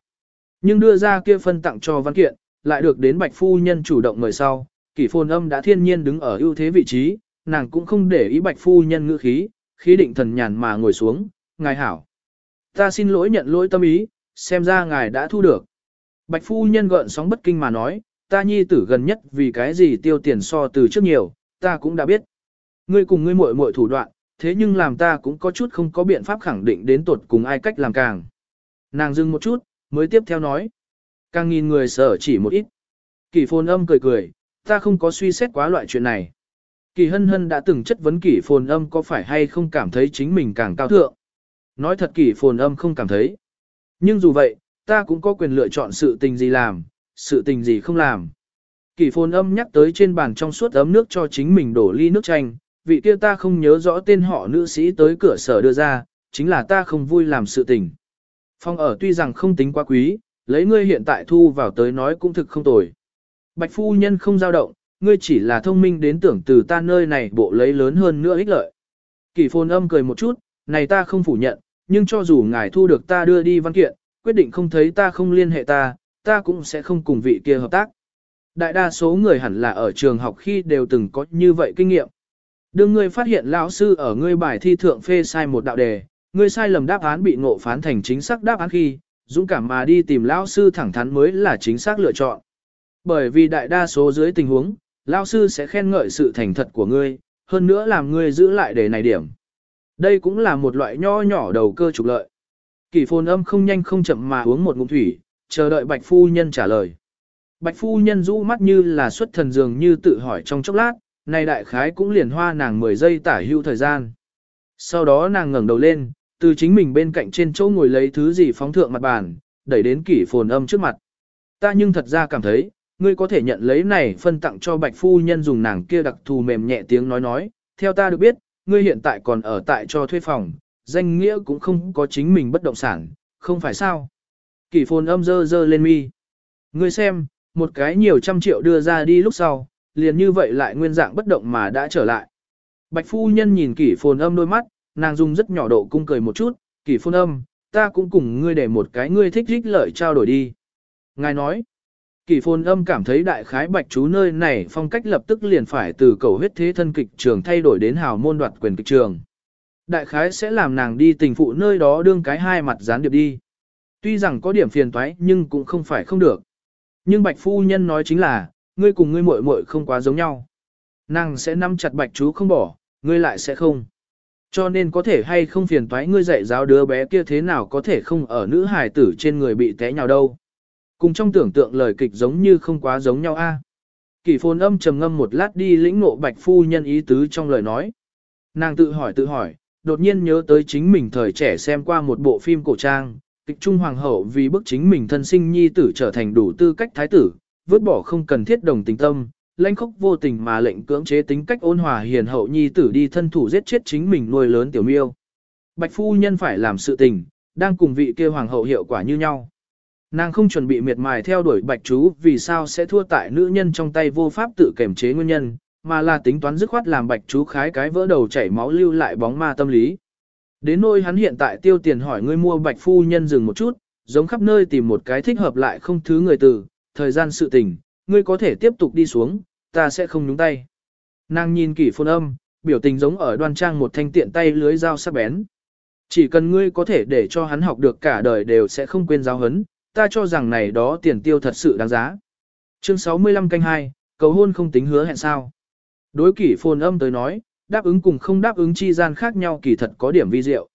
Nhưng đưa ra kia phân tặng cho văn kiện, lại được đến bạch phu nhân chủ động mời sau, kỷ phồn âm đã thiên nhiên đứng ở ưu thế vị trí, nàng cũng không để ý bạch phu nhân ngữ khí, khí định thần nhàn mà ngồi xuống, ngài hảo. Ta xin lỗi nhận lỗi tâm ý, xem ra ngài đã thu được. Bạch phu nhân gợn sóng bất kinh mà nói, ta nhi tử gần nhất vì cái gì tiêu tiền so từ trước nhiều, ta cũng đã biết. Ngươi cùng ngươi muội muội thủ đoạn, thế nhưng làm ta cũng có chút không có biện pháp khẳng định đến tột cùng ai cách làm càng. Nàng dừng một chút, mới tiếp theo nói. Càng nghìn người sợ chỉ một ít. Kỳ phồn âm cười cười, ta không có suy xét quá loại chuyện này. Kỳ hân hân đã từng chất vấn kỷ phồn âm có phải hay không cảm thấy chính mình càng cao thượng. Nói thật kỷ phồn âm không cảm thấy. Nhưng dù vậy, ta cũng có quyền lựa chọn sự tình gì làm, sự tình gì không làm. Kỷ phồn âm nhắc tới trên bàn trong suốt ấm nước cho chính mình đổ ly nước chanh, vị kia ta không nhớ rõ tên họ nữ sĩ tới cửa sở đưa ra, chính là ta không vui làm sự tình. Phong ở tuy rằng không tính quá quý, lấy ngươi hiện tại thu vào tới nói cũng thực không tồi. Bạch phu nhân không dao động, ngươi chỉ là thông minh đến tưởng từ ta nơi này bộ lấy lớn hơn nữa ích lợi. Kỷ phồn âm cười một chút, này ta không phủ nhận, nhưng cho dù ngài thu được ta đưa đi văn kiện, quyết định không thấy ta không liên hệ ta, ta cũng sẽ không cùng vị kia hợp tác. Đại đa số người hẳn là ở trường học khi đều từng có như vậy kinh nghiệm. Đương ngươi phát hiện lão sư ở ngươi bài thi thượng phê sai một đạo đề, ngươi sai lầm đáp án bị ngộ phán thành chính xác đáp án khi, dũng cảm mà đi tìm lão sư thẳng thắn mới là chính xác lựa chọn. Bởi vì đại đa số dưới tình huống, lão sư sẽ khen ngợi sự thành thật của ngươi, hơn nữa làm ngươi giữ lại đề này điểm. Đây cũng là một loại nho nhỏ đầu cơ trục lợi. Kỷ phồn âm không nhanh không chậm mà uống một ngụm thủy, chờ đợi bạch phu nhân trả lời. Bạch phu nhân rũ mắt như là xuất thần dường như tự hỏi trong chốc lát, này đại khái cũng liền hoa nàng 10 giây tả hữu thời gian. Sau đó nàng ngẩng đầu lên, từ chính mình bên cạnh trên chỗ ngồi lấy thứ gì phóng thượng mặt bàn, đẩy đến kỷ phồn âm trước mặt. Ta nhưng thật ra cảm thấy, ngươi có thể nhận lấy này phân tặng cho bạch phu nhân dùng nàng kia đặc thù mềm nhẹ tiếng nói nói, theo ta được biết, ngươi hiện tại còn ở tại cho thuê phòng, danh nghĩa cũng không có chính mình bất động sản, không phải sao? Kỷ phồn âm dơ dơ lên mi. Ngươi xem, một cái nhiều trăm triệu đưa ra đi lúc sau, liền như vậy lại nguyên dạng bất động mà đã trở lại. Bạch phu nhân nhìn kỷ phồn âm đôi mắt, nàng dùng rất nhỏ độ cung cười một chút, kỷ phun âm, ta cũng cùng ngươi để một cái ngươi thích thích lợi trao đổi đi. Ngài nói, kỷ phun âm cảm thấy đại khái bạch chú nơi này phong cách lập tức liền phải từ cầu huyết thế thân kịch trường thay đổi đến hào môn đoạt quyền kịch trường. Đại khái sẽ làm nàng đi tình phụ nơi đó đương cái hai mặt gián điệp đi. Tuy rằng có điểm phiền toái nhưng cũng không phải không được. Nhưng bạch phu nhân nói chính là, ngươi cùng ngươi muội muội không quá giống nhau. Nàng sẽ nắm chặt bạch chú không bỏ, ngươi lại sẽ không. Cho nên có thể hay không phiền toái ngươi dạy giáo đứa bé kia thế nào có thể không ở nữ hài tử trên người bị té nhào đâu. Cùng trong tưởng tượng lời kịch giống như không quá giống nhau a. À. Kỷ phồn âm trầm ngâm một lát đi lĩnh nộ bạch phu nhân ý tứ trong lời nói. Nàng tự hỏi tự hỏi, đột nhiên nhớ tới chính mình thời trẻ xem qua một bộ phim cổ trang, kịch trung hoàng hậu vì bức chính mình thân sinh nhi tử trở thành đủ tư cách thái tử, vứt bỏ không cần thiết đồng tình tâm, lãnh khốc vô tình mà lệnh cưỡng chế tính cách ôn hòa hiền hậu nhi tử đi thân thủ giết chết chính mình nuôi lớn tiểu miêu. Bạch phu nhân phải làm sự tình, đang cùng vị kia hoàng hậu hiệu quả như nhau. Nàng không chuẩn bị miệt mài theo đuổi bạch chú vì sao sẽ thua tại nữ nhân trong tay vô pháp tự kiểm chế nguyên nhân, mà là tính toán dứt khoát làm bạch chú khái cái vỡ đầu chảy máu lưu lại bóng ma tâm lý. Đến nỗi hắn hiện tại tiêu tiền hỏi ngươi mua bạch phu nhân dừng một chút, giống khắp nơi tìm một cái thích hợp lại không thứ người từ, thời gian sự tình, ngươi có thể tiếp tục đi xuống, ta sẽ không nhúng tay. Nàng nhìn kỷ phôn âm, biểu tình giống ở đoan trang một thanh tiện tay lưới dao sắc bén. Chỉ cần ngươi có thể để cho hắn học được cả đời đều sẽ không quên giáo hấn, ta cho rằng này đó tiền tiêu thật sự đáng giá. Chương 65 canh 2, cầu hôn không tính hứa hẹn sao. Đối kỷ phồn âm tới nói, đáp ứng cùng không đáp ứng chi gian khác nhau kỳ thật có điểm vi diệu.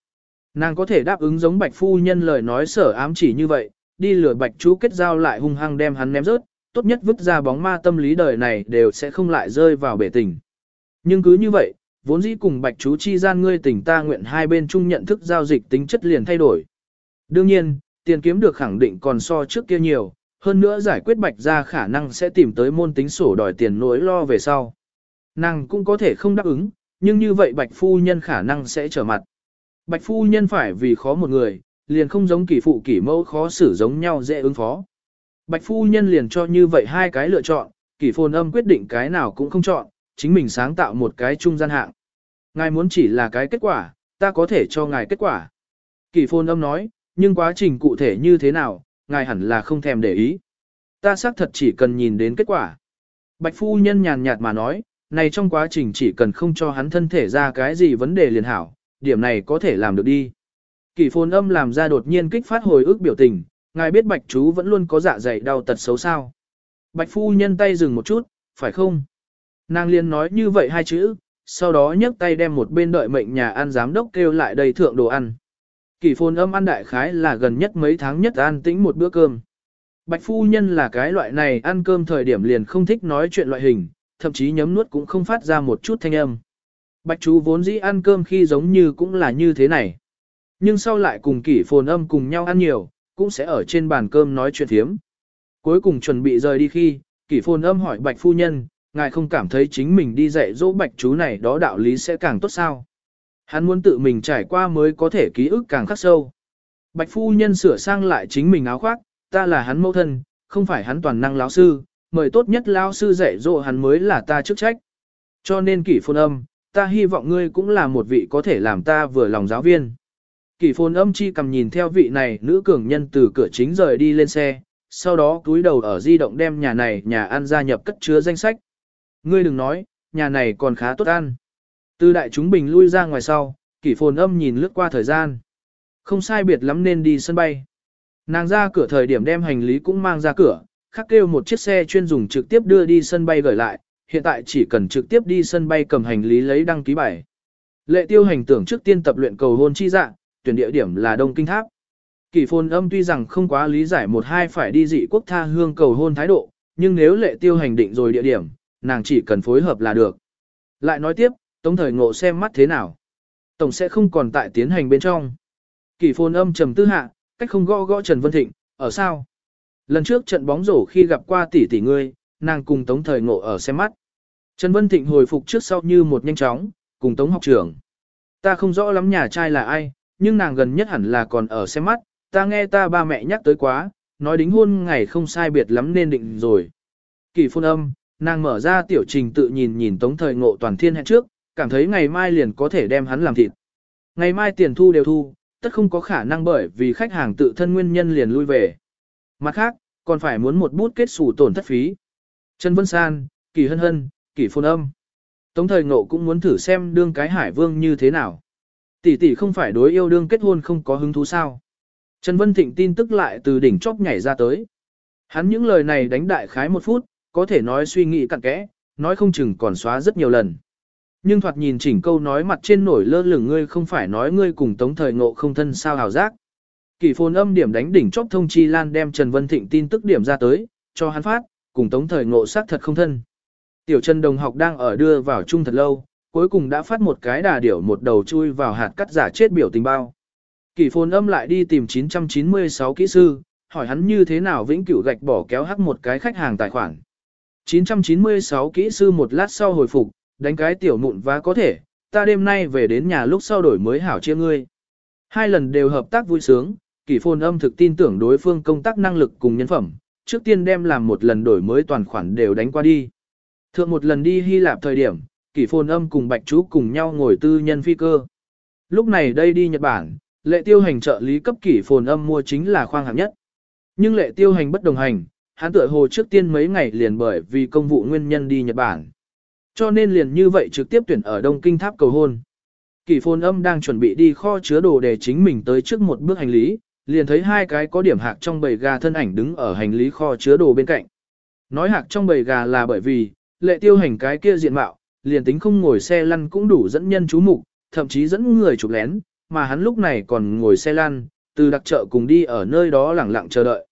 Nàng có thể đáp ứng giống bạch phu nhân lời nói sở ám chỉ như vậy, đi lừa bạch chú kết giao lại hung hăng đem hắn ném rớt, tốt nhất vứt ra bóng ma tâm lý đời này đều sẽ không lại rơi vào bể tình. Nhưng cứ như vậy, vốn dĩ cùng bạch chú chi gian ngươi tình ta nguyện hai bên chung nhận thức giao dịch tính chất liền thay đổi. Đương nhiên, tiền kiếm được khẳng định còn so trước kia nhiều, hơn nữa giải quyết bạch ra khả năng sẽ tìm tới môn tính sổ đòi tiền nỗi lo về sau. Nàng cũng có thể không đáp ứng, nhưng như vậy bạch phu nhân khả năng sẽ trở mặt. Bạch phu nhân phải vì khó một người, liền không giống kỳ phụ kỳ mẫu khó xử giống nhau dễ ứng phó. Bạch phu nhân liền cho như vậy hai cái lựa chọn, kỷ phồn âm quyết định cái nào cũng không chọn, chính mình sáng tạo một cái trung gian hạng. Ngài muốn chỉ là cái kết quả, ta có thể cho ngài kết quả. Kỷ phồn âm nói, nhưng quá trình cụ thể như thế nào, ngài hẳn là không thèm để ý. Ta xác thật chỉ cần nhìn đến kết quả. Bạch phu nhân nhàn nhạt mà nói, này trong quá trình chỉ cần không cho hắn thân thể ra cái gì vấn đề liền hảo, điểm này có thể làm được đi. Kỷ phồn âm làm ra đột nhiên kích phát hồi ức biểu tình, ngài biết bạch chú vẫn luôn có dạ dày đau tật xấu sao. Bạch phu nhân tay dừng một chút, phải không? Nàng liền nói như vậy hai chữ, sau đó nhấc tay đem một bên đợi mệnh nhà ăn giám đốc kêu lại đầy thượng đồ ăn. Kỷ phồn âm ăn đại khái là gần nhất mấy tháng nhất an tĩnh một bữa cơm. Bạch phu nhân là cái loại này ăn cơm thời điểm liền không thích nói chuyện loại hình, thậm chí nhấm nuốt cũng không phát ra một chút thanh âm. Bạch chú vốn dĩ ăn cơm khi giống như cũng là như thế này. Nhưng sau lại cùng kỷ phồn âm cùng nhau ăn nhiều, cũng sẽ ở trên bàn cơm nói chuyện thiếm. Cuối cùng chuẩn bị rời đi khi, kỷ phồn âm hỏi bạch phu nhân, ngài không cảm thấy chính mình đi dạy dỗ bạch chú này đó đạo lý sẽ càng tốt sao. Hắn muốn tự mình trải qua mới có thể ký ức càng khắc sâu. Bạch phu nhân sửa sang lại chính mình áo khoác, ta là hắn mẫu thân, không phải hắn toàn năng lão sư, mời tốt nhất lão sư dạy dỗ hắn mới là ta chức trách. Cho nên kỷ phồn âm, ta hy vọng ngươi cũng là một vị có thể làm ta vừa lòng giáo viên. Kỷ phồn âm chi cầm nhìn theo vị này nữ cường nhân từ cửa chính rời đi lên xe, sau đó túi đầu ở di động đem nhà này nhà ăn gia nhập cất chứa danh sách. Ngươi đừng nói, nhà này còn khá tốt ăn. Từ đại chúng bình lui ra ngoài sau, kỷ phồn âm nhìn lướt qua thời gian. Không sai biệt lắm nên đi sân bay. Nàng ra cửa thời điểm đem hành lý cũng mang ra cửa, khắc kêu một chiếc xe chuyên dùng trực tiếp đưa đi sân bay gửi lại, hiện tại chỉ cần trực tiếp đi sân bay cầm hành lý lấy đăng ký bài. Lệ tiêu hành tưởng trước tiên tập luyện cầu hôn chi dạng, tuyển địa điểm là Đông Kinh Tháp. Kỳ phồn âm tuy rằng không quá lý giải một hai phải đi dị quốc tha hương cầu hôn thái độ, nhưng nếu lệ tiêu hành định rồi địa điểm, nàng chỉ cần phối hợp là được. Lại nói tiếp, tống thời ngộ xem mắt thế nào. Tổng sẽ không còn tại tiến hành bên trong. Kỳ phồn âm trầm tư hạ, cách không gõ gõ Trần Vân Thịnh, ở sao? Lần trước trận bóng rổ khi gặp qua tỷ tỷ ngươi, nàng cùng tống thời ngộ ở xem mắt. Trần Vân Thịnh hồi phục trước sau như một nhanh chóng, cùng tống học trưởng. Ta không rõ lắm nhà trai là ai, nhưng nàng gần nhất hẳn là còn ở xem mắt, ta nghe ta ba mẹ nhắc tới quá, nói đính hôn ngày không sai biệt lắm nên định rồi. Kỳ phôn âm, nàng mở ra tiểu trình tự nhìn nhìn tống thời ngộ toàn thiên hẹn trước, cảm thấy ngày mai liền có thể đem hắn làm thịt. Ngày mai tiền thu đều thu, tất không có khả năng bởi vì khách hàng tự thân nguyên nhân liền lui về. Mặt khác, còn phải muốn một bút kết sủ tổn thất phí. Trần Vân San, Kỳ Hân Hân, Kỳ Phôn Âm. Tống thời ngộ cũng muốn thử xem đương cái hải vương như thế nào. Tỷ tỷ không phải đối yêu đương kết hôn không có hứng thú sao. Trần Vân Thịnh tin tức lại từ đỉnh chóp nhảy ra tới. Hắn những lời này đánh đại khái một phút, có thể nói suy nghĩ cặn kẽ, nói không chừng còn xóa rất nhiều lần. Nhưng thoạt nhìn chỉnh câu nói mặt trên nổi lơ lửng ngươi không phải nói ngươi cùng tống thời ngộ không thân sao hào giác. Kỳ phồn âm điểm đánh đỉnh chóp thông chi lan đem Trần Vân Thịnh tin tức điểm ra tới, cho hắn phát, cùng tống thời ngộ xác thật không thân. Tiểu Trần đồng học đang ở đưa vào chung thật lâu, cuối cùng đã phát một cái đà điểu một đầu chui vào hạt cắt giả chết biểu tình bao. Kỳ phồn âm lại đi tìm 996 kỹ sư, hỏi hắn như thế nào vĩnh cửu gạch bỏ kéo hắc một cái khách hàng tài khoản. 996 kỹ sư một lát sau hồi phục, đánh cái tiểu mụn và có thể, ta đêm nay về đến nhà lúc sau đổi mới hảo chia ngươi. Hai lần đều hợp tác vui sướng, kỷ phồn âm thực tin tưởng đối phương công tác năng lực cùng nhân phẩm, trước tiên đem làm một lần đổi mới toàn khoản đều đánh qua đi. Thượng một lần đi Hy Lạp thời điểm, kỷ phồn âm cùng bạch chú cùng nhau ngồi tư nhân phi cơ. Lúc này đây đi Nhật Bản, lệ tiêu hành trợ lý cấp kỷ phồn âm mua chính là khoang hạng nhất. Nhưng lệ tiêu hành bất đồng hành, hắn tựa hồ trước tiên mấy ngày liền bởi vì công vụ nguyên nhân đi Nhật Bản. Cho nên liền như vậy trực tiếp tuyển ở Đông Kinh Tháp cầu hôn. Kỷ phồn âm đang chuẩn bị đi kho chứa đồ để chính mình tới trước một bước hành lý, liền thấy hai cái có điểm hạc trong bầy gà thân ảnh đứng ở hành lý kho chứa đồ bên cạnh. Nói hạc trong bầy gà là bởi vì, lệ tiêu hành cái kia diện mạo, liền tính không ngồi xe lăn cũng đủ dẫn nhân chú mục, thậm chí dẫn người chụp lén, mà hắn lúc này còn ngồi xe lăn, từ đặc chợ cùng đi ở nơi đó lẳng lặng chờ đợi.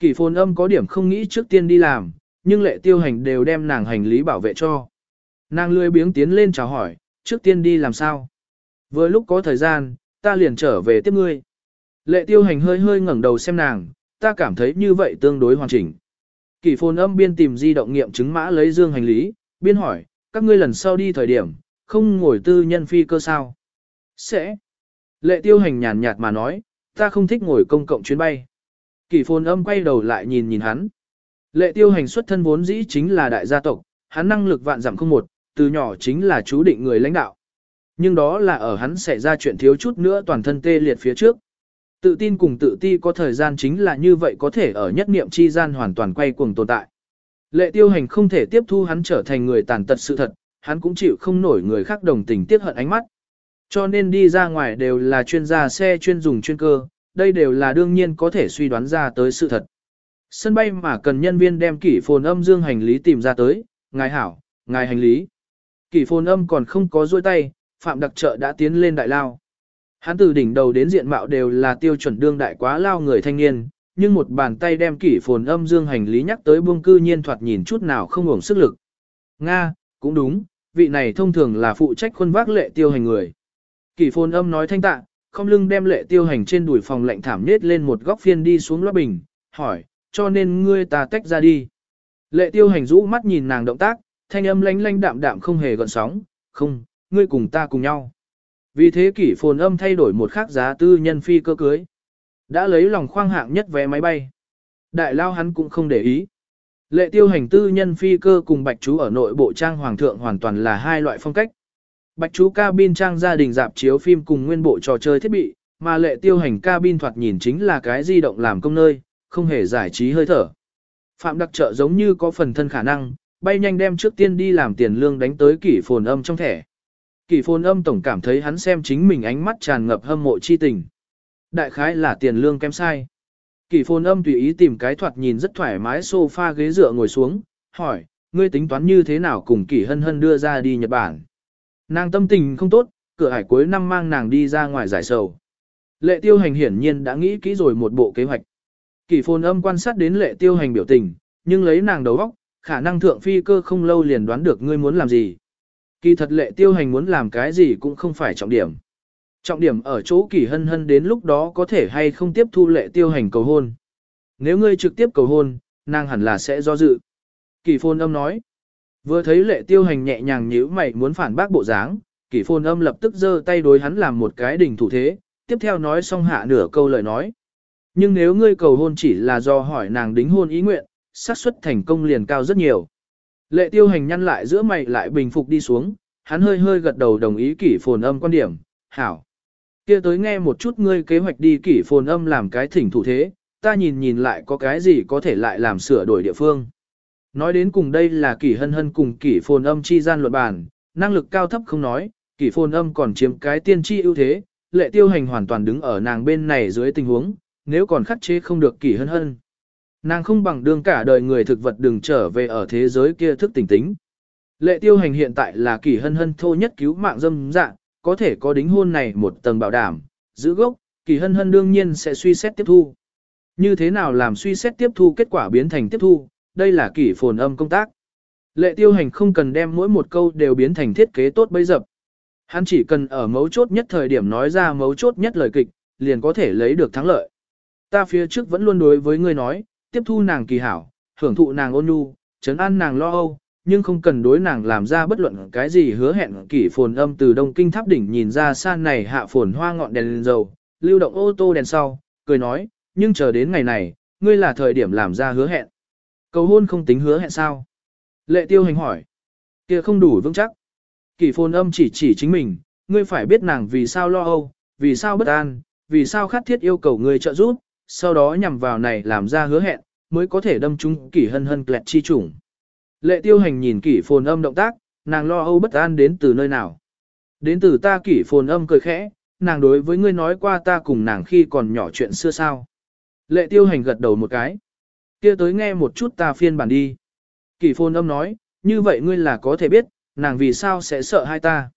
Kỷ phồn âm có điểm không nghĩ trước tiên đi làm, nhưng lệ tiêu hành đều đem nàng hành lý bảo vệ cho. Nàng lười biếng tiến lên chào hỏi, trước tiên đi làm sao? Vừa lúc có thời gian, ta liền trở về tiếp ngươi. Lệ tiêu hành hơi hơi ngẩng đầu xem nàng, ta cảm thấy như vậy tương đối hoàn chỉnh. Kỷ phồn âm biên tìm di động nghiệm chứng mã lấy dương hành lý, biên hỏi, các ngươi lần sau đi thời điểm, không ngồi tư nhân phi cơ sao? Sẽ. Lệ tiêu hành nhàn nhạt mà nói, ta không thích ngồi công cộng chuyến bay. Kỷ phồn âm quay đầu lại nhìn nhìn hắn. Lệ tiêu hành xuất thân vốn dĩ chính là đại gia tộc, hắn năng lực vạn giảm không một, từ nhỏ chính là chú định người lãnh đạo. Nhưng đó là ở hắn xảy ra chuyện thiếu chút nữa toàn thân tê liệt phía trước. Tự tin cùng tự ti có thời gian chính là như vậy có thể ở nhất niệm chi gian hoàn toàn quay cuồng tồn tại. Lệ tiêu hành không thể tiếp thu hắn trở thành người tàn tật sự thật, hắn cũng chịu không nổi người khác đồng tình tiếc hận ánh mắt. Cho nên đi ra ngoài đều là chuyên gia xe chuyên dùng chuyên cơ, đây đều là đương nhiên có thể suy đoán ra tới sự thật. Sân bay mà cần nhân viên đem kỷ phồn âm dương hành lý tìm ra tới, ngài hảo, ngài hành lý. Kỷ phồn âm còn không có dôi tay, phạm đặc trợ đã tiến lên đại lao. Hắn từ đỉnh đầu đến diện mạo đều là tiêu chuẩn đương đại quá lao người thanh niên, nhưng một bàn tay đem kỷ phồn âm dương hành lý nhắc tới buông cư nhiên thoạt nhìn chút nào không hưởng sức lực. Nga, cũng đúng, vị này thông thường là phụ trách khuôn vác lệ tiêu hành người. Kỷ phồn âm nói thanh tạ, không lưng đem lệ tiêu hành trên đùi phòng lạnh thảm nết lên một góc phiên đi xuống loa bình, hỏi, cho nên ngươi ta tách ra đi. Lệ tiêu hành rũ mắt nhìn nàng động tác, thanh âm lanh lanh đạm đạm không hề gợn sóng, không, ngươi cùng ta cùng nhau. Vì thế kỷ phồn âm thay đổi một khác giá tư nhân phi cơ cưới. Đã lấy lòng khoang hạng nhất vé máy bay. Đại lao hắn cũng không để ý. Lệ tiêu hành tư nhân phi cơ cùng bạch chú ở nội bộ trang hoàng thượng hoàn toàn là hai loại phong cách. Bạch chú cabin trang gia đình dạp chiếu phim cùng nguyên bộ trò chơi thiết bị, mà lệ tiêu hành cabin thoạt nhìn chính là cái di động làm công nơi, không hề giải trí hơi thở. Phạm đặc trợ giống như có phần thân khả năng, bay nhanh đem trước tiên đi làm tiền lương đánh tới kỷ phồn âm trong thẻ. Kỷ phồn âm tổng cảm thấy hắn xem chính mình ánh mắt tràn ngập hâm mộ chi tình. Đại khái là tiền lương kém sai. Kỷ phồn âm tùy ý tìm cái thoạt nhìn rất thoải mái sofa ghế dựa ngồi xuống, hỏi, ngươi tính toán như thế nào cùng kỷ hân hân đưa ra đi Nhật Bản. Nàng tâm tình không tốt, cửa hải cuối năm mang nàng đi ra ngoài giải sầu. Lệ tiêu hành hiển nhiên đã nghĩ kỹ rồi một bộ kế hoạch. Kỷ phồn âm quan sát đến lệ tiêu hành biểu tình, nhưng lấy nàng đầu óc, khả năng thượng phi cơ không lâu liền đoán được ngươi muốn làm gì. Kỳ thật lệ tiêu hành muốn làm cái gì cũng không phải trọng điểm. Trọng điểm ở chỗ kỳ hân hân đến lúc đó có thể hay không tiếp thu lệ tiêu hành cầu hôn. Nếu ngươi trực tiếp cầu hôn, nàng hẳn là sẽ do dự. Kỳ phôn âm nói. Vừa thấy lệ tiêu hành nhẹ nhàng nhíu mày muốn phản bác bộ dáng, kỷ phồn âm lập tức giơ tay đối hắn làm một cái đỉnh thủ thế, tiếp theo nói xong hạ nửa câu lời nói. Nhưng nếu ngươi cầu hôn chỉ là do hỏi nàng đính hôn ý nguyện, xác suất thành công liền cao rất nhiều. Lệ tiêu hành nhăn lại giữa mày lại bình phục đi xuống, hắn hơi hơi gật đầu đồng ý kỷ phồn âm quan điểm, hảo kia tới nghe một chút ngươi kế hoạch đi kỷ phồn âm làm cái thỉnh thủ thế, ta nhìn nhìn lại có cái gì có thể lại làm sửa đổi địa phương. Nói đến cùng đây là kỷ hân hân cùng kỷ phồn âm chi gian luận bản, năng lực cao thấp không nói, kỷ phồn âm còn chiếm cái tiên tri ưu thế, lệ tiêu hành hoàn toàn đứng ở nàng bên này dưới tình huống, nếu còn khắc chế không được kỷ hân hân. Nàng không bằng đương cả đời người thực vật đừng trở về ở thế giới kia thức tỉnh tính. Lệ tiêu hành hiện tại là kỷ hân hân thô nhất cứu mạng dâm dạng, có thể có đính hôn này một tầng bảo đảm, giữ gốc, kỳ hân hân đương nhiên sẽ suy xét tiếp thu. Như thế nào làm suy xét tiếp thu kết quả biến thành tiếp thu, đây là kỷ phồn âm công tác. Lệ tiêu hành không cần đem mỗi một câu đều biến thành thiết kế tốt bấy dập. Hắn chỉ cần ở mấu chốt nhất thời điểm nói ra mấu chốt nhất lời kịch, liền có thể lấy được thắng lợi. Ta phía trước vẫn luôn đối với ngươi nói, tiếp thu nàng kỳ hảo, hưởng thụ nàng ôn nhu, chấn an nàng lo âu, nhưng không cần đối nàng làm ra bất luận cái gì hứa hẹn kỷ phồn âm từ đông kinh tháp đỉnh nhìn ra xa này hạ phồn hoa ngọn đèn đèn dầu, lưu động ô tô đèn sau, cười nói, nhưng chờ đến ngày này, ngươi là thời điểm làm ra hứa hẹn. Cầu hôn không tính hứa hẹn sao? Lệ tiêu hành hỏi. kia không đủ vững chắc. Kỷ phồn âm chỉ chỉ chính mình, ngươi phải biết nàng vì sao lo âu, vì sao bất an, vì sao khát thiết yêu cầu ngươi trợ giúp, sau đó nhằm vào này làm ra hứa hẹn, mới có thể đâm trúng kỷ hân hân kẹt chi chủng. Lệ tiêu hành nhìn kỷ phồn âm động tác, nàng lo âu bất an đến từ nơi nào. Đến từ ta kỷ phồn âm cười khẽ, nàng đối với ngươi nói qua ta cùng nàng khi còn nhỏ chuyện xưa sao. Lệ tiêu hành gật đầu một cái. kia tới nghe một chút ta phiên bản đi. Kỷ phồn âm nói, như vậy ngươi là có thể biết, nàng vì sao sẽ sợ hai ta.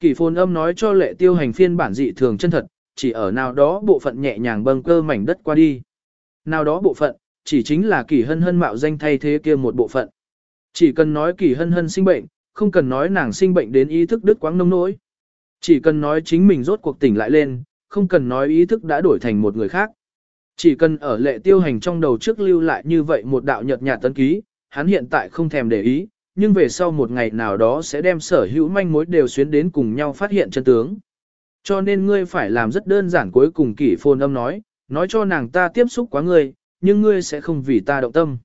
Kỷ phồn âm nói cho lệ tiêu hành phiên bản dị thường chân thật, chỉ ở nào đó bộ phận nhẹ nhàng bâng cơ mảnh đất qua đi. Nào đó bộ phận, chỉ chính là kỷ hân hân mạo danh thay thế kia một bộ phận. Chỉ cần nói kỳ hân hân sinh bệnh, không cần nói nàng sinh bệnh đến ý thức đứt quãng nông nỗi. Chỉ cần nói chính mình rốt cuộc tỉnh lại lên, không cần nói ý thức đã đổi thành một người khác. Chỉ cần ở lệ tiêu hành trong đầu trước lưu lại như vậy một đạo nhật nhạt tấn ký, hắn hiện tại không thèm để ý, nhưng về sau một ngày nào đó sẽ đem sở hữu manh mối đều xuyến đến cùng nhau phát hiện chân tướng. Cho nên ngươi phải làm rất đơn giản cuối cùng kỷ phồn âm nói, nói cho nàng ta tiếp xúc quá ngươi, nhưng ngươi sẽ không vì ta động tâm.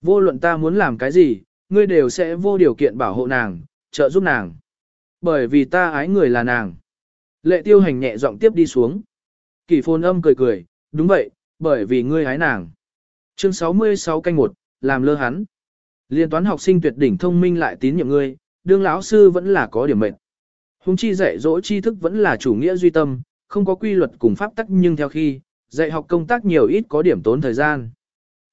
Vô luận ta muốn làm cái gì, ngươi đều sẽ vô điều kiện bảo hộ nàng, trợ giúp nàng. Bởi vì ta ái người là nàng. Lệ tiêu hành nhẹ giọng tiếp đi xuống. Kỳ phồn âm cười cười, đúng vậy, bởi vì ngươi ái nàng. Chương 66 canh 1, làm lơ hắn. Liên toán học sinh tuyệt đỉnh thông minh lại tín nhiệm ngươi, đương lão sư vẫn là có điểm mệnh. Hùng chi dạy dỗ tri thức vẫn là chủ nghĩa duy tâm, không có quy luật cùng pháp tắc nhưng theo khi, dạy học công tác nhiều ít có điểm tốn thời gian.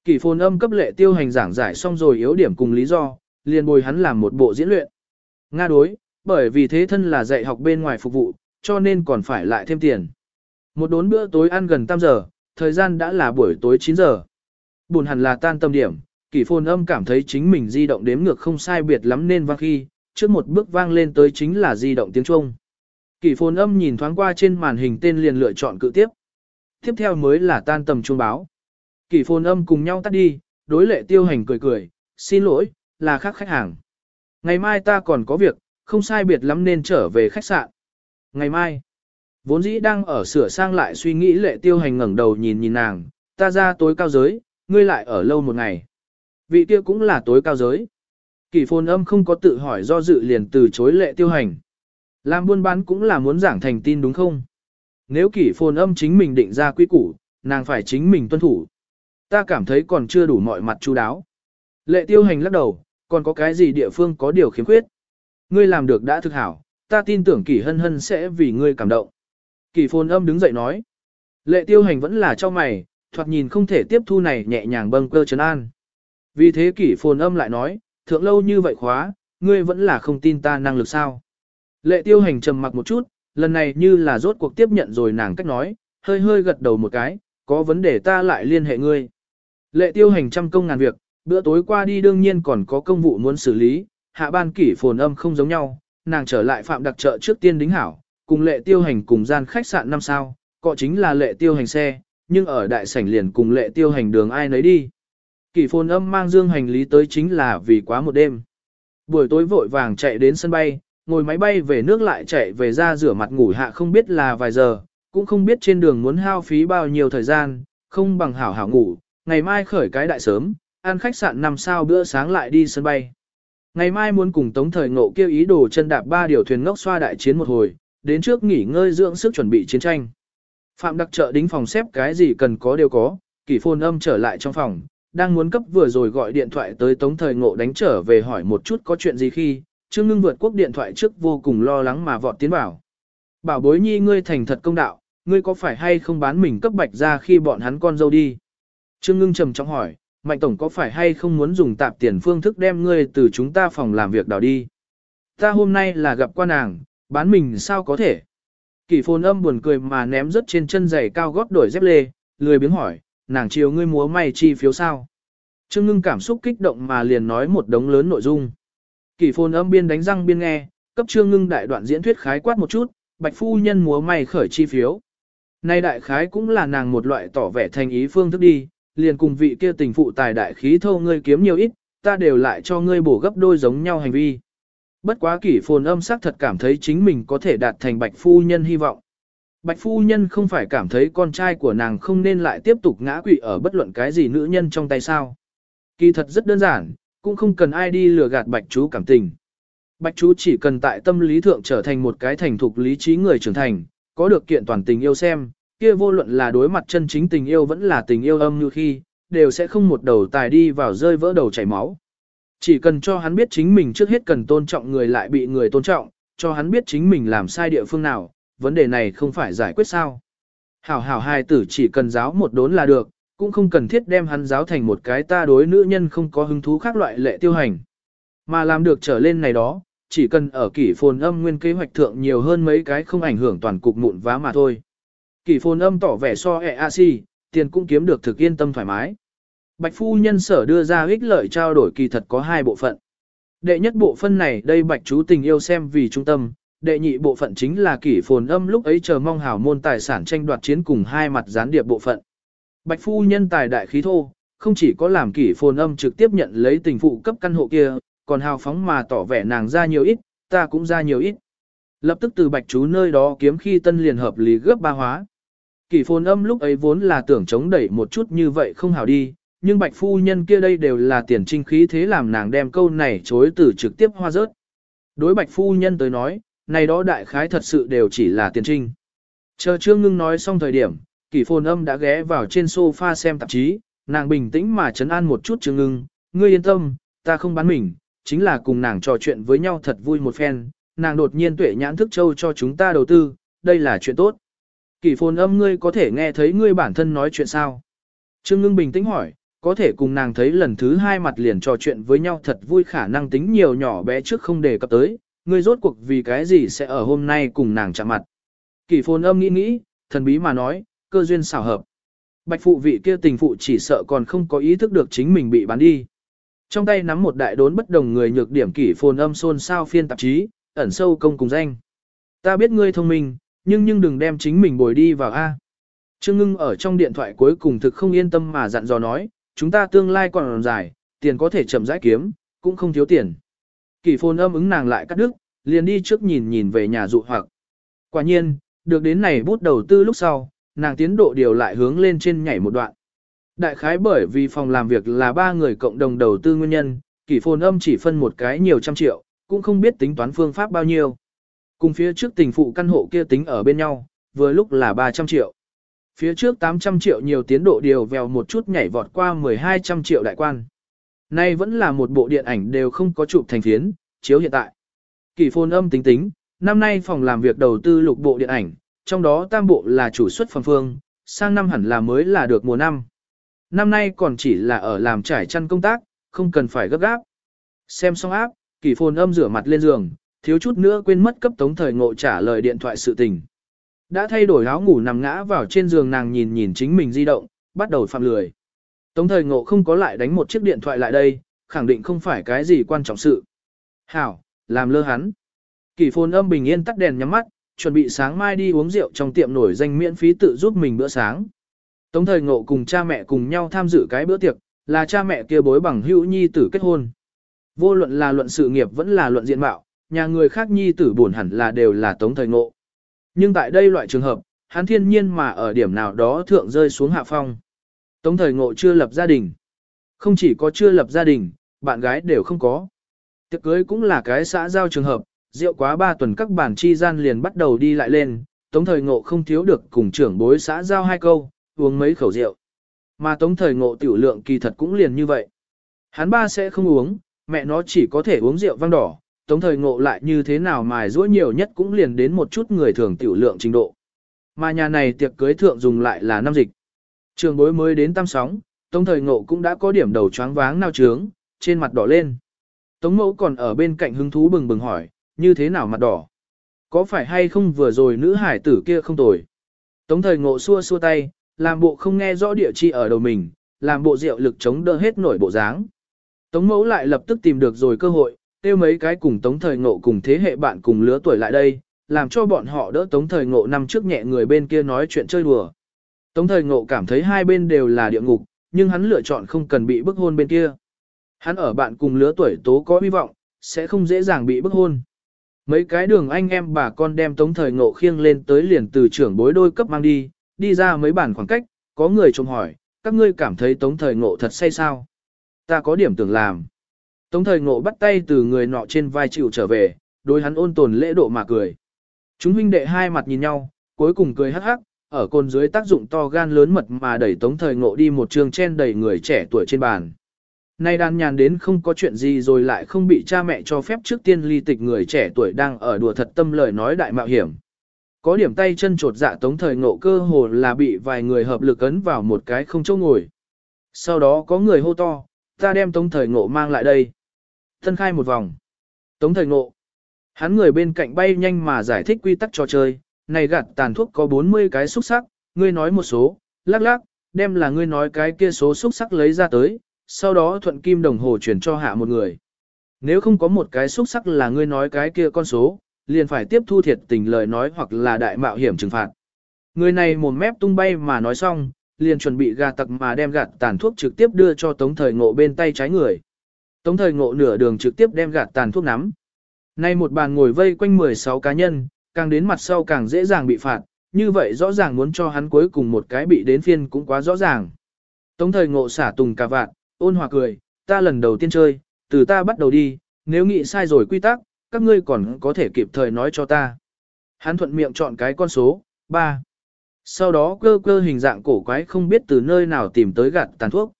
Kỳ phồn âm cấp lệ tiêu hành giảng giải xong rồi yếu điểm cùng lý do, liền bồi hắn làm một bộ diễn luyện. Nga đối, bởi vì thế thân là dạy học bên ngoài phục vụ, cho nên còn phải lại thêm tiền. Một đốn bữa tối ăn gần 8 giờ, thời gian đã là buổi tối 9 giờ. Buồn hẳn là tan tâm điểm, kỳ phồn âm cảm thấy chính mình di động đếm ngược không sai biệt lắm nên vang khi, trước một bước vang lên tới chính là di động tiếng Trung. Kỳ phồn âm nhìn thoáng qua trên màn hình tên liền lựa chọn cự tiếp. Tiếp theo mới là tan tầm chuông báo. Kỳ phồn âm cùng nhau tắt đi, đối lệ tiêu hành cười cười, xin lỗi, là khác khách hàng. Ngày mai ta còn có việc, không sai biệt lắm nên trở về khách sạn. Ngày mai, vốn dĩ đang ở sửa sang lại suy nghĩ lệ tiêu hành ngẩng đầu nhìn nhìn nàng, ta ra tối cao giới, ngươi lại ở lâu một ngày. Vị kia cũng là tối cao giới. Kỳ phồn âm không có tự hỏi do dự liền từ chối lệ tiêu hành. Làm buôn bán cũng là muốn giảng thành tin đúng không? Nếu kỷ phồn âm chính mình định ra quy củ, nàng phải chính mình tuân thủ. Ta cảm thấy còn chưa đủ mọi mặt chú đáo. Lệ tiêu hành lắc đầu, còn có cái gì địa phương có điều khiếm khuyết. Ngươi làm được đã thực hảo, ta tin tưởng kỷ hân hân sẽ vì ngươi cảm động. Kỷ phồn âm đứng dậy nói. Lệ tiêu hành vẫn là cho mày, thoạt nhìn không thể tiếp thu này nhẹ nhàng bâng cơ trấn an. Vì thế kỷ phồn âm lại nói, thượng lâu như vậy khóa, ngươi vẫn là không tin ta năng lực sao. Lệ tiêu hành trầm mặc một chút, lần này như là rốt cuộc tiếp nhận rồi nàng cách nói, hơi hơi gật đầu một cái, có vấn đề ta lại liên hệ ngươi. Lệ tiêu hành trăm công ngàn việc, bữa tối qua đi đương nhiên còn có công vụ muốn xử lý, hạ ban kỷ phồn âm không giống nhau, nàng trở lại phạm đặc trợ trước tiên đính hảo, cùng lệ tiêu hành cùng gian khách sạn năm sao, cọ chính là lệ tiêu hành xe, nhưng ở đại sảnh liền cùng lệ tiêu hành đường ai nấy đi. Kỷ phồn âm mang dương hành lý tới chính là vì quá một đêm. Buổi tối vội vàng chạy đến sân bay, ngồi máy bay về nước lại chạy về ra rửa mặt ngủ hạ không biết là vài giờ, cũng không biết trên đường muốn hao phí bao nhiêu thời gian, không bằng hảo hảo ngủ, ngày mai khởi cái đại sớm, ăn khách sạn năm sao bữa sáng lại đi sân bay. Ngày mai muốn cùng Tống Thời Ngộ kêu ý đồ chân đạp ba điều thuyền ngốc xoa đại chiến một hồi, đến trước nghỉ ngơi dưỡng sức chuẩn bị chiến tranh. Phạm đặc trợ đính phòng xếp cái gì cần có đều có, kỷ phôn âm trở lại trong phòng, đang muốn cấp vừa rồi gọi điện thoại tới Tống Thời Ngộ đánh trở về hỏi một chút có chuyện gì khi, Trương Ngưng vượt quốc điện thoại trước vô cùng lo lắng mà vọt tiến vào. Bảo bối nhi ngươi thành thật công đạo, ngươi có phải hay không bán mình cấp bạch ra khi bọn hắn con dâu đi? Trương Ngưng trầm trọng hỏi, Mạnh Tổng có phải hay không muốn dùng tạp tiền phương thức đem ngươi từ chúng ta phòng làm việc đào đi? Ta hôm nay là gặp qua nàng, bán mình sao có thể? Kỷ phồn âm buồn cười mà ném rớt trên chân giày cao gót đổi dép lê, lười biếng hỏi, nàng chiều ngươi múa may chi phiếu sao? Trương ngưng cảm xúc kích động mà liền nói một đống lớn nội dung. Kỷ phồn âm biên đánh răng biên nghe, cấp trương ngưng đại đoạn diễn thuyết khái quát một chút, bạch phu nhân múa may khởi chi phiếu. Nay đại khái cũng là nàng một loại tỏ vẻ thành ý phương thức đi, liền cùng vị kia tình phụ tài đại khí thâu ngươi kiếm nhiều ít, ta đều lại cho ngươi bổ gấp đôi giống nhau hành vi. Bất quá kỷ phồn âm sắc thật cảm thấy chính mình có thể đạt thành bạch phu nhân hy vọng. Bạch phu nhân không phải cảm thấy con trai của nàng không nên lại tiếp tục ngã quỵ ở bất luận cái gì nữ nhân trong tay sao. Kỳ thật rất đơn giản, cũng không cần ai đi lừa gạt bạch chú cảm tình. Bạch chú chỉ cần tại tâm lý thượng trở thành một cái thành thục lý trí người trưởng thành, có được kiện toàn tình yêu xem, kia vô luận là đối mặt chân chính tình yêu vẫn là tình yêu âm như khi, đều sẽ không một đầu tài đi vào rơi vỡ đầu chảy máu. Chỉ cần cho hắn biết chính mình trước hết cần tôn trọng người lại bị người tôn trọng, cho hắn biết chính mình làm sai địa phương nào, vấn đề này không phải giải quyết sao. Hảo hảo hai tử chỉ cần giáo một đốn là được, cũng không cần thiết đem hắn giáo thành một cái ta đối nữ nhân không có hứng thú khác loại lệ tiêu hành. Mà làm được trở lên này đó, chỉ cần ở kỷ phồn âm nguyên kế hoạch thượng nhiều hơn mấy cái không ảnh hưởng toàn cục mụn vá mà thôi. Kỷ phồn âm tỏ vẻ so e a si, tiền cũng kiếm được thực yên tâm thoải mái. Bạch phu nhân sở đưa ra ích lợi trao đổi kỳ thật có hai bộ phận. Đệ nhất bộ phân này đây bạch chú tình yêu xem vì trung tâm, đệ nhị bộ phận chính là kỷ phồn âm lúc ấy chờ mong hảo môn tài sản tranh đoạt chiến cùng hai mặt gián điệp bộ phận. Bạch phu nhân tài đại khí thô, không chỉ có làm kỷ phồn âm trực tiếp nhận lấy tình phụ cấp căn hộ kia, còn hào phóng mà tỏ vẻ nàng ra nhiều ít, ta cũng ra nhiều ít. Lập tức từ bạch chú nơi đó kiếm khi tân liền hợp lý gấp ba hóa. Kỷ phồn âm lúc ấy vốn là tưởng chống đẩy một chút như vậy không hảo đi, nhưng bạch phu nhân kia đây đều là tiền trinh khí thế làm nàng đem câu này chối từ trực tiếp hoa rớt. Đối bạch phu nhân tới nói, này đó đại khái thật sự đều chỉ là tiền trinh. Chờ trương ngưng nói xong thời điểm, kỷ phồn âm đã ghé vào trên sofa xem tạp chí, nàng bình tĩnh mà chấn an một chút trương ngưng, ngươi yên tâm, ta không bán mình, chính là cùng nàng trò chuyện với nhau thật vui một phen, nàng đột nhiên tuệ nhãn thức châu cho chúng ta đầu tư, đây là chuyện tốt. Kỷ phồn âm ngươi có thể nghe thấy ngươi bản thân nói chuyện sao? Trương ngưng bình tĩnh hỏi, có thể cùng nàng thấy lần thứ hai mặt liền trò chuyện với nhau thật vui khả năng tính nhiều nhỏ bé trước không đề cập tới, ngươi rốt cuộc vì cái gì sẽ ở hôm nay cùng nàng chạm mặt. Kỷ phồn âm nghĩ nghĩ, thần bí mà nói, cơ duyên xảo hợp. Bạch phụ vị kia tình phụ chỉ sợ còn không có ý thức được chính mình bị bán đi. Trong tay nắm một đại đốn bất đồng người nhược điểm kỷ phồn âm xôn xao phiên tạp chí, ẩn sâu công cùng danh. Ta biết ngươi thông minh, nhưng nhưng đừng đem chính mình bồi đi vào A. Trương ngưng ở trong điện thoại cuối cùng thực không yên tâm mà dặn dò nói, chúng ta tương lai còn dài, tiền có thể chậm rãi kiếm, cũng không thiếu tiền. Kỳ phồn âm ứng nàng lại cắt đứt, liền đi trước nhìn nhìn về nhà dụ hoặc. Quả nhiên, được đến này bút đầu tư lúc sau, nàng tiến độ điều lại hướng lên trên nhảy một đoạn. Đại khái bởi vì phòng làm việc là ba người cộng đồng đầu tư nguyên nhân, kỷ phồn âm chỉ phân một cái nhiều trăm triệu, cũng không biết tính toán phương pháp bao nhiêu. Cùng phía trước tình phụ căn hộ kia tính ở bên nhau, vừa lúc là 300 triệu. Phía trước 800 triệu nhiều tiến độ điều vèo một chút nhảy vọt qua 1200 triệu đại quan. Nay vẫn là một bộ điện ảnh đều không có chụp thành phiến, chiếu hiện tại. Kỳ phôn âm tính tính, năm nay phòng làm việc đầu tư lục bộ điện ảnh, trong đó tam bộ là chủ xuất phẩm phương, sang năm hẳn là mới là được mùa năm. Năm nay còn chỉ là ở làm trải chăn công tác, không cần phải gấp gáp. Xem xong áp, kỳ phồn âm rửa mặt lên giường, thiếu chút nữa quên mất cấp tống thời ngộ trả lời điện thoại sự tình. Đã thay đổi áo ngủ nằm ngã vào trên giường nàng nhìn nhìn chính mình di động, bắt đầu phạm lười. Tống thời ngộ không có lại đánh một chiếc điện thoại lại đây, khẳng định không phải cái gì quan trọng sự. Hảo, làm lơ hắn. Kỳ phồn âm bình yên tắt đèn nhắm mắt, chuẩn bị sáng mai đi uống rượu trong tiệm nổi danh miễn phí tự giúp mình bữa sáng. Tống thời ngộ cùng cha mẹ cùng nhau tham dự cái bữa tiệc, là cha mẹ kia bối bằng hữu nhi tử kết hôn. Vô luận là luận sự nghiệp vẫn là luận diện mạo, nhà người khác nhi tử buồn hẳn là đều là tống thời ngộ. Nhưng tại đây loại trường hợp, hắn thiên nhiên mà ở điểm nào đó thượng rơi xuống hạ phong. Tống thời ngộ chưa lập gia đình. Không chỉ có chưa lập gia đình, bạn gái đều không có. Tiệc cưới cũng là cái xã giao trường hợp, rượu quá ba tuần các bản chi gian liền bắt đầu đi lại lên, tống thời ngộ không thiếu được cùng trưởng bối xã giao hai câu, uống mấy khẩu rượu. Mà tống thời ngộ tiểu lượng kỳ thật cũng liền như vậy. Hắn ba sẽ không uống, mẹ nó chỉ có thể uống rượu vang đỏ, tống thời ngộ lại như thế nào mài rũa nhiều nhất cũng liền đến một chút người thường tiểu lượng trình độ. Mà nhà này tiệc cưới thượng dùng lại là năm dịch. Trường bối mới đến tam sóng, tống thời ngộ cũng đã có điểm đầu choáng váng nao trướng, trên mặt đỏ lên. Tống mẫu còn ở bên cạnh hứng thú bừng bừng hỏi, như thế nào mặt đỏ? Có phải hay không vừa rồi nữ hải tử kia không tồi? Tống thời ngộ xua xua tay, làm bộ không nghe rõ địa chỉ ở đầu mình, làm bộ rượu lực chống đỡ hết nổi bộ dáng. Tống mẫu lại lập tức tìm được rồi cơ hội, tiêu mấy cái cùng tống thời ngộ cùng thế hệ bạn cùng lứa tuổi lại đây, làm cho bọn họ đỡ tống thời ngộ năm trước nhẹ người bên kia nói chuyện chơi đùa. Tống thời ngộ cảm thấy hai bên đều là địa ngục, nhưng hắn lựa chọn không cần bị bức hôn bên kia. Hắn ở bạn cùng lứa tuổi tố có hy vọng, sẽ không dễ dàng bị bức hôn. Mấy cái đường anh em bà con đem tống thời ngộ khiêng lên tới liền từ trưởng bối đôi cấp mang đi, đi ra mấy bản khoảng cách, có người trông hỏi, các ngươi cảm thấy tống thời ngộ thật say sao? Ta có điểm tưởng làm. Tống thời ngộ bắt tay từ người nọ trên vai chịu trở về, đối hắn ôn tồn lễ độ mà cười. Chúng huynh đệ hai mặt nhìn nhau, cuối cùng cười hắc hắc, ở côn dưới tác dụng to gan lớn mật mà đẩy tống thời ngộ đi một trường chen đầy người trẻ tuổi trên bàn. Nay đàn nhàn đến không có chuyện gì rồi lại không bị cha mẹ cho phép trước tiên ly tịch người trẻ tuổi đang ở đùa thật tâm lời nói đại mạo hiểm. Có điểm tay chân trột dạ tống thời ngộ cơ hồ là bị vài người hợp lực ấn vào một cái không chỗ ngồi. Sau đó có người hô to, ta đem tống thời ngộ mang lại đây. Thân khai một vòng. Tống thời ngộ. Hắn người bên cạnh bay nhanh mà giải thích quy tắc trò chơi, này gạt tàn thuốc có 40 cái xúc sắc, ngươi nói một số, lắc lắc, đem là ngươi nói cái kia số xúc sắc lấy ra tới, sau đó thuận kim đồng hồ chuyển cho hạ một người. Nếu không có một cái xúc sắc là ngươi nói cái kia con số, liền phải tiếp thu thiệt tình lời nói hoặc là đại mạo hiểm trừng phạt. Người này mồm mép tung bay mà nói xong, liền chuẩn bị gà tặc mà đem gạt tàn thuốc trực tiếp đưa cho Tống Thời Ngộ bên tay trái người. Tống Thời Ngộ nửa đường trực tiếp đem gạt tàn thuốc nắm. Nay một bàn ngồi vây quanh 16 cá nhân, càng đến mặt sau càng dễ dàng bị phạt, như vậy rõ ràng muốn cho hắn cuối cùng một cái bị đến phiên cũng quá rõ ràng. Tống Thời Ngộ xả tùng cả vạn, ôn hòa cười, ta lần đầu tiên chơi, từ ta bắt đầu đi, nếu nghĩ sai rồi quy tắc, các ngươi còn có thể kịp thời nói cho ta. Hắn thuận miệng chọn cái con số, 3. Sau đó cơ cơ hình dạng cổ quái không biết từ nơi nào tìm tới gạt tàn thuốc.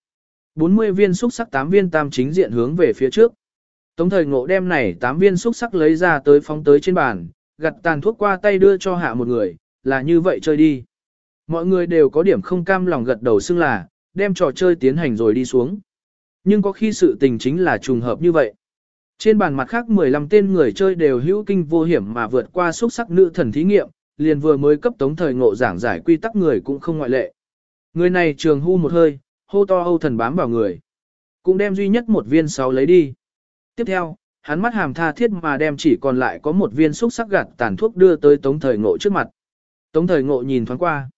40 viên xúc sắc 8 viên tam chính diện hướng về phía trước. Tống thời ngộ đem này 8 viên xúc sắc lấy ra tới phóng tới trên bàn, gặt tàn thuốc qua tay đưa cho hạ một người, là như vậy chơi đi. Mọi người đều có điểm không cam lòng gật đầu xưng là, đem trò chơi tiến hành rồi đi xuống. Nhưng có khi sự tình chính là trùng hợp như vậy. Trên bàn mặt khác 15 tên người chơi đều hữu kinh vô hiểm mà vượt qua xúc sắc nữ thần thí nghiệm, liền vừa mới cấp tống thời ngộ giảng giải quy tắc người cũng không ngoại lệ. Người này trường hưu một hơi, hô to hâu thần bám vào người. Cũng đem duy nhất một viên sáu lấy đi. Tiếp theo, hắn mắt hàm tha thiết mà đem chỉ còn lại có một viên xúc sắc gạt tàn thuốc đưa tới tống thời ngộ trước mặt. Tống thời ngộ nhìn thoáng qua.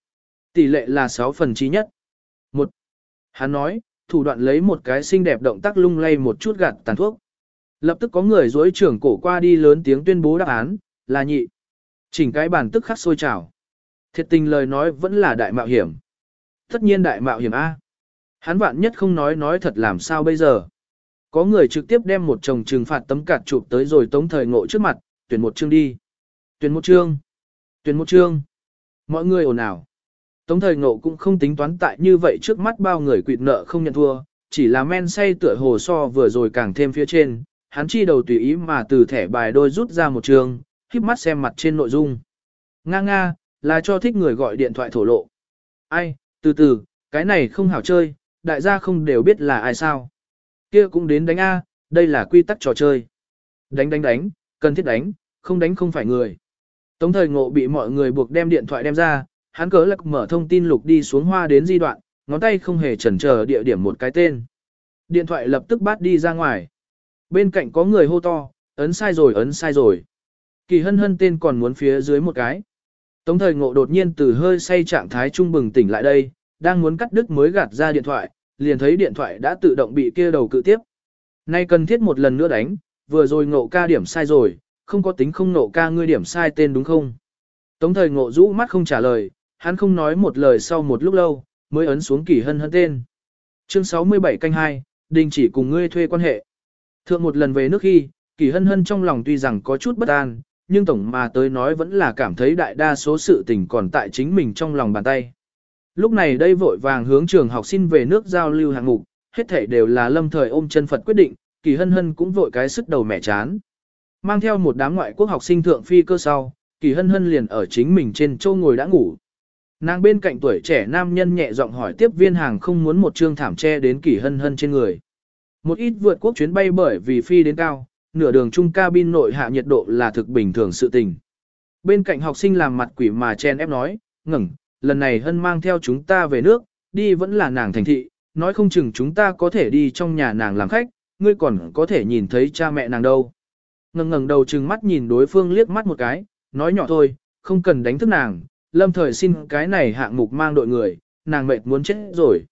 Tỷ lệ là 6 phần trí nhất. Một. Hắn nói, thủ đoạn lấy một cái xinh đẹp động tác lung lay một chút gạt tàn thuốc. Lập tức có người dối trưởng cổ qua đi lớn tiếng tuyên bố đáp án, là nhị. Chỉnh cái bản tức khắc sôi trào. Thiệt tình lời nói vẫn là đại mạo hiểm. Tất nhiên đại mạo hiểm A. Hắn vạn nhất không nói nói thật làm sao bây giờ. Có người trực tiếp đem một chồng trừng phạt tấm cạt chụp tới rồi tống thời ngộ trước mặt, tuyển một chương đi. Tuyển một chương. Tuyển một chương. Mọi người ồn ào. Tống thời ngộ cũng không tính toán tại như vậy trước mắt bao người quỵt nợ không nhận thua, chỉ là men say tựa hồ so vừa rồi càng thêm phía trên, hắn chi đầu tùy ý mà từ thẻ bài đôi rút ra một trường, híp mắt xem mặt trên nội dung. Nga nga, là cho thích người gọi điện thoại thổ lộ. Ai, từ từ, cái này không hảo chơi, đại gia không đều biết là ai sao. Kia cũng đến đánh A, đây là quy tắc trò chơi. Đánh đánh đánh, cần thiết đánh, không đánh không phải người. Tống thời ngộ bị mọi người buộc đem điện thoại đem ra, hắn cớ lạc mở thông tin lục đi xuống hoa đến di đoạn, ngón tay không hề chần chờ địa điểm một cái tên. Điện thoại lập tức bắt đi ra ngoài. Bên cạnh có người hô to, ấn sai rồi ấn sai rồi. Kỳ hân hân tên còn muốn phía dưới một cái. Tống thời ngộ đột nhiên từ hơi say trạng thái trung bừng tỉnh lại đây, đang muốn cắt đứt mới gạt ra điện thoại, liền thấy điện thoại đã tự động bị kia đầu cự tiếp. Nay cần thiết một lần nữa đánh, vừa rồi ngộ ca điểm sai rồi, không có tính không ngộ ca ngươi điểm sai tên đúng không? Tống thời ngộ rũ mắt không trả lời, hắn không nói một lời sau một lúc lâu, mới ấn xuống kỷ hân hân tên. Chương 67 canh 2, đình chỉ cùng ngươi thuê quan hệ. Thượng một lần về nước khi, kỷ hân hân trong lòng tuy rằng có chút bất an, nhưng tổng mà tới nói vẫn là cảm thấy đại đa số sự tình còn tại chính mình trong lòng bàn tay. Lúc này đây vội vàng hướng trường học xin về nước giao lưu hạng mục, hết thảy đều là lâm thời ôm chân Phật quyết định, kỳ hân hân cũng vội cái sức đầu mẻ chán. Mang theo một đám ngoại quốc học sinh thượng phi cơ sau, kỳ hân hân liền ở chính mình trên châu ngồi đã ngủ. Nàng bên cạnh tuổi trẻ nam nhân nhẹ giọng hỏi tiếp viên hàng không muốn một trương thảm che đến kỳ hân hân trên người. Một ít vượt quốc chuyến bay bởi vì phi đến cao, nửa đường chung cabin nội hạ nhiệt độ là thực bình thường sự tình. Bên cạnh học sinh làm mặt quỷ mà chen ép nói, ngẩng lần này hân mang theo chúng ta về nước, đi vẫn là nàng thành thị, nói không chừng chúng ta có thể đi trong nhà nàng làm khách, ngươi còn có thể nhìn thấy cha mẹ nàng đâu. Ngẩng ngẩng đầu trừng mắt nhìn đối phương liếc mắt một cái, nói nhỏ thôi, không cần đánh thức nàng, lâm thời xin cái này hạng mục mang đội người, nàng mệt muốn chết rồi.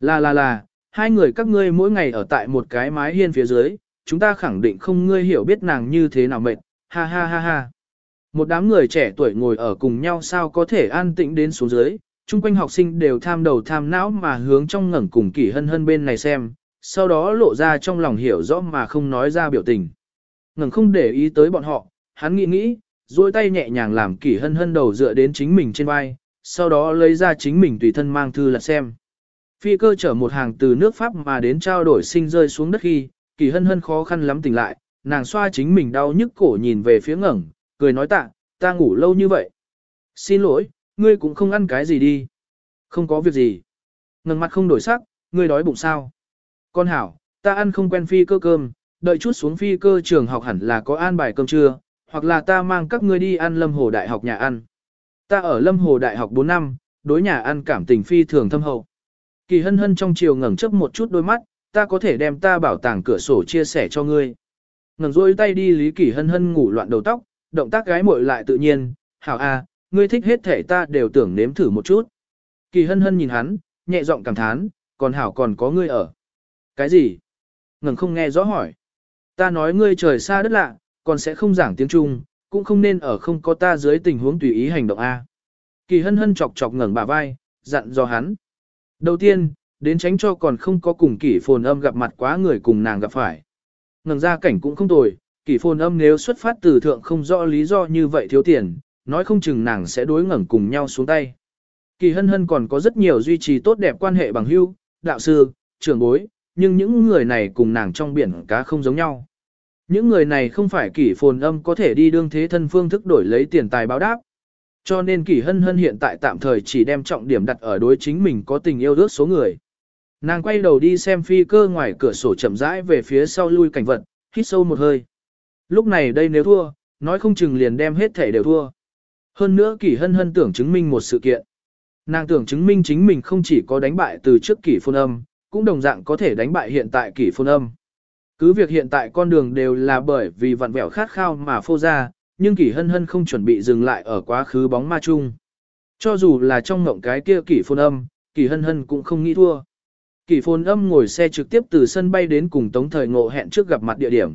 Là là là, hai người các ngươi mỗi ngày ở tại một cái mái hiên phía dưới, chúng ta khẳng định không ngươi hiểu biết nàng như thế nào mệt, ha ha ha ha. Một đám người trẻ tuổi ngồi ở cùng nhau sao có thể an tĩnh đến xuống dưới, chung quanh học sinh đều tham đầu tham não mà hướng trong ngẩng cùng kỳ hân hân bên này xem, sau đó lộ ra trong lòng hiểu rõ mà không nói ra biểu tình. Ngẩng không để ý tới bọn họ, hắn nghĩ nghĩ, duỗi tay nhẹ nhàng làm kỳ hân hân đầu dựa đến chính mình trên vai, sau đó lấy ra chính mình tùy thân mang thư là xem. Phi cơ chở một hàng từ nước Pháp mà đến trao đổi sinh rơi xuống đất khi, kỳ hân hân khó khăn lắm tỉnh lại, nàng xoa chính mình đau nhức cổ nhìn về phía ngẩng, cười nói tạ, ta ngủ lâu như vậy. Xin lỗi, ngươi cũng không ăn cái gì đi. Không có việc gì. Ngừng mặt không đổi sắc, ngươi đói bụng sao. Con hảo, ta ăn không quen phi cơ cơm, đợi chút xuống phi cơ trường học hẳn là có an bài cơm trưa, hoặc là ta mang các ngươi đi ăn Lâm Hồ Đại học nhà ăn. Ta ở Lâm Hồ Đại học 4 năm, đối nhà ăn cảm tình phi thường thâm hậu. Kỳ hân hân trong chiều ngẩng chớp một chút đôi mắt, ta có thể đem ta bảo tàng cửa sổ chia sẻ cho ngươi. Ngẩng rôi tay đi Lý Kỳ hân hân ngủ loạn đầu tóc, động tác gái muội lại tự nhiên, hảo a, ngươi thích hết thể ta đều tưởng nếm thử một chút. Kỳ hân hân nhìn hắn, nhẹ giọng cảm thán, còn hảo còn có ngươi ở. Cái gì? Ngừng không nghe rõ hỏi. Ta nói ngươi trời xa đất lạ, còn sẽ không giảng tiếng Trung, cũng không nên ở không có ta dưới tình huống tùy ý hành động A. Kỳ hân hân chọc chọc ngẩng bả vai, dặn dò hắn. Đầu tiên, đến tránh cho còn không có cùng kỷ phồn âm gặp mặt quá người cùng nàng gặp phải. Ngẩng ra cảnh cũng không tồi, kỷ phồn âm nếu xuất phát từ thượng không rõ lý do như vậy thiếu tiền, nói không chừng nàng sẽ đối ngẩng cùng nhau xuống tay. Kỳ hân hân còn có rất nhiều duy trì tốt đẹp quan hệ bằng hữu, đạo sư, trưởng bối, nhưng những người này cùng nàng trong biển cá không giống nhau. Những người này không phải kỷ phồn âm có thể đi đương thế thân phương thức đổi lấy tiền tài báo đáp. Cho nên kỷ hân hân hiện tại tạm thời chỉ đem trọng điểm đặt ở đối chính mình có tình yêu ước số người. Nàng quay đầu đi xem phi cơ ngoài cửa sổ chậm rãi về phía sau lui cảnh vật, hít sâu một hơi. Lúc này đây nếu thua, nói không chừng liền đem hết thể đều thua. Hơn nữa kỷ hân hân tưởng chứng minh một sự kiện. Nàng tưởng chứng minh chính mình không chỉ có đánh bại từ trước kỷ phôn âm, cũng đồng dạng có thể đánh bại hiện tại kỷ phôn âm. Cứ việc hiện tại con đường đều là bởi vì vặn vẹo khát khao mà phô ra, nhưng kỷ hân hân không chuẩn bị dừng lại ở quá khứ bóng ma chung. Cho dù là trong ngộng cái kia kỷ phôn âm, kỷ hân hân cũng không nghĩ thua. Kỷ phôn âm ngồi xe trực tiếp từ sân bay đến cùng tống thời ngộ hẹn trước gặp mặt địa điểm.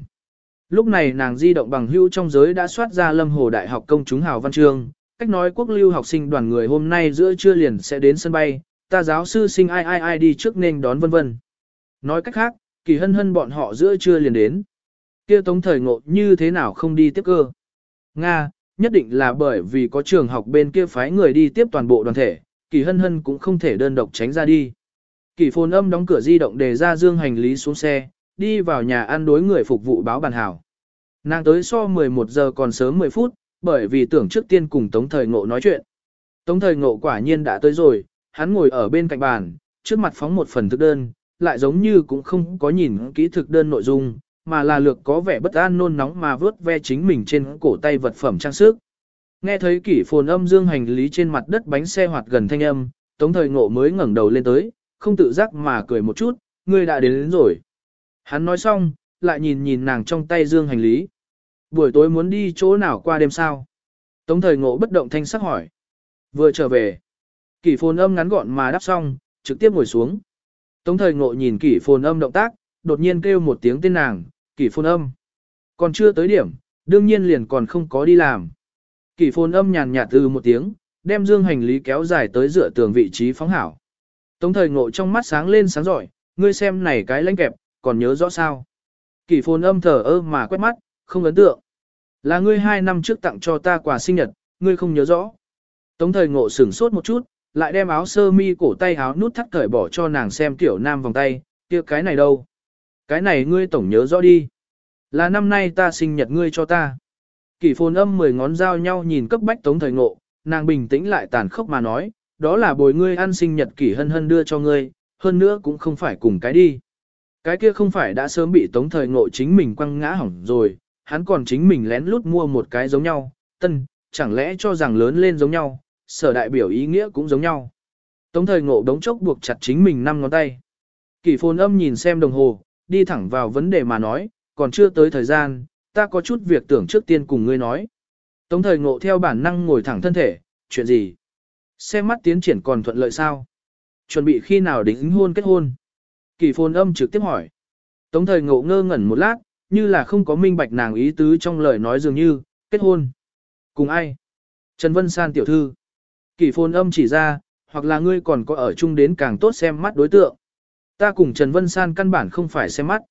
Lúc này nàng di động bằng hữu trong giới đã soát ra lâm hồ đại học công chúng hào văn chương, cách nói quốc lưu học sinh đoàn người hôm nay giữa trưa liền sẽ đến sân bay, ta giáo sư sinh ai ai ai đi trước nên đón vân vân. Nói cách khác, kỳ hân hân bọn họ giữa trưa liền đến. kia tống thời ngộ như thế nào không đi tiếp cơ. Nga, nhất định là bởi vì có trường học bên kia phái người đi tiếp toàn bộ đoàn thể, kỳ hân hân cũng không thể đơn độc tránh ra đi. Kỳ phồn âm đóng cửa di động để ra dương hành lý xuống xe, đi vào nhà ăn đối người phục vụ báo bàn hảo. Nàng tới so 11 giờ còn sớm 10 phút, bởi vì tưởng trước tiên cùng Tống Thời Ngộ nói chuyện. Tống Thời Ngộ quả nhiên đã tới rồi, hắn ngồi ở bên cạnh bàn, trước mặt phóng một phần thực đơn, lại giống như cũng không có nhìn kỹ thực đơn nội dung, mà là lược có vẻ bất an nôn nóng mà vớt ve chính mình trên cổ tay vật phẩm trang sức. Nghe thấy kỷ phồn âm dương hành lý trên mặt đất bánh xe hoạt gần thanh âm, Tống Thời Ngộ mới ngẩng đầu lên tới, không tự giác mà cười một chút, ngươi đã đến, đến rồi. Hắn nói xong, lại nhìn nhìn nàng trong tay dương hành lý. Buổi tối muốn đi chỗ nào qua đêm sao? Tống thời ngộ bất động thanh sắc hỏi. Vừa trở về. Kỷ phồn âm ngắn gọn mà đáp xong, trực tiếp ngồi xuống. Tống thời ngộ nhìn kỷ phồn âm động tác, đột nhiên kêu một tiếng tên nàng, kỷ phồn âm. Còn chưa tới điểm, Đương nhiên liền còn không có đi làm. Kỷ phồn âm nhàn nhạt từ một tiếng, đem dương hành lý kéo dài tới dựa tường vị trí phóng hảo. Tống thời ngộ trong mắt sáng lên sáng giỏi, ngươi xem này cái lãnh kẹp, còn nhớ rõ sao. Kỷ phồn âm thở ơ mà quét mắt, không ấn tượng. Là ngươi hai năm trước tặng cho ta quà sinh nhật, ngươi không nhớ rõ. Tống thời ngộ sửng sốt một chút, lại đem áo sơ mi cổ tay áo nút thắt cởi bỏ cho nàng xem tiểu nam vòng tay, kia cái này đâu. Cái này ngươi tổng nhớ rõ đi. Là năm nay ta sinh nhật ngươi cho ta. Kỷ phồn âm mười ngón dao nhau nhìn cấp bách tống thời ngộ, nàng bình tĩnh lại tàn khốc mà nói, đó là bồi ngươi ăn sinh nhật kỷ hân hân đưa cho ngươi, hơn nữa cũng không phải cùng cái đi. Cái kia không phải đã sớm bị tống thời ngộ chính mình quăng ngã hỏng rồi, hắn còn chính mình lén lút mua một cái giống nhau, tân, chẳng lẽ cho rằng lớn lên giống nhau, sở đại biểu ý nghĩa cũng giống nhau. Tống thời ngộ đống chốc buộc chặt chính mình năm ngón tay. Kỷ phồn âm nhìn xem đồng hồ, đi thẳng vào vấn đề mà nói, còn chưa tới thời gian, ta có chút việc tưởng trước tiên cùng ngươi nói. Tống thời ngộ theo bản năng ngồi thẳng thân thể, chuyện gì? Xem mắt tiến triển còn thuận lợi sao? Chuẩn bị khi nào đính hôn kết hôn? Kỳ phồn âm trực tiếp hỏi. Tống thời ngộ ngơ ngẩn một lát, như là không có minh bạch nàng ý tứ trong lời nói dường như, kết hôn. Cùng ai? Trần Vân San tiểu thư. Kỳ phồn âm chỉ ra, hoặc là ngươi còn có ở chung đến càng tốt xem mắt đối tượng. Ta cùng Trần Vân San căn bản không phải xem mắt.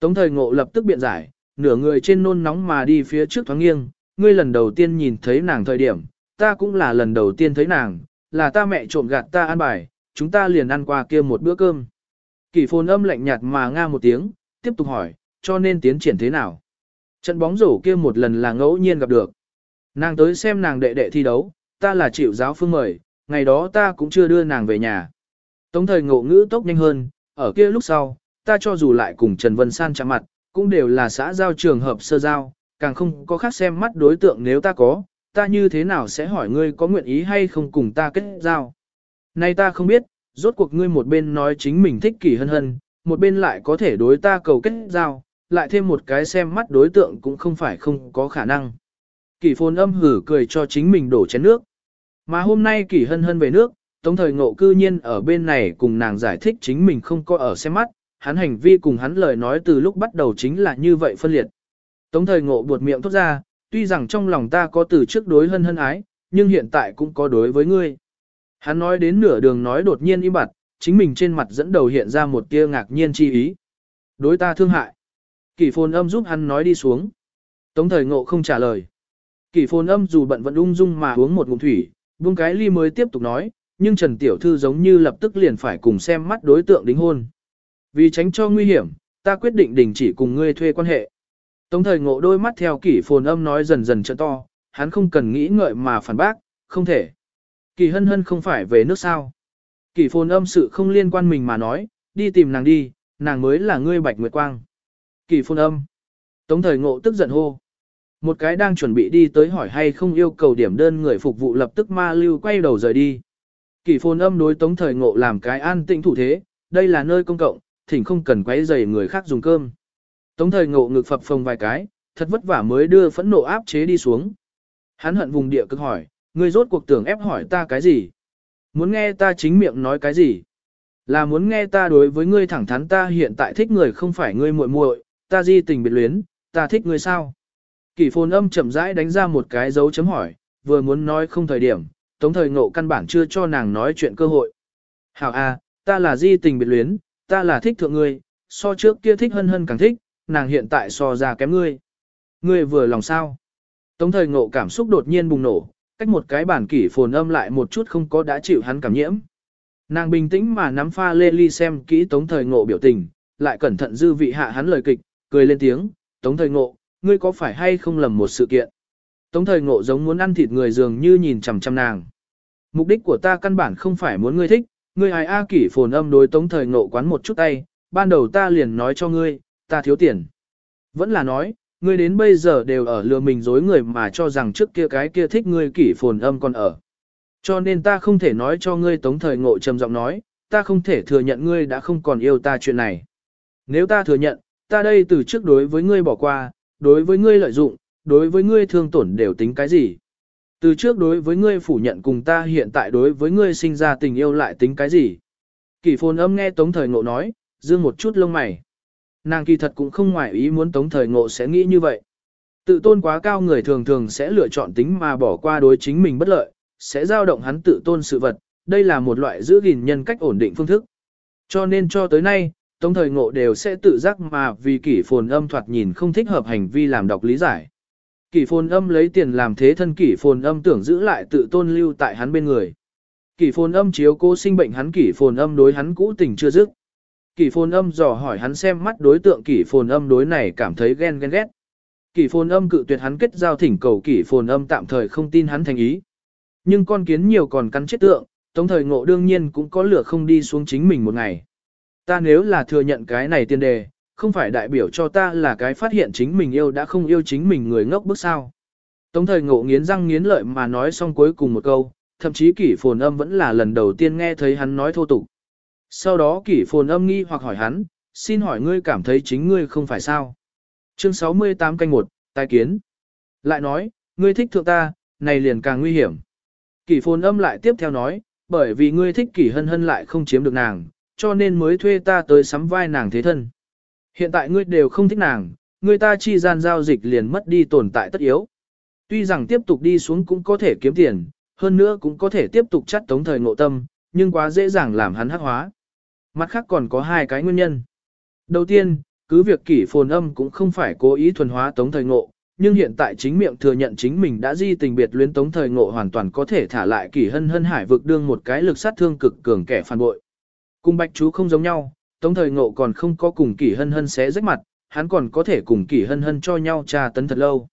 Tống thời ngộ lập tức biện giải, nửa người trên nôn nóng mà đi phía trước thoáng nghiêng, ngươi lần đầu tiên nhìn thấy nàng thời điểm, ta cũng là lần đầu tiên thấy nàng, là ta mẹ trộm gạt ta ăn bài, chúng ta liền ăn qua kia một bữa cơm. Kỷ phồn âm lạnh nhạt mà nga một tiếng, tiếp tục hỏi, cho nên tiến triển thế nào? Trận bóng rổ kia một lần là ngẫu nhiên gặp được. Nàng tới xem nàng đệ đệ thi đấu, ta là chịu giáo phương mời, ngày đó ta cũng chưa đưa nàng về nhà. Tống thời ngộ ngữ tốc nhanh hơn, ở kia lúc sau, ta cho dù lại cùng Trần Vân San chạm mặt, cũng đều là xã giao trường hợp sơ giao, càng không có khác xem mắt đối tượng nếu ta có, ta như thế nào sẽ hỏi ngươi có nguyện ý hay không cùng ta kết giao. Nay ta không biết, rốt cuộc ngươi một bên nói chính mình thích kỳ hân hân, một bên lại có thể đối ta cầu kết giao, lại thêm một cái xem mắt đối tượng cũng không phải không có khả năng. Kỳ phồn âm hử cười cho chính mình đổ chén nước. Mà hôm nay kỳ hân hân về nước, tống thời ngộ cư nhiên ở bên này cùng nàng giải thích chính mình không có ở xem mắt, hắn hành vi cùng hắn lời nói từ lúc bắt đầu chính là như vậy phân liệt. Tống thời ngộ buột miệng thốt ra, tuy rằng trong lòng ta có từ trước đối hân hân ái, nhưng hiện tại cũng có đối với ngươi. Hắn nói đến nửa đường nói đột nhiên im bặt, chính mình trên mặt dẫn đầu hiện ra một tia ngạc nhiên chi ý. Đối ta thương hại. Kỷ phồn âm giúp hắn nói đi xuống. Tống thời ngộ không trả lời. Kỷ phồn âm dù bận vẫn ung dung mà uống một ngụm thủy, buông cái ly mới tiếp tục nói, nhưng Trần Tiểu Thư giống như lập tức liền phải cùng xem mắt đối tượng đính hôn. Vì tránh cho nguy hiểm, ta quyết định đình chỉ cùng ngươi thuê quan hệ. Tống thời ngộ đôi mắt theo kỷ phồn âm nói dần dần trợ to, hắn không cần nghĩ ngợi mà phản bác, không thể. Kỳ hân hân không phải về nước sao. Kỷ phồn âm sự không liên quan mình mà nói, đi tìm nàng đi, nàng mới là ngươi bạch nguyệt quang. Kỷ phồn âm. Tống thời ngộ tức giận hô. Một cái đang chuẩn bị đi tới hỏi hay không yêu cầu điểm đơn người phục vụ lập tức ma lưu quay đầu rời đi. Kỷ phồn âm đối tống thời ngộ làm cái an tĩnh thủ thế, đây là nơi công cộng, thỉnh không cần quấy rầy người khác dùng cơm. Tống thời ngộ ngực phập phồng vài cái, thật vất vả mới đưa phẫn nộ áp chế đi xuống. Hắn hận vùng địa cực hỏi, ngươi rốt cuộc tưởng ép hỏi ta cái gì? Muốn nghe ta chính miệng nói cái gì? Là muốn nghe ta đối với ngươi thẳng thắn ta hiện tại thích người không phải ngươi muội muội, ta di tình biệt luyến, ta thích ngươi sao? Kỷ phồn âm chậm rãi đánh ra một cái dấu chấm hỏi, vừa muốn nói không thời điểm, tống thời ngộ căn bản chưa cho nàng nói chuyện cơ hội. Hảo a, ta là di tình biệt luyến, ta là thích thượng ngươi, so trước kia thích hân hân càng thích, nàng hiện tại so ra kém ngươi. Ngươi vừa lòng sao? Tống thời ngộ cảm xúc đột nhiên bùng nổ, cách một cái bản kỷ phồn âm lại một chút không có đã chịu hắn cảm nhiễm. Nàng bình tĩnh mà nắm pha lê ly xem kỹ tống thời ngộ biểu tình, lại cẩn thận dư vị hạ hắn lời kịch, cười lên tiếng, tống thời ngộ, ngươi có phải hay không lầm một sự kiện? Tống thời ngộ giống muốn ăn thịt người dường như nhìn chằm chằm nàng. Mục đích của ta căn bản không phải muốn ngươi thích, ngươi hài A kỷ phồn âm đối tống thời ngộ quán một chút tay, ban đầu ta liền nói cho ngươi, ta thiếu tiền. Vẫn là nói, ngươi đến bây giờ đều ở lừa mình dối người mà cho rằng trước kia cái kia thích ngươi kỷ phồn âm còn ở. Cho nên ta không thể nói cho ngươi tống thời ngộ trầm giọng nói, ta không thể thừa nhận ngươi đã không còn yêu ta chuyện này. Nếu ta thừa nhận, ta đây từ trước đối với ngươi bỏ qua, đối với ngươi lợi dụng, đối với ngươi thương tổn đều tính cái gì. Từ trước đối với ngươi phủ nhận cùng ta hiện tại đối với ngươi sinh ra tình yêu lại tính cái gì. Kỷ phồn âm nghe tống thời ngộ nói, dương một chút lông mày. Nàng kỳ thật cũng không ngoại ý muốn tống thời ngộ sẽ nghĩ như vậy. Tự tôn quá cao người thường thường sẽ lựa chọn tính mà bỏ qua đối chính mình bất lợi, sẽ dao động hắn tự tôn sự vật, đây là một loại giữ gìn nhân cách ổn định phương thức. Cho nên cho tới nay, Tống thời ngộ đều sẽ tự giác mà vì kỷ phồn âm thoạt nhìn không thích hợp hành vi làm đọc lý giải. Kỷ phồn âm lấy tiền làm thế thân kỷ phồn âm tưởng giữ lại tự tôn lưu tại hắn bên người. Kỷ phồn âm chiếu cô sinh bệnh hắn kỷ phồn âm đối hắn cũ tình chưa dứt. Kỷ phồn âm dò hỏi hắn xem mắt đối tượng kỷ phồn âm đối này cảm thấy ghen ghen ghét. Kỷ phồn âm cự tuyệt hắn kết giao thỉnh cầu kỷ phồn âm tạm thời không tin hắn thành ý. Nhưng con kiến nhiều còn cắn chết tượng, tống thời ngộ đương nhiên cũng có lửa không đi xuống chính mình một ngày. Ta nếu là thừa nhận cái này tiên đề, không phải đại biểu cho ta là cái phát hiện chính mình yêu đã không yêu chính mình người ngốc bức sao. Tống thời ngộ nghiến răng nghiến lợi mà nói xong cuối cùng một câu, thậm chí kỷ phồn âm vẫn là lần đầu tiên nghe thấy hắn nói thô tục. Sau đó kỷ phồn âm nghi hoặc hỏi hắn, xin hỏi ngươi cảm thấy chính ngươi không phải sao. Chương 68 canh 1, tai kiến. Lại nói, ngươi thích thượng ta, này liền càng nguy hiểm. Kỷ phồn âm lại tiếp theo nói, bởi vì ngươi thích kỷ hân hân lại không chiếm được nàng, cho nên mới thuê ta tới sắm vai nàng thế thân. Hiện tại ngươi đều không thích nàng, người ta chi gian giao dịch liền mất đi tồn tại tất yếu. Tuy rằng tiếp tục đi xuống cũng có thể kiếm tiền, hơn nữa cũng có thể tiếp tục chắt tống thời ngộ tâm, nhưng quá dễ dàng làm hắn hắc hóa. Mặt khác còn có hai cái nguyên nhân. Đầu tiên, cứ việc kỷ phồn âm cũng không phải cố ý thuần hóa tống thời ngộ, nhưng hiện tại chính miệng thừa nhận chính mình đã di tình biệt luyến tống thời ngộ hoàn toàn có thể thả lại kỷ hân hân hải vực đương một cái lực sát thương cực cường kẻ phản bội. Cùng bạch chú không giống nhau, tống thời ngộ còn không có cùng kỷ hân hân xé rách mặt, hắn còn có thể cùng kỷ hân hân cho nhau trà tấn thật lâu.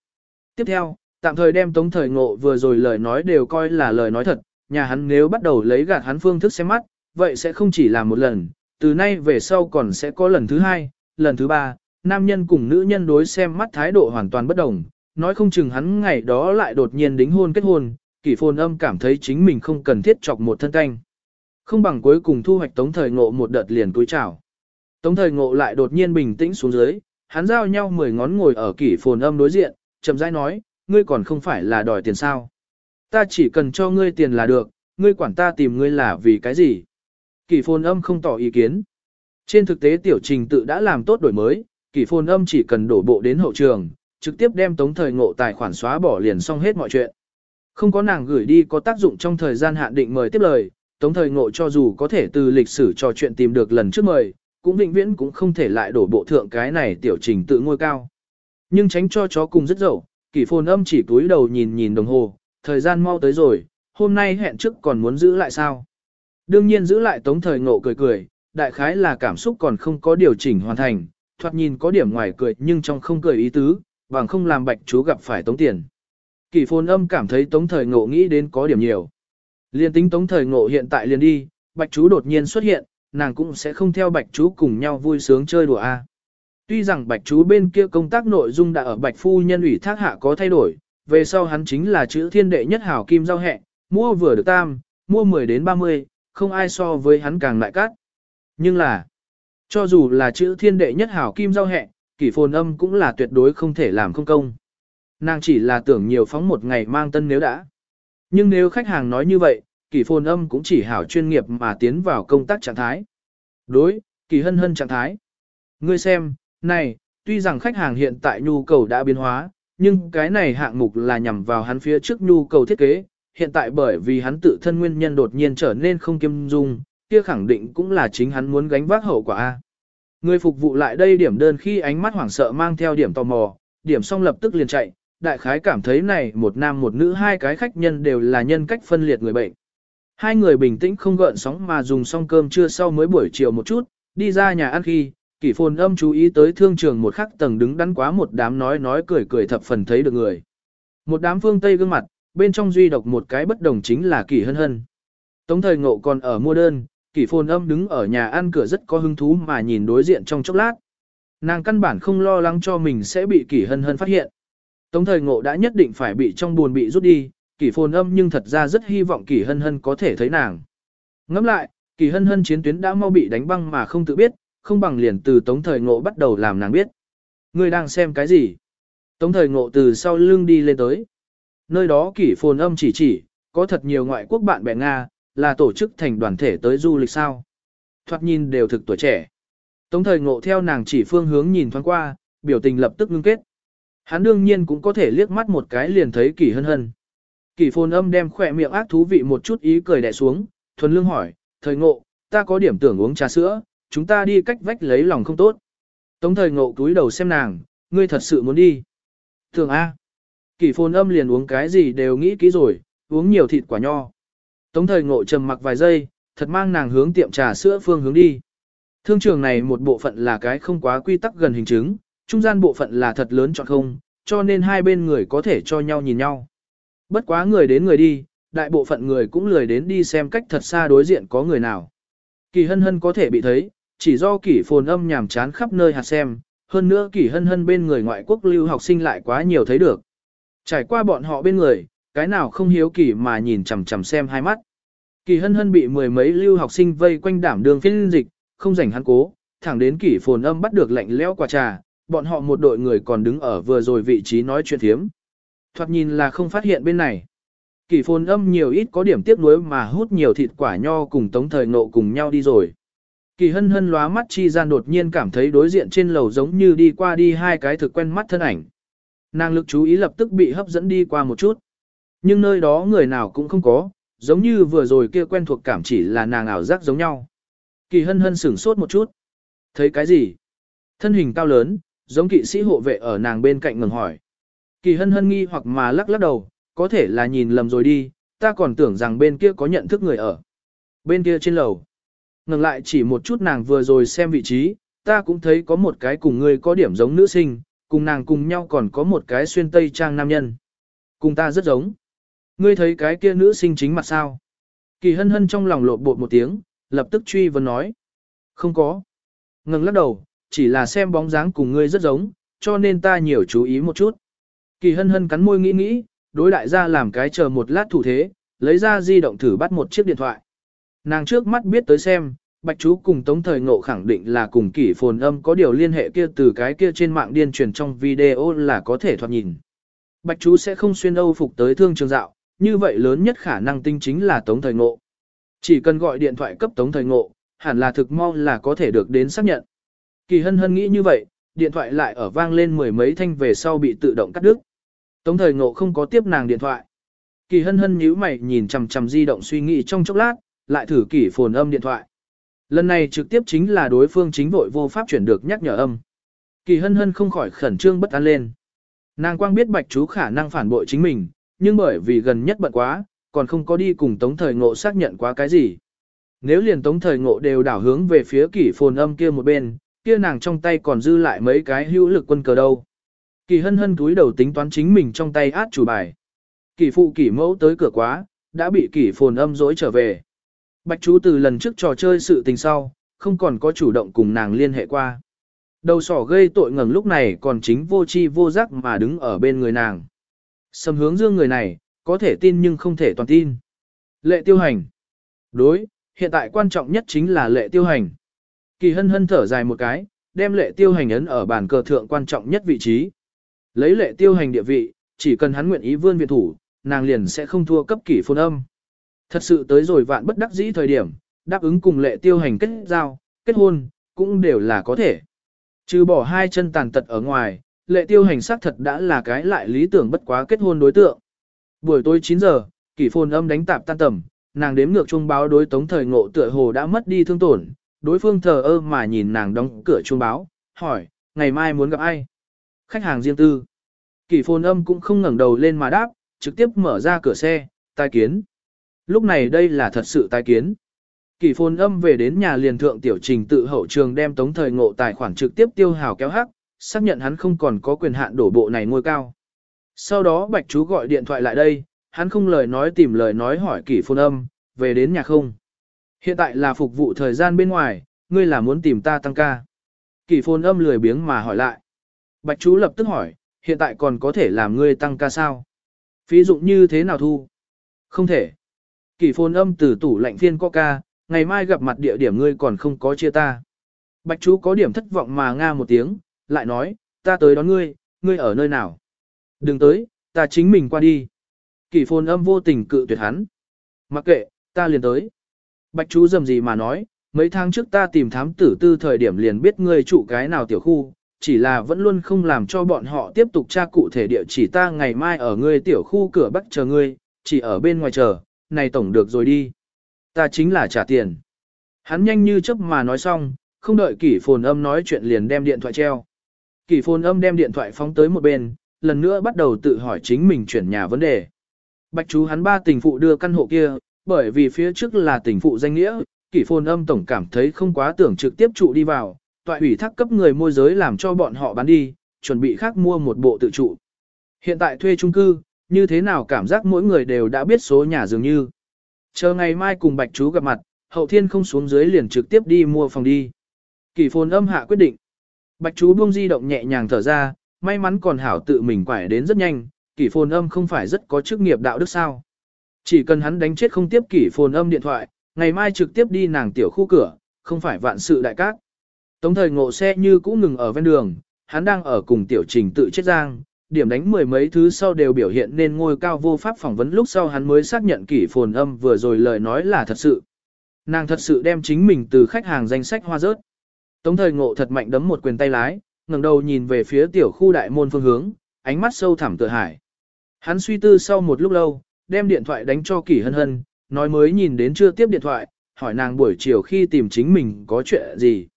Tiếp theo, tạm thời đem tống thời ngộ vừa rồi lời nói đều coi là lời nói thật, nhà hắn nếu bắt đầu lấy gạt hắn phương thức xem mắt, vậy sẽ không chỉ là một lần, từ nay về sau còn sẽ có lần thứ hai, lần thứ ba, nam nhân cùng nữ nhân đối xem mắt thái độ hoàn toàn bất đồng, nói không chừng hắn ngày đó lại đột nhiên đính hôn kết hôn, kỷ phồn âm cảm thấy chính mình không cần thiết chọc một thân canh. Không bằng cuối cùng thu hoạch tống thời ngộ một đợt liền túi chào. Tống thời ngộ lại đột nhiên bình tĩnh xuống dưới, hắn giao nhau mười ngón ngồi ở kỷ phồn âm đối diện, chậm rãi nói, ngươi còn không phải là đòi tiền sao. Ta chỉ cần cho ngươi tiền là được, ngươi quản ta tìm ngươi là vì cái gì. Kỳ phồn âm không tỏ ý kiến. Trên thực tế tiểu trình tự đã làm tốt đổi mới, kỳ phồn âm chỉ cần đổ bộ đến hậu trường, trực tiếp đem tống thời ngộ tài khoản xóa bỏ liền xong hết mọi chuyện. Không có nàng gửi đi có tác dụng trong thời gian hạn định mời tiếp lời, tống thời ngộ cho dù có thể từ lịch sử trò chuyện tìm được lần trước mời, cũng vĩnh viễn cũng không thể lại đổ bộ thượng cái này tiểu trình tự ngôi cao. Nhưng tránh cho chó cùng rất dậu, kỳ phồn âm chỉ túi đầu nhìn nhìn đồng hồ, thời gian mau tới rồi, hôm nay hẹn trước còn muốn giữ lại sao. Đương nhiên giữ lại tống thời ngộ cười cười, đại khái là cảm xúc còn không có điều chỉnh hoàn thành, thoạt nhìn có điểm ngoài cười nhưng trong không cười ý tứ, bằng không làm bạch chú gặp phải tống tiền. kỳ phồn âm cảm thấy tống thời ngộ nghĩ đến có điểm nhiều. Liên tính tống thời ngộ hiện tại liền đi, bạch chú đột nhiên xuất hiện, nàng cũng sẽ không theo bạch chú cùng nhau vui sướng chơi đùa a. Tuy rằng bạch chú bên kia công tác nội dung đã ở bạch phu nhân ủy thác hạ có thay đổi, về sau hắn chính là chữ thiên đệ nhất hảo kim giao hẹ, mua vừa được tam, mua 10 đến 30, không ai so với hắn càng lại cát. Nhưng là, cho dù là chữ thiên đệ nhất hảo kim giao hẹ, kỷ phồn âm cũng là tuyệt đối không thể làm không công. Nàng chỉ là tưởng nhiều phóng một ngày mang tân nếu đã. Nhưng nếu khách hàng nói như vậy, kỷ phồn âm cũng chỉ hảo chuyên nghiệp mà tiến vào công tác trạng thái. Đối, kỳ hân hân trạng thái. Ngươi xem, này, tuy rằng khách hàng hiện tại nhu cầu đã biến hóa, nhưng cái này hạng mục là nhằm vào hắn phía trước nhu cầu thiết kế, hiện tại bởi vì hắn tự thân nguyên nhân đột nhiên trở nên không kiêm dung, kia khẳng định cũng là chính hắn muốn gánh vác hậu quả. a. Người phục vụ lại đây điểm đơn khi ánh mắt hoảng sợ mang theo điểm tò mò, điểm xong lập tức liền chạy, đại khái cảm thấy này một nam một nữ hai cái khách nhân đều là nhân cách phân liệt người bệnh. Hai người bình tĩnh không gợn sóng mà dùng xong cơm trưa sau mới buổi chiều một chút, đi ra nhà ăn khi, kỷ phồn âm chú ý tới thương trường một khắc tầng đứng đắn quá một đám nói nói cười cười thập phần thấy được người. Một đám phương Tây gương mặt, bên trong duy độc một cái bất đồng chính là kỷ hân hân. Tống thời ngộ còn ở mua đơn, kỷ phồn âm đứng ở nhà ăn cửa rất có hứng thú mà nhìn đối diện trong chốc lát. Nàng căn bản không lo lắng cho mình sẽ bị kỷ hân hân phát hiện. Tống thời ngộ đã nhất định phải bị trong buồn bị rút đi, kỷ phồn âm nhưng thật ra rất hy vọng kỷ hân hân có thể thấy nàng. Ngẫm lại, kỷ hân hân chiến tuyến đã mau bị đánh băng mà không tự biết, không bằng liền từ tống thời ngộ bắt đầu làm nàng biết. Ngươi đang xem cái gì? Tống thời ngộ từ sau lưng đi lên tới. Nơi đó kỷ phồn âm chỉ chỉ, có thật nhiều ngoại quốc bạn bè Nga, là tổ chức thành đoàn thể tới du lịch sao. Thoạt nhìn đều thực tuổi trẻ. Tống thời ngộ theo nàng chỉ phương hướng nhìn thoáng qua, biểu tình lập tức ngưng kết. Hắn đương nhiên cũng có thể liếc mắt một cái liền thấy kỷ hân hân. Kỷ phồn âm đem khỏe miệng ác thú vị một chút ý cười đẻ xuống, thuần lương hỏi, thời ngộ, ta có điểm tưởng uống trà sữa, chúng ta đi cách vách lấy lòng không tốt. Tống thời ngộ túi đầu xem nàng, ngươi thật sự muốn đi. Thường A. Kỷ phồn âm liền uống cái gì đều nghĩ kỹ rồi, uống nhiều thịt quả nho. Tống thời ngộ trầm mặc vài giây, thật mang nàng hướng tiệm trà sữa phương hướng đi. Thương trường này một bộ phận là cái không quá quy tắc gần hình chứng, trung gian bộ phận là thật lớn chọn không, cho nên hai bên người có thể cho nhau nhìn nhau. Bất quá người đến người đi, đại bộ phận người cũng lười đến đi xem cách thật xa đối diện có người nào. Kỳ hân hân có thể bị thấy, chỉ do kỷ phồn âm nhàm chán khắp nơi hạt xem, hơn nữa kỷ hân hân bên người ngoại quốc lưu học sinh lại quá nhiều thấy được. Trải qua bọn họ bên người, cái nào không hiếu kỳ mà nhìn chằm chằm xem hai mắt. Kỳ hân hân bị mười mấy lưu học sinh vây quanh đảm đường phiên dịch, không rảnh hắn cố, thẳng đến kỷ phồn âm bắt được lạnh lẽo quả trà, bọn họ một đội người còn đứng ở vừa rồi vị trí nói chuyện thiếm. Thoạt nhìn là không phát hiện bên này. Kỷ phồn âm nhiều ít có điểm tiếc nuối mà hút nhiều thịt quả nho cùng tống thời nộ cùng nhau đi rồi. Kỳ hân hân lóa mắt chi gian đột nhiên cảm thấy đối diện trên lầu giống như đi qua đi hai cái thực quen mắt thân ảnh. Nàng lực chú ý lập tức bị hấp dẫn đi qua một chút. Nhưng nơi đó người nào cũng không có, giống như vừa rồi kia quen thuộc cảm chỉ là nàng ảo giác giống nhau. Kỳ hân hân sửng sốt một chút. Thấy cái gì? Thân hình cao lớn, giống kỵ sĩ hộ vệ ở nàng bên cạnh ngừng hỏi. Kỳ hân hân nghi hoặc mà lắc lắc đầu, có thể là nhìn lầm rồi đi, ta còn tưởng rằng bên kia có nhận thức người ở. Bên kia trên lầu. Ngừng lại chỉ một chút nàng vừa rồi xem vị trí, ta cũng thấy có một cái cùng người có điểm giống nữ sinh, cùng nàng cùng nhau còn có một cái xuyên tây trang nam nhân. Cùng ta rất giống. Ngươi thấy cái kia nữ sinh chính mặt sao? Kỳ hân hân trong lòng lộn bột một tiếng, lập tức truy vấn nói. Không có. Ngừng lắc đầu, chỉ là xem bóng dáng cùng ngươi rất giống, cho nên ta nhiều chú ý một chút. Kỳ hân hân cắn môi nghĩ nghĩ, đối đại gia làm cái chờ một lát thủ thế, lấy ra di động thử bắt một chiếc điện thoại. Nàng trước mắt biết tới xem, Bạch chú cùng Tống Thời Ngộ khẳng định là cùng kỷ phồn âm có điều liên hệ kia từ cái kia trên mạng điên truyền trong video là có thể thoạt nhìn. Bạch chú sẽ không xuyên âu phục tới thương trường dạo, như vậy lớn nhất khả năng tinh chính là Tống Thời Ngộ. Chỉ cần gọi điện thoại cấp Tống Thời Ngộ, hẳn là thực mau là có thể được đến xác nhận. Kỳ hân hân nghĩ như vậy, điện thoại lại ở vang lên mười mấy thanh về sau bị tự động cắt đứt. Tống Thời Ngộ không có tiếp nàng điện thoại. Kỳ hân hân nhíu mày nhìn chằm chằm di động suy nghĩ trong chốc lát, lại thử kỷ phồn âm điện thoại. Lần này trực tiếp chính là đối phương chính vội vô pháp chuyển được nhắc nhở âm. Kỳ hân hân không khỏi khẩn trương bất an lên. Nàng quang biết bạch chú khả năng phản bội chính mình, nhưng bởi vì gần nhất bận quá, còn không có đi cùng tống thời ngộ xác nhận quá cái gì. Nếu liền tống thời ngộ đều đảo hướng về phía kỷ phồn âm kia một bên, kia nàng trong tay còn dư lại mấy cái hữu lực quân cờ đâu. Kỳ hân hân túi đầu tính toán chính mình trong tay át chủ bài. Kỳ phụ kỳ mẫu tới cửa quá, đã bị kỷ phồn âm dối trở về. Bạch chú từ lần trước trò chơi sự tình sau, không còn có chủ động cùng nàng liên hệ qua. Đầu sỏ gây tội ngẩng lúc này còn chính vô chi vô giác mà đứng ở bên người nàng. Sầm hướng dương người này, có thể tin nhưng không thể toàn tin. Lệ tiêu hành. Đối, hiện tại quan trọng nhất chính là lệ tiêu hành. Kỳ hân hân thở dài một cái, đem lệ tiêu hành ấn ở bàn cờ thượng quan trọng nhất vị trí. Lấy lệ tiêu hành địa vị, chỉ cần hắn nguyện ý vươn viện thủ, nàng liền sẽ không thua cấp kỷ phôn âm. Thật sự tới rồi vạn bất đắc dĩ thời điểm, đáp ứng cùng lệ tiêu hành kết giao, kết hôn, cũng đều là có thể. Trừ bỏ hai chân tàn tật ở ngoài, lệ tiêu hành xác thật đã là cái lại lý tưởng bất quá kết hôn đối tượng. Buổi tối 9 giờ, kỷ phồn âm đánh tạp tan tầm, nàng đếm ngược chuông báo đối tống thời ngộ tựa hồ đã mất đi thương tổn, đối phương thờ ơ mà nhìn nàng đóng cửa chuông báo, hỏi, ngày mai muốn gặp ai? Khách hàng riêng tư. Kỷ phồn âm cũng không ngẩng đầu lên mà đáp, trực tiếp mở ra cửa xe, tai kiến. Lúc này đây là thật sự tai kiến. Kỷ phồn âm về đến nhà liền thượng tiểu trình tự hậu trường đem tống thời ngộ tài khoản trực tiếp tiêu hào kéo hắc, xác nhận hắn không còn có quyền hạn đổ bộ này ngôi cao. Sau đó bạch chú gọi điện thoại lại đây, hắn không lời nói tìm lời nói hỏi kỷ phồn âm, về đến nhà không. Hiện tại là phục vụ thời gian bên ngoài, ngươi là muốn tìm ta tăng ca. Kỷ phồn âm lười biếng mà hỏi lại. Bạch chú lập tức hỏi, hiện tại còn có thể làm ngươi tăng ca sao? Phí dụng như thế nào thu? Không thể. Kỳ phồn âm từ tủ lạnh phiên coca, ngày mai gặp mặt địa điểm ngươi còn không có chia ta. Bạch chú có điểm thất vọng mà nga một tiếng, lại nói, ta tới đón ngươi, ngươi ở nơi nào? Đừng tới, ta chính mình qua đi. Kỳ phồn âm vô tình cự tuyệt hắn. Mặc kệ, ta liền tới. Bạch chú dầm gì mà nói, mấy tháng trước ta tìm thám tử tư thời điểm liền biết ngươi trụ cái nào tiểu khu, chỉ là vẫn luôn không làm cho bọn họ tiếp tục tra cụ thể địa chỉ ta ngày mai ở ngươi tiểu khu cửa bắc chờ ngươi, chỉ ở bên ngoài chờ, này tổng được rồi đi. Ta chính là trả tiền. Hắn nhanh như chớp mà nói xong, không đợi kỷ phồn âm nói chuyện liền đem điện thoại treo. Kỷ phồn âm đem điện thoại phóng tới một bên, lần nữa bắt đầu tự hỏi chính mình chuyển nhà vấn đề. Bạch chú hắn ba tình phụ đưa căn hộ kia, bởi vì phía trước là tình phụ danh nghĩa, kỷ phồn âm tổng cảm thấy không quá tưởng trực tiếp trụ đi vào, toại ủy thác cấp người môi giới làm cho bọn họ bán đi, chuẩn bị khác mua một bộ tự trụ. Hiện tại thuê chung cư, như thế nào cảm giác mỗi người đều đã biết số nhà dường như. Chờ ngày mai cùng bạch chú gặp mặt, hậu thiên không xuống dưới liền trực tiếp đi mua phòng đi. Kỷ phồn âm hạ quyết định. Bạch chú buông di động nhẹ nhàng thở ra, may mắn còn hảo tự mình quải đến rất nhanh, kỷ phồn âm không phải rất có chức nghiệp đạo đức sao. Chỉ cần hắn đánh chết không tiếp kỷ phồn âm điện thoại, ngày mai trực tiếp đi nàng tiểu khu cửa, không phải vạn sự đại cát. Tống thời ngộ xe như cũ ngừng ở ven đường, hắn đang ở cùng tiểu trình tự chết giang, điểm đánh mười mấy thứ sau đều biểu hiện nên ngôi cao vô pháp phỏng vấn lúc sau hắn mới xác nhận kỷ phồn âm vừa rồi lời nói là thật sự. Nàng thật sự đem chính mình từ khách hàng danh sách hoa rớt. Tống thời ngộ thật mạnh đấm một quyền tay lái, ngẩng đầu nhìn về phía tiểu khu đại môn phương hướng, ánh mắt sâu thẳm tự hải. Hắn suy tư sau một lúc lâu, đem điện thoại đánh cho kỷ hân hân, nói mới nhìn đến chưa tiếp điện thoại, hỏi nàng buổi chiều khi tìm chính mình có chuyện gì.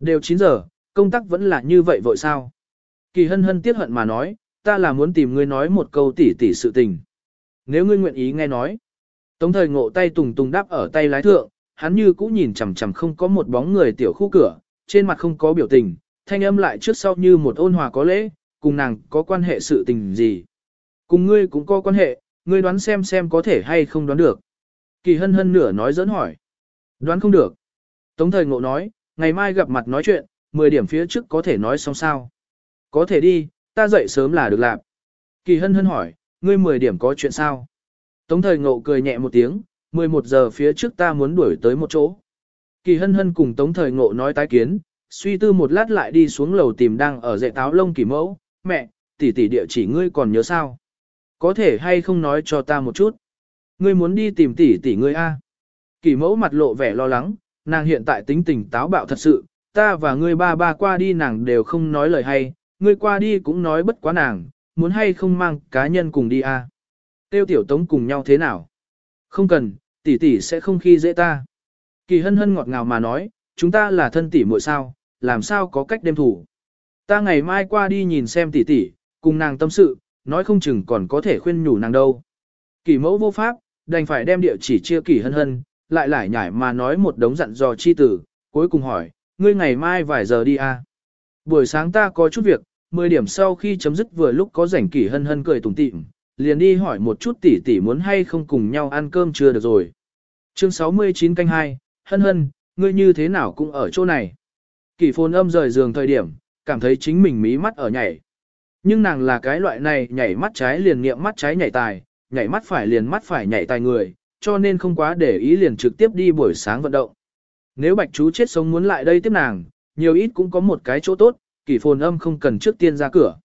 Đều 9 giờ, công tác vẫn là như vậy vội sao. Kỳ hân hân tiếc hận mà nói, ta là muốn tìm ngươi nói một câu tỉ tỉ sự tình. Nếu ngươi nguyện ý nghe nói. Tống thời ngộ tay tùng tùng đáp ở tay lái thượng, hắn như cũ nhìn chằm chằm không có một bóng người tiểu khu cửa, trên mặt không có biểu tình, thanh âm lại trước sau như một ôn hòa có lễ, cùng nàng có quan hệ sự tình gì. Cùng ngươi cũng có quan hệ, ngươi đoán xem xem có thể hay không đoán được. Kỳ hân hân nửa nói dẫn hỏi. Đoán không được. Tống thời ngộ nói, ngày mai gặp mặt nói chuyện, 10 điểm phía trước có thể nói xong sao. Có thể đi, ta dậy sớm là được làm. Kỳ hân hân hỏi, ngươi 10 điểm có chuyện sao? Tống thời ngộ cười nhẹ một tiếng, 11 giờ phía trước ta muốn đuổi tới một chỗ. Kỳ hân hân cùng tống thời ngộ nói tái kiến, suy tư một lát lại đi xuống lầu tìm đang ở dạy táo lông kỳ mẫu, mẹ, tỷ tỷ địa chỉ ngươi còn nhớ sao? Có thể hay không nói cho ta một chút? Ngươi muốn đi tìm tỷ tỷ ngươi a? Kỳ mẫu mặt lộ vẻ lo lắng, nàng hiện tại tính tình táo bạo thật sự, ta và ngươi ba ba qua đi nàng đều không nói lời hay, ngươi qua đi cũng nói bất quá nàng, muốn hay không mang cá nhân cùng đi a? Tiêu tiểu tống cùng nhau thế nào? Không cần, tỷ tỷ sẽ không khi dễ ta. Kỳ hân hân ngọt ngào mà nói, chúng ta là thân tỷ muội sao, làm sao có cách đem thủ. Ta ngày mai qua đi nhìn xem tỷ tỷ, cùng nàng tâm sự, nói không chừng còn có thể khuyên nhủ nàng đâu. Kỳ mẫu vô pháp, đành phải đem địa chỉ chia kỳ hân hân, lại lại nhải mà nói một đống dặn dò chi tử, cuối cùng hỏi, ngươi ngày mai vài giờ đi à? Buổi sáng ta có chút việc, 10 điểm sau khi chấm dứt vừa lúc có rảnh kỷ hân hân cười tủm tỉm, liền đi hỏi một chút tỷ tỷ muốn hay không cùng nhau ăn cơm chưa được rồi. Chương 69 canh 2, hân hân, ngươi như thế nào cũng ở chỗ này. Kỷ phồn âm rời giường thời điểm, cảm thấy chính mình mí mắt ở nhảy. Nhưng nàng là cái loại này nhảy mắt trái liền nghiệm mắt trái nhảy tài, nhảy mắt phải liền mắt phải nhảy tài người, cho nên không quá để ý liền trực tiếp đi buổi sáng vận động. Nếu bạch chú chết sống muốn lại đây tiếp nàng, nhiều ít cũng có một cái chỗ tốt, kỷ phồn âm không cần trước tiên ra cửa.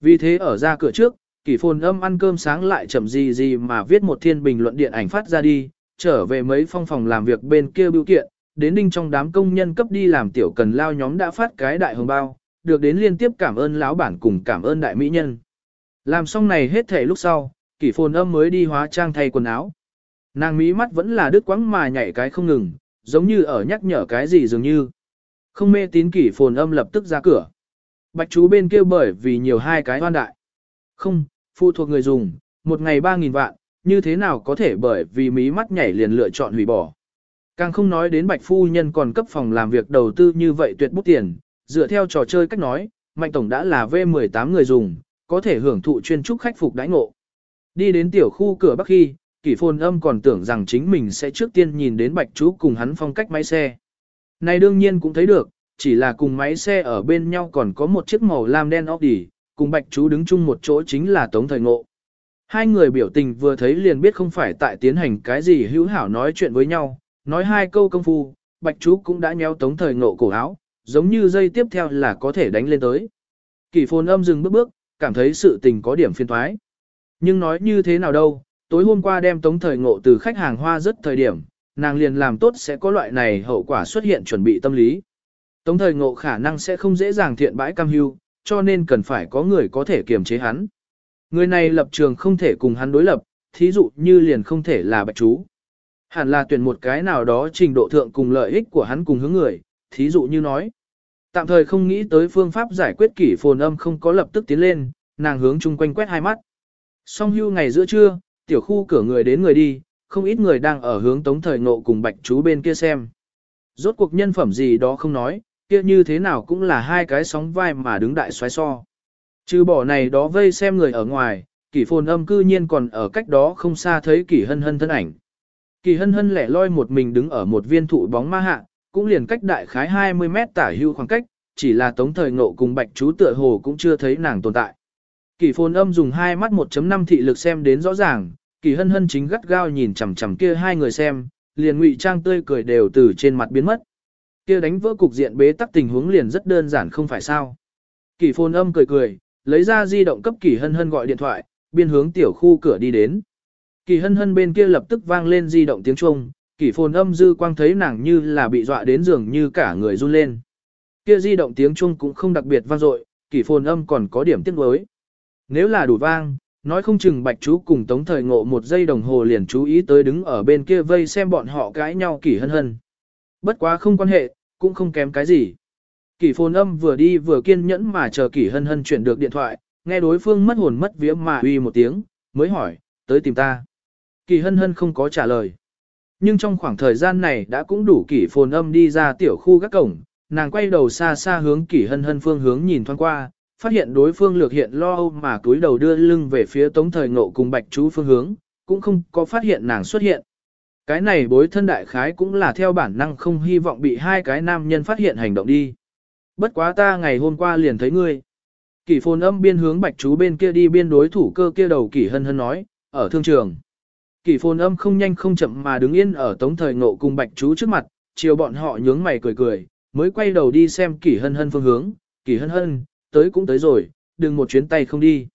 Vì thế ở ra cửa trước, kỷ phồn âm ăn cơm sáng lại chậm gì gì mà viết một thiên bình luận điện ảnh phát ra đi, trở về mấy phong phòng làm việc bên kia biểu kiện, đến đinh trong đám công nhân cấp đi làm tiểu cần lao nhóm đã phát cái đại hồng bao, được đến liên tiếp cảm ơn lão bản cùng cảm ơn đại mỹ nhân. Làm xong này hết thể lúc sau, kỷ phồn âm mới đi hóa trang thay quần áo. Nàng mỹ mắt vẫn là đứt quãng mà nhảy cái không ngừng, giống như ở nhắc nhở cái gì dường như. Không mê tín kỷ phồn âm lập tức ra cửa. Bạch chú bên kia bởi vì nhiều hai cái hoan đại. Không, phụ thuộc người dùng, một ngày ba nghìn vạn, như thế nào có thể bởi vì mí mắt nhảy liền lựa chọn hủy bỏ. Càng không nói đến bạch phu nhân còn cấp phòng làm việc đầu tư như vậy tuyệt bút tiền, dựa theo trò chơi cách nói, mạnh tổng đã là V18 người dùng, có thể hưởng thụ chuyên trúc khách phục đãi ngộ. Đi đến tiểu khu cửa bắc khi, kỷ phồn âm còn tưởng rằng chính mình sẽ trước tiên nhìn đến bạch chú cùng hắn phong cách máy xe. Này đương nhiên cũng thấy được, chỉ là cùng máy xe ở bên nhau còn có một chiếc màu lam đen Audi, cùng bạch chú đứng chung một chỗ chính là tống thời ngộ. Hai người biểu tình vừa thấy liền biết không phải tại tiến hành cái gì hữu hảo nói chuyện với nhau, nói hai câu công phu, bạch chú cũng đã nhéo tống thời ngộ cổ áo, giống như dây tiếp theo là có thể đánh lên tới. kỳ phồn âm dừng bước bước, cảm thấy sự tình có điểm phiên thoái. Nhưng nói như thế nào đâu, tối hôm qua đem tống thời ngộ từ khách hàng hoa rất thời điểm, nàng liền làm tốt sẽ có loại này hậu quả xuất hiện chuẩn bị tâm lý. Tống thời ngộ khả năng sẽ không dễ dàng thiện bãi cam hưu, cho nên cần phải có người có thể kiềm chế hắn. Người này lập trường không thể cùng hắn đối lập, thí dụ như liền không thể là bạch chú. Hẳn là tuyển một cái nào đó trình độ thượng cùng lợi ích của hắn cùng hướng người, thí dụ như nói. Tạm thời không nghĩ tới phương pháp giải quyết kỷ phồn âm không có lập tức tiến lên, nàng hướng chung quanh quét hai mắt. Song hưu ngày giữa trưa, tiểu khu cửa người đến người đi, không ít người đang ở hướng tống thời ngộ cùng bạch chú bên kia xem. Rốt cuộc nhân phẩm gì đó không nói, kia như thế nào cũng là hai cái sóng vai mà đứng đại xoáy so. Trừ bỏ này đó vây xem người ở ngoài, kỷ phồn âm cư nhiên còn ở cách đó không xa thấy kỷ hân hân thân ảnh. Kỷ hân hân lẻ loi một mình đứng ở một viên thụ bóng ma hạ, cũng liền cách đại khái 20 mét tả hưu khoảng cách, chỉ là tống thời ngộ cùng bạch chú tựa hồ cũng chưa thấy nàng tồn tại. Kỷ phồn âm dùng hai mắt 1.5 thị lực xem đến rõ ràng, Kỳ hân hân chính gắt gao nhìn chằm chằm kia hai người xem, liền ngụy trang tươi cười đều từ trên mặt biến mất. Kia đánh vỡ cục diện bế tắc tình huống liền rất đơn giản không phải sao. Kỳ phồn âm cười cười, lấy ra di động cấp Kỳ hân hân gọi điện thoại, biên hướng tiểu khu cửa đi đến. Kỳ hân hân bên kia lập tức vang lên di động tiếng Trung, kỳ phồn âm dư quang thấy nàng như là bị dọa đến giường như cả người run lên. Kia di động tiếng Trung cũng không đặc biệt vang dội, kỳ phồn âm còn có điểm tiếc nuối. Nếu là đủ vang, nói không chừng bạch chú cùng tống thời ngộ một giây đồng hồ liền chú ý tới đứng ở bên kia vây xem bọn họ cãi nhau kỷ hân hân. Bất quá không quan hệ, cũng không kém cái gì. Kỷ phồn âm vừa đi vừa kiên nhẫn mà chờ kỷ hân hân chuyển được điện thoại, nghe đối phương mất hồn mất vía mà uy một tiếng, mới hỏi, tới tìm ta. kỳ hân hân không có trả lời. Nhưng trong khoảng thời gian này đã cũng đủ kỷ phồn âm đi ra tiểu khu các cổng, nàng quay đầu xa xa hướng kỷ hân hân phương hướng nhìn thoáng qua, phát hiện đối phương lược hiện lo âu mà túi đầu đưa lưng về phía tống thời ngộ cùng bạch chú phương hướng, cũng không có phát hiện nàng xuất hiện. Cái này bối thân đại khái cũng là theo bản năng không hy vọng bị hai cái nam nhân phát hiện hành động đi. Bất quá ta ngày hôm qua liền thấy ngươi. Kỷ phồn âm biên hướng bạch chú bên kia đi biên đối thủ cơ kia đầu kỷ hân hân nói, ở thương trường. Kỷ phồn âm không nhanh không chậm mà đứng yên ở tống thời ngộ cùng bạch chú trước mặt, chiều bọn họ nhướng mày cười cười, mới quay đầu đi xem kỷ hân hân phương hướng, kỷ hân hân, tới cũng tới rồi, đừng một chuyến tay không đi.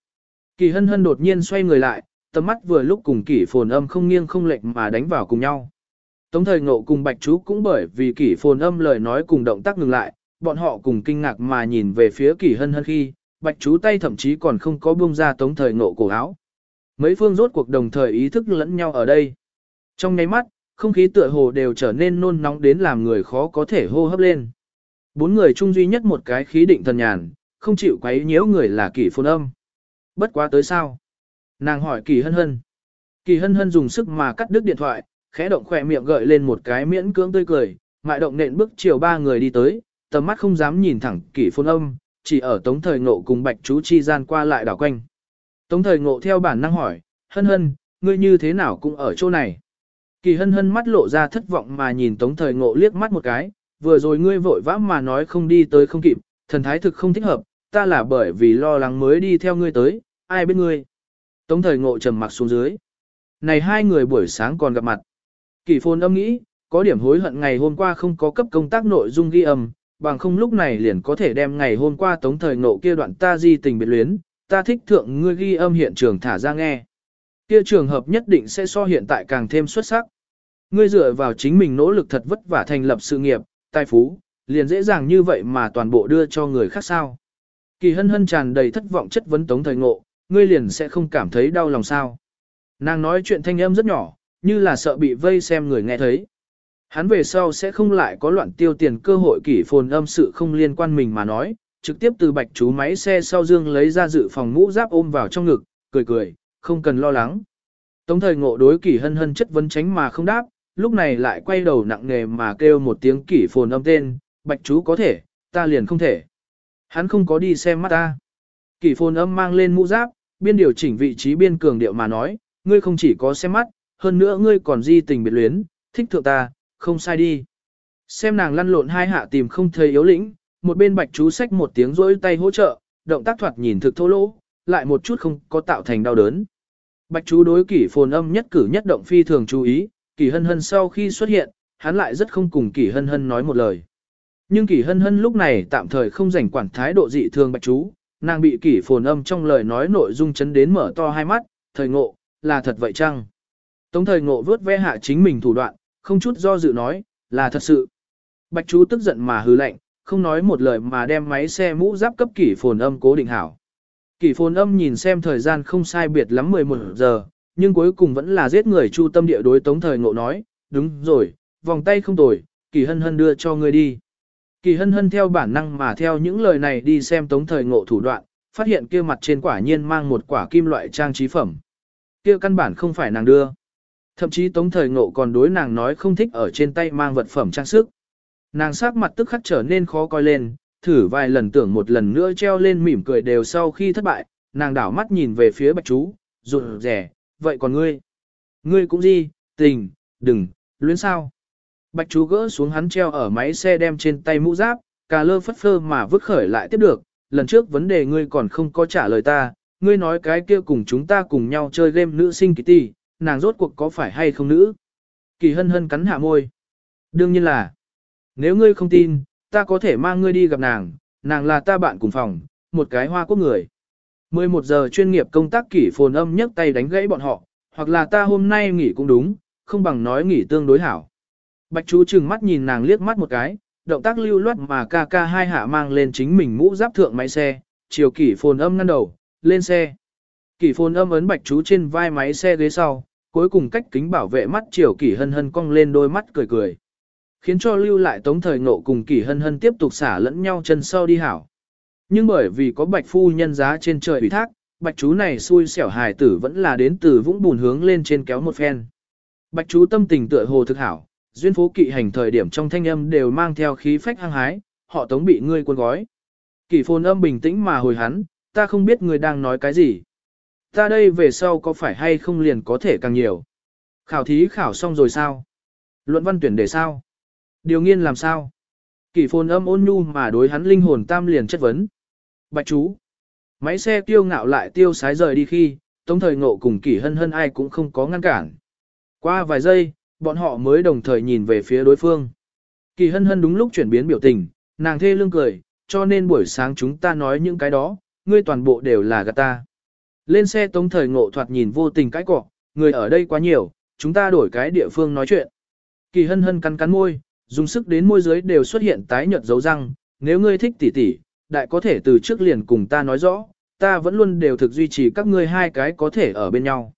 Kỷ hân hân đột nhiên xoay người lại, tầm mắt vừa lúc cùng kỷ phồn âm không nghiêng không lệch mà đánh vào cùng nhau. Tống thời ngộ cùng bạch chú cũng bởi vì kỷ phồn âm lời nói cùng động tác ngừng lại, bọn họ cùng kinh ngạc mà nhìn về phía kỷ hân hân khi, bạch chú tay thậm chí còn không có buông ra tống thời ngộ cổ áo. Mấy phương rốt cuộc đồng thời ý thức lẫn nhau ở đây. Trong nháy mắt, không khí tựa hồ đều trở nên nôn nóng đến làm người khó có thể hô hấp lên. Bốn người chung duy nhất một cái khí định thần nhàn, không chịu quấy nhiễu người là kỳ phồn âm. Bất quá tới sao? Nàng hỏi kỳ hân hân. Kỳ hân hân dùng sức mà cắt đứt điện thoại, khẽ động khỏe miệng gợi lên một cái miễn cưỡng tươi cười, mại động nện bước chiều ba người đi tới, tầm mắt không dám nhìn thẳng kỳ phồn âm, chỉ ở tống thời ngộ cùng bạch chú chi gian qua lại đảo quanh. Tống thời ngộ theo bản năng hỏi, hân hân, ngươi như thế nào cũng ở chỗ này. Kỳ hân hân mắt lộ ra thất vọng mà nhìn tống thời ngộ liếc mắt một cái, vừa rồi ngươi vội vã mà nói không đi tới không kịp, thần thái thực không thích hợp, ta là bởi vì lo lắng mới đi theo ngươi tới, ai biết ngươi. Tống thời ngộ trầm mặc xuống dưới. Này hai người buổi sáng còn gặp mặt. Kỳ phồn âm nghĩ, có điểm hối hận ngày hôm qua không có cấp công tác nội dung ghi âm, bằng không lúc này liền có thể đem ngày hôm qua tống thời ngộ kia đoạn ta di tình biệt luyến, ta thích thượng ngươi ghi âm hiện trường thả ra nghe. Kia trường hợp nhất định sẽ so hiện tại càng thêm xuất sắc. Ngươi dựa vào chính mình nỗ lực thật vất vả thành lập sự nghiệp, tài phú, liền dễ dàng như vậy mà toàn bộ đưa cho người khác sao. Kỳ hân hân tràn đầy thất vọng chất vấn tống thời ngộ, ngươi liền sẽ không cảm thấy đau lòng sao. Nàng nói chuyện thanh âm rất nhỏ, như là sợ bị vây xem người nghe thấy. Hắn về sau sẽ không lại có loạn tiêu tiền cơ hội kỷ phồn âm sự không liên quan mình mà nói, trực tiếp từ bạch chú máy xe sau dương lấy ra dự phòng mũ giáp ôm vào trong ngực, cười cười, không cần lo lắng. Tống thời ngộ đối kỷ hân hân chất vấn tránh mà không đáp, lúc này lại quay đầu nặng nề mà kêu một tiếng kỷ phồn âm tên, bạch chú có thể, ta liền không thể. Hắn không có đi xem mắt ta. Kỷ phồn âm mang lên mũ giáp, biên điều chỉnh vị trí biên cường điệu mà nói, ngươi không chỉ có xem mắt, hơn nữa ngươi còn di tình biệt luyến, thích thượng ta, không sai đi. Xem nàng lăn lộn hai hạ tìm không thấy yếu lĩnh, một bên bạch chú sách một tiếng rỗi tay hỗ trợ, động tác thoạt nhìn thực thô lỗ, lại một chút không có tạo thành đau đớn. Bạch chú đối kỷ phồn âm nhất cử nhất động phi thường chú ý, kỷ hân hân sau khi xuất hiện, hắn lại rất không cùng kỷ hân hân nói một lời. Nhưng kỷ hân hân lúc này tạm thời không rảnh quản thái độ dị thường bạch chú, nàng bị kỷ phồn âm trong lời nói nội dung chấn đến mở to hai mắt, thời ngộ, là thật vậy chăng? Tống thời ngộ vớt ve hạ chính mình thủ đoạn, không chút do dự nói, là thật sự. Bạch chú tức giận mà hừ lạnh, không nói một lời mà đem máy xe mũ giáp cấp kỷ phồn âm cố định hảo. Kỷ phồn âm nhìn xem thời gian không sai biệt lắm 11 giờ, nhưng cuối cùng vẫn là giết người chu tâm địa đối tống thời ngộ nói, đúng rồi, vòng tay không tồi, kỷ hân hân đưa cho ngươi đi. Kỳ hân hân theo bản năng mà theo những lời này đi xem tống thời ngộ thủ đoạn, phát hiện kia mặt trên quả nhiên mang một quả kim loại trang trí phẩm. Kia căn bản không phải nàng đưa. Thậm chí tống thời ngộ còn đối nàng nói không thích ở trên tay mang vật phẩm trang sức. Nàng sắc mặt tức khắc trở nên khó coi lên, thử vài lần tưởng một lần nữa treo lên mỉm cười đều sau khi thất bại, nàng đảo mắt nhìn về phía bạch chú, rụt rẻ, vậy còn ngươi? Ngươi cũng gì, tình, đừng, luyến sao? Bạch chú gỡ xuống hắn treo ở máy xe đem trên tay mũ giáp, cà lơ phất phơ mà vứt khởi lại tiếp được, lần trước vấn đề ngươi còn không có trả lời ta, ngươi nói cái kia cùng chúng ta cùng nhau chơi game nữ sinh kỳ tỷ, nàng rốt cuộc có phải hay không nữ? Kỳ hân hân cắn hạ môi. Đương nhiên là, nếu ngươi không tin, ta có thể mang ngươi đi gặp nàng, nàng là ta bạn cùng phòng, một cái hoa quốc người. 11 giờ chuyên nghiệp công tác kỷ phồn âm nhấc tay đánh gãy bọn họ, hoặc là ta hôm nay nghỉ cũng đúng, không bằng nói nghỉ tương đối hảo. Bạch chú chừng mắt nhìn nàng liếc mắt một cái, động tác lưu loát mà ca ca hai hạ mang lên chính mình mũ giáp thượng máy xe, chiều kỷ phồn âm ngăn đầu, lên xe. Kỷ phồn âm ấn bạch chú trên vai máy xe ghế sau, cuối cùng cách kính bảo vệ mắt chiều kỷ hân hân cong lên đôi mắt cười cười. Khiến cho lưu lại tống thời ngộ cùng kỷ hân hân tiếp tục xả lẫn nhau chân sau đi hảo. Nhưng bởi vì có bạch phu nhân giá trên trời ủy thác, bạch chú này xui xẻo hài tử vẫn là đến từ vũng bùn hướng lên trên kéo một phen. Bạch chú tâm tình tựa hồ thực hảo, duyên phố kỵ hành thời điểm trong thanh âm đều mang theo khí phách hăng hái, họ tống bị ngươi cuốn gói. Kỷ phồn âm bình tĩnh mà hồi hắn, ta không biết ngươi đang nói cái gì. Ta đây về sau có phải hay không liền có thể càng nhiều. Khảo thí khảo xong rồi sao? Luận văn tuyển đề sao? Điều nghiên làm sao? Kỷ phồn âm ôn nhu mà đối hắn linh hồn tam liền chất vấn. Bạch chú. Máy xe tiêu ngạo lại tiêu sái rời đi khi, tống thời ngộ cùng kỷ hân hân ai cũng không có ngăn cản. Qua vài giây, bọn họ mới đồng thời nhìn về phía đối phương. Kỳ hân hân đúng lúc chuyển biến biểu tình, nàng thê lương cười, cho nên buổi sáng chúng ta nói những cái đó, ngươi toàn bộ đều là gạt ta. Lên xe tống thời ngộ thoạt nhìn vô tình cãi cọ, người ở đây quá nhiều, chúng ta đổi cái địa phương nói chuyện. Kỳ hân hân cắn cắn môi, dùng sức đến môi dưới đều xuất hiện tái nhợt dấu răng, nếu ngươi thích tỉ tỉ, đại có thể từ trước liền cùng ta nói rõ, ta vẫn luôn đều thực duy trì các ngươi hai cái có thể ở bên nhau.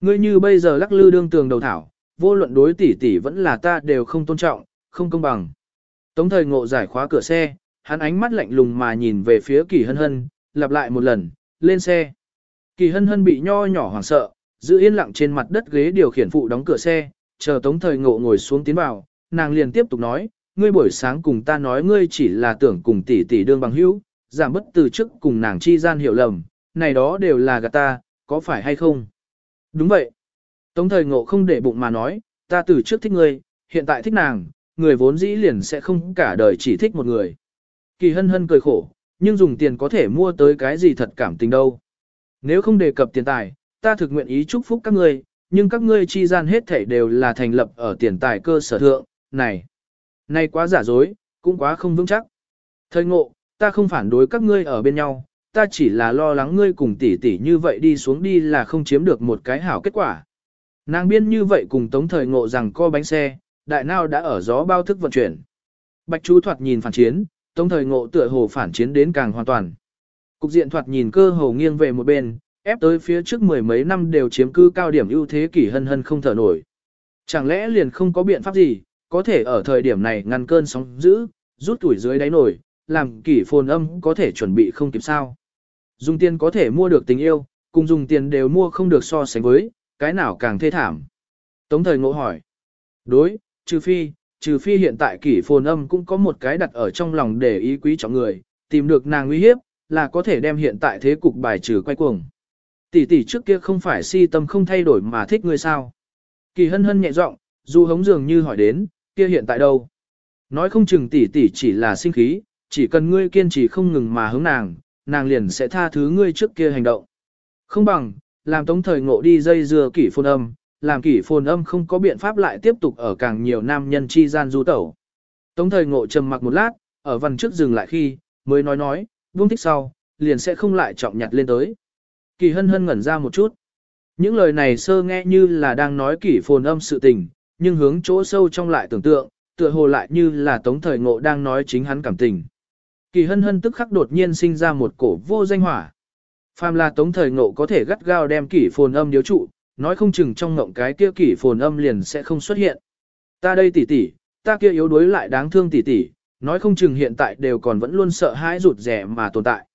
Ngươi như bây giờ lắc lư đương tường đầu thảo, vô luận đối tỷ tỷ vẫn là ta đều không tôn trọng, không công bằng. Tống thời ngộ giải khóa cửa xe, hắn ánh mắt lạnh lùng mà nhìn về phía kỳ hân hân, lặp lại một lần, lên xe. Kỳ hân hân bị nho nhỏ hoảng sợ, giữ yên lặng trên mặt đất ghế điều khiển phụ đóng cửa xe, chờ tống thời ngộ ngồi xuống tiến vào, nàng liền tiếp tục nói, ngươi buổi sáng cùng ta nói ngươi chỉ là tưởng cùng tỷ tỷ đương bằng hữu, giảm bất từ trước cùng nàng chi gian hiểu lầm, này đó đều là gạt ta, có phải hay không? Đúng vậy. Tống thời ngộ không để bụng mà nói, ta từ trước thích ngươi, hiện tại thích nàng, người vốn dĩ liền sẽ không cả đời chỉ thích một người. Kỳ hân hân cười khổ, nhưng dùng tiền có thể mua tới cái gì thật cảm tình đâu. Nếu không đề cập tiền tài, ta thực nguyện ý chúc phúc các ngươi, nhưng các ngươi chi gian hết thể đều là thành lập ở tiền tài cơ sở thượng, này. Này quá giả dối, cũng quá không vững chắc. Thời ngộ, ta không phản đối các ngươi ở bên nhau, ta chỉ là lo lắng ngươi cùng tỷ tỷ như vậy đi xuống đi là không chiếm được một cái hảo kết quả. Nàng biên như vậy cùng tống thời ngộ rằng co bánh xe, đại nào đã ở gió bao thức vận chuyển. Bạch chú thoạt nhìn phản chiến, tống thời ngộ tựa hồ phản chiến đến càng hoàn toàn. Cục diện thoạt nhìn cơ hồ nghiêng về một bên, ép tới phía trước mười mấy năm đều chiếm cư cao điểm ưu thế kỷ hân hân không thở nổi. Chẳng lẽ liền không có biện pháp gì, có thể ở thời điểm này ngăn cơn sóng dữ, rút tuổi dưới đáy nổi, làm kỷ phồn âm có thể chuẩn bị không kịp sao. Dùng tiền có thể mua được tình yêu, cùng dùng tiền đều mua không được so sánh với, cái nào càng thê thảm. Tống thời ngộ hỏi. Đối, trừ phi, trừ phi hiện tại kỷ phồn âm cũng có một cái đặt ở trong lòng để ý quý trọng người, tìm được nàng uy hiếp, là có thể đem hiện tại thế cục bài trừ quay cuồng. Tỷ tỷ trước kia không phải si tâm không thay đổi mà thích ngươi sao. Kỳ hân hân nhẹ giọng, dù hống dường như hỏi đến, kia hiện tại đâu? Nói không chừng tỷ tỷ chỉ là sinh khí, chỉ cần ngươi kiên trì không ngừng mà hướng nàng, nàng liền sẽ tha thứ ngươi trước kia hành động. Không bằng, làm tống thời ngộ đi dây dưa kỷ phồn âm, làm kỷ phồn âm không có biện pháp lại tiếp tục ở càng nhiều nam nhân chi gian du tẩu. Tống thời ngộ trầm mặc một lát, ở văn trước dừng lại khi, mới nói nói, buông thích sau, liền sẽ không lại trọng nhặt lên tới. Kỳ hân hân ngẩn ra một chút. Những lời này sơ nghe như là đang nói kỷ phồn âm sự tình, nhưng hướng chỗ sâu trong lại tưởng tượng, tựa hồ lại như là tống thời ngộ đang nói chính hắn cảm tình. Kỳ hân hân tức khắc đột nhiên sinh ra một cổ vô danh hỏa. Phàm là tống thời ngộ có thể gắt gao đem kỷ phồn âm điếu trụ, nói không chừng trong ngộng cái kia kỷ phồn âm liền sẽ không xuất hiện. Ta đây tỷ tỷ, ta kia yếu đuối lại đáng thương tỷ tỷ, nói không chừng hiện tại đều còn vẫn luôn sợ hãi rụt rẻ mà tồn tại.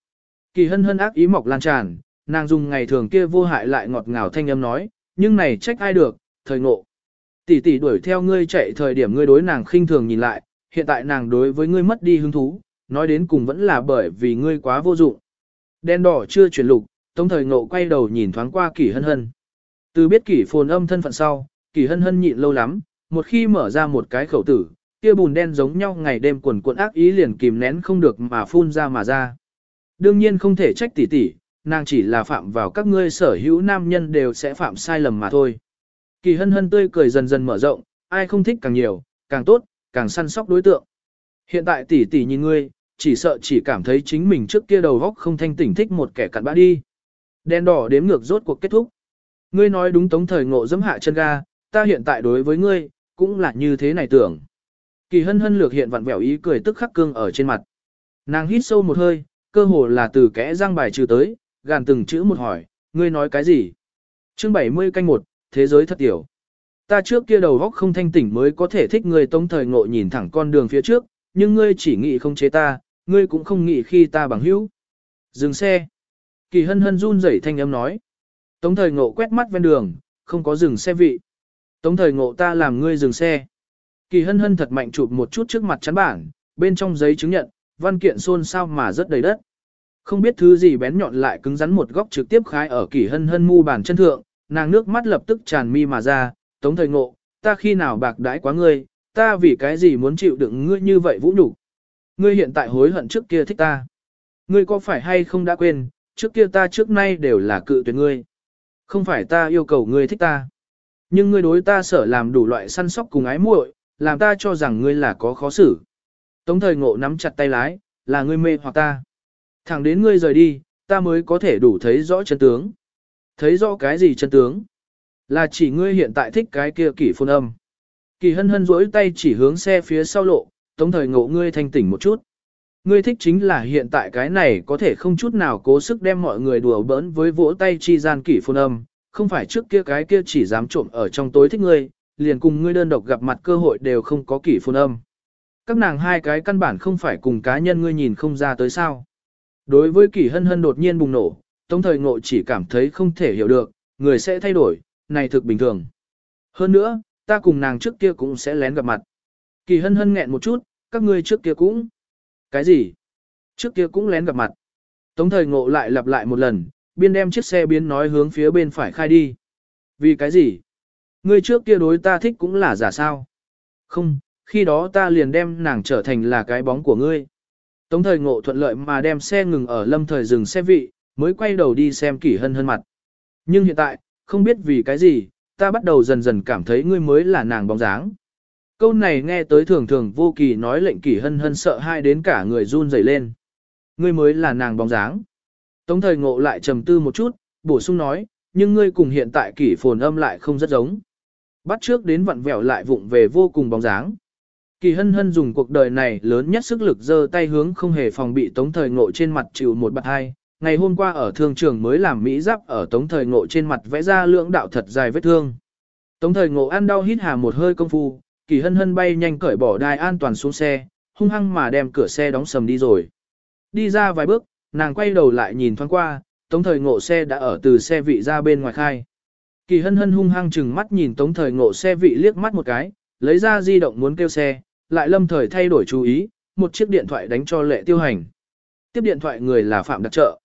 Kỳ hân hân ác ý mọc lan tràn, nàng dùng ngày thường kia vô hại lại ngọt ngào thanh âm nói, nhưng này trách ai được, thời ngộ. Tỷ tỷ đuổi theo ngươi chạy thời điểm ngươi đối nàng khinh thường nhìn lại, hiện tại nàng đối với ngươi mất đi hứng thú, nói đến cùng vẫn là bởi vì ngươi quá vô dụng. Đen đỏ chưa chuyển lục, tống thời ngộ quay đầu nhìn thoáng qua kỷ hân hân. Từ biết kỷ phồn âm thân phận sau, kỷ hân hân nhịn lâu lắm, một khi mở ra một cái khẩu tử, kia bùn đen giống nhau ngày đêm quần cuộn ác ý liền kìm nén không được mà phun ra mà ra. Đương nhiên không thể trách tỷ tỷ, nàng chỉ là phạm vào các ngươi sở hữu nam nhân đều sẽ phạm sai lầm mà thôi. Kỳ hân hân tươi cười dần dần mở rộng, ai không thích càng nhiều, càng tốt, càng săn sóc đối tượng. Hiện tại tỷ tỷ nhìn ngươi, chỉ sợ chỉ cảm thấy chính mình trước kia đầu góc không thanh tỉnh thích một kẻ cặn bã đi. Đen đỏ đếm ngược rốt cuộc kết thúc. Ngươi nói đúng tống thời ngộ dẫm hạ chân ga, ta hiện tại đối với ngươi, cũng là như thế này tưởng. Kỳ hân hân lược hiện vặn vẹo ý cười tức khắc cương ở trên mặt. Nàng hít sâu một hơi, cơ hồ là từ kẽ răng bài trừ tới, gàn từng chữ một hỏi, ngươi nói cái gì? chương 70 canh một, thế giới thật tiểu. Ta trước kia đầu góc không thanh tỉnh mới có thể thích ngươi tống thời ngộ nhìn thẳng con đường phía trước, nhưng ngươi chỉ nghĩ không chế ta, ngươi cũng không nghĩ khi ta bằng hữu. Dừng xe. Kỳ hân hân run rẩy thanh âm nói. Tống thời ngộ quét mắt ven đường, không có dừng xe vị. Tống thời ngộ ta làm ngươi dừng xe. Kỳ hân hân thật mạnh chụp một chút trước mặt chắn bảng, bên trong giấy chứng nhận, văn kiện xôn xao mà rất đầy đất. Không biết thứ gì bén nhọn lại cứng rắn một góc trực tiếp khai ở kỳ hân hân mu bàn chân thượng, nàng nước mắt lập tức tràn mi mà ra, tống thời ngộ, ta khi nào bạc đãi quá ngươi, ta vì cái gì muốn chịu đựng ngươi như vậy vũ nhục Ngươi hiện tại hối hận trước kia thích ta. Ngươi có phải hay không đã quên, trước kia ta trước nay đều là cự tuyệt ngươi. Không phải ta yêu cầu ngươi thích ta. Nhưng ngươi đối ta sở làm đủ loại săn sóc cùng ái muội, làm ta cho rằng ngươi là có khó xử. Tống thời ngộ nắm chặt tay lái, là ngươi mê hoặc ta. Thẳng đến ngươi rời đi, ta mới có thể đủ thấy rõ chân tướng. Thấy rõ cái gì chân tướng? Là chỉ ngươi hiện tại thích cái kia kỷ phôn âm. Kỳ hân hân rỗi tay chỉ hướng xe phía sau lộ, tống thời ngộ ngươi thanh tỉnh một chút. Ngươi thích chính là hiện tại cái này có thể không chút nào cố sức đem mọi người đùa bỡn với vỗ tay chi gian kỷ phôn âm, không phải trước kia cái kia chỉ dám trộm ở trong tối thích ngươi, liền cùng ngươi đơn độc gặp mặt cơ hội đều không có kỷ phôn âm. Các nàng hai cái căn bản không phải cùng cá nhân ngươi nhìn không ra tới sao. Đối với kỷ hân hân đột nhiên bùng nổ, tống thời ngộ chỉ cảm thấy không thể hiểu được, người sẽ thay đổi, này thực bình thường. Hơn nữa, ta cùng nàng trước kia cũng sẽ lén gặp mặt. Kỳ hân hân nghẹn một chút, các ngươi trước kia cũng. Cái gì? Trước kia cũng lén gặp mặt. Tống thời ngộ lại lặp lại một lần, biên đem chiếc xe biến nói hướng phía bên phải khai đi. Vì cái gì? Ngươi trước kia đối ta thích cũng là giả sao? Không, khi đó ta liền đem nàng trở thành là cái bóng của ngươi. Tống thời ngộ thuận lợi mà đem xe ngừng ở lâm thời dừng xe vị, mới quay đầu đi xem kỷ hân hân mặt. Nhưng hiện tại, không biết vì cái gì, ta bắt đầu dần dần cảm thấy ngươi mới là nàng bóng dáng. Câu này nghe tới thường thường vô kỳ nói lệnh kỷ hân hân sợ hai đến cả người run rẩy lên. Ngươi mới là nàng bóng dáng. Tống thời ngộ lại trầm tư một chút, bổ sung nói, nhưng ngươi cùng hiện tại kỷ phồn âm lại không rất giống. Bắt trước đến vặn vẹo lại vụng về vô cùng bóng dáng. Kỳ hân hân dùng cuộc đời này lớn nhất sức lực giơ tay hướng không hề phòng bị tống thời ngộ trên mặt chịu một bạc hai. Ngày hôm qua ở thương trường mới làm Mỹ giáp ở tống thời ngộ trên mặt vẽ ra lưỡng đạo thật dài vết thương. Tống thời ngộ ăn đau hít hà một hơi công phu, kỳ hân hân bay nhanh cởi bỏ đai an toàn xuống xe, hung hăng mà đem cửa xe đóng sầm đi rồi. Đi ra vài bước, nàng quay đầu lại nhìn thoáng qua, tống thời ngộ xe đã ở từ xe vị ra bên ngoài khai. Kỳ hân hân hung hăng chừng mắt nhìn tống thời ngộ xe vị liếc mắt một cái, lấy ra di động muốn kêu xe, lại lâm thời thay đổi chú ý, một chiếc điện thoại đánh cho lệ tiêu hành. Tiếp điện thoại người là Phạm Đặc Trợ.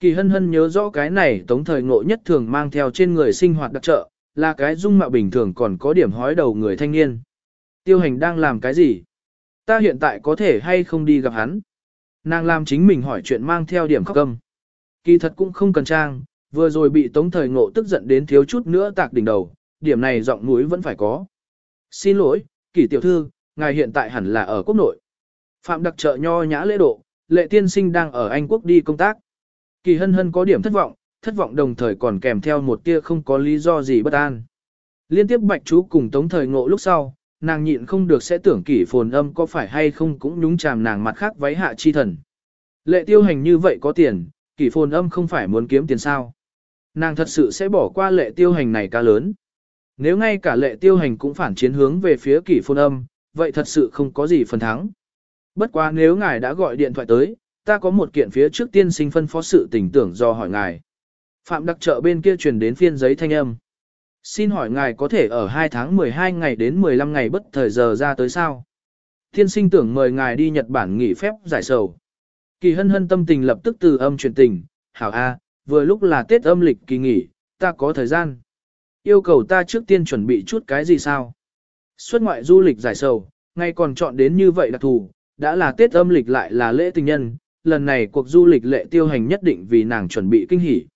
Kỳ hân hân nhớ rõ cái này tống thời ngộ nhất thường mang theo trên người sinh hoạt đặc trợ, là cái dung mạo bình thường còn có điểm hói đầu người thanh niên. Tiêu hành đang làm cái gì? Ta hiện tại có thể hay không đi gặp hắn? Nàng làm chính mình hỏi chuyện mang theo điểm khóc cầm. Kỳ thật cũng không cần trang, vừa rồi bị tống thời ngộ tức giận đến thiếu chút nữa tạc đỉnh đầu, điểm này giọng mũi vẫn phải có. Xin lỗi, kỳ tiểu thư, ngài hiện tại hẳn là ở quốc nội. Phạm đặc trợ nho nhã lễ độ, lệ tiên sinh đang ở Anh quốc đi công tác. Kỳ hân hân có điểm thất vọng, thất vọng đồng thời còn kèm theo một tia không có lý do gì bất an. Liên tiếp bạch chú cùng tống thời ngộ lúc sau, nàng nhịn không được sẽ tưởng kỷ phồn âm có phải hay không cũng nhúng chàm nàng mặt khác váy hạ chi thần. Lệ tiêu hành như vậy có tiền, kỷ phồn âm không phải muốn kiếm tiền sao. Nàng thật sự sẽ bỏ qua lệ tiêu hành này ca lớn. Nếu ngay cả lệ tiêu hành cũng phản chiến hướng về phía kỷ phồn âm, vậy thật sự không có gì phần thắng. Bất quá nếu ngài đã gọi điện thoại tới, ta có một kiện phía trước tiên sinh phân phó sự tình tưởng do hỏi ngài. Phạm đặc trợ bên kia truyền đến phiên giấy thanh âm. Xin hỏi ngài có thể ở 2 tháng 12 ngày đến 15 ngày bất thời giờ ra tới sao? Thiên sinh tưởng mời ngài đi Nhật Bản nghỉ phép giải sầu. Kỳ hân hân tâm tình lập tức từ âm truyền tình, hảo A, vừa lúc là Tết âm lịch kỳ nghỉ, ta có thời gian. Yêu cầu ta trước tiên chuẩn bị chút cái gì sao? Xuất ngoại du lịch giải sầu, ngay còn chọn đến như vậy đặc thù, đã là Tết âm lịch lại là lễ tình nhân, lần này cuộc du lịch lệ tiêu hành nhất định vì nàng chuẩn bị kinh hỉ.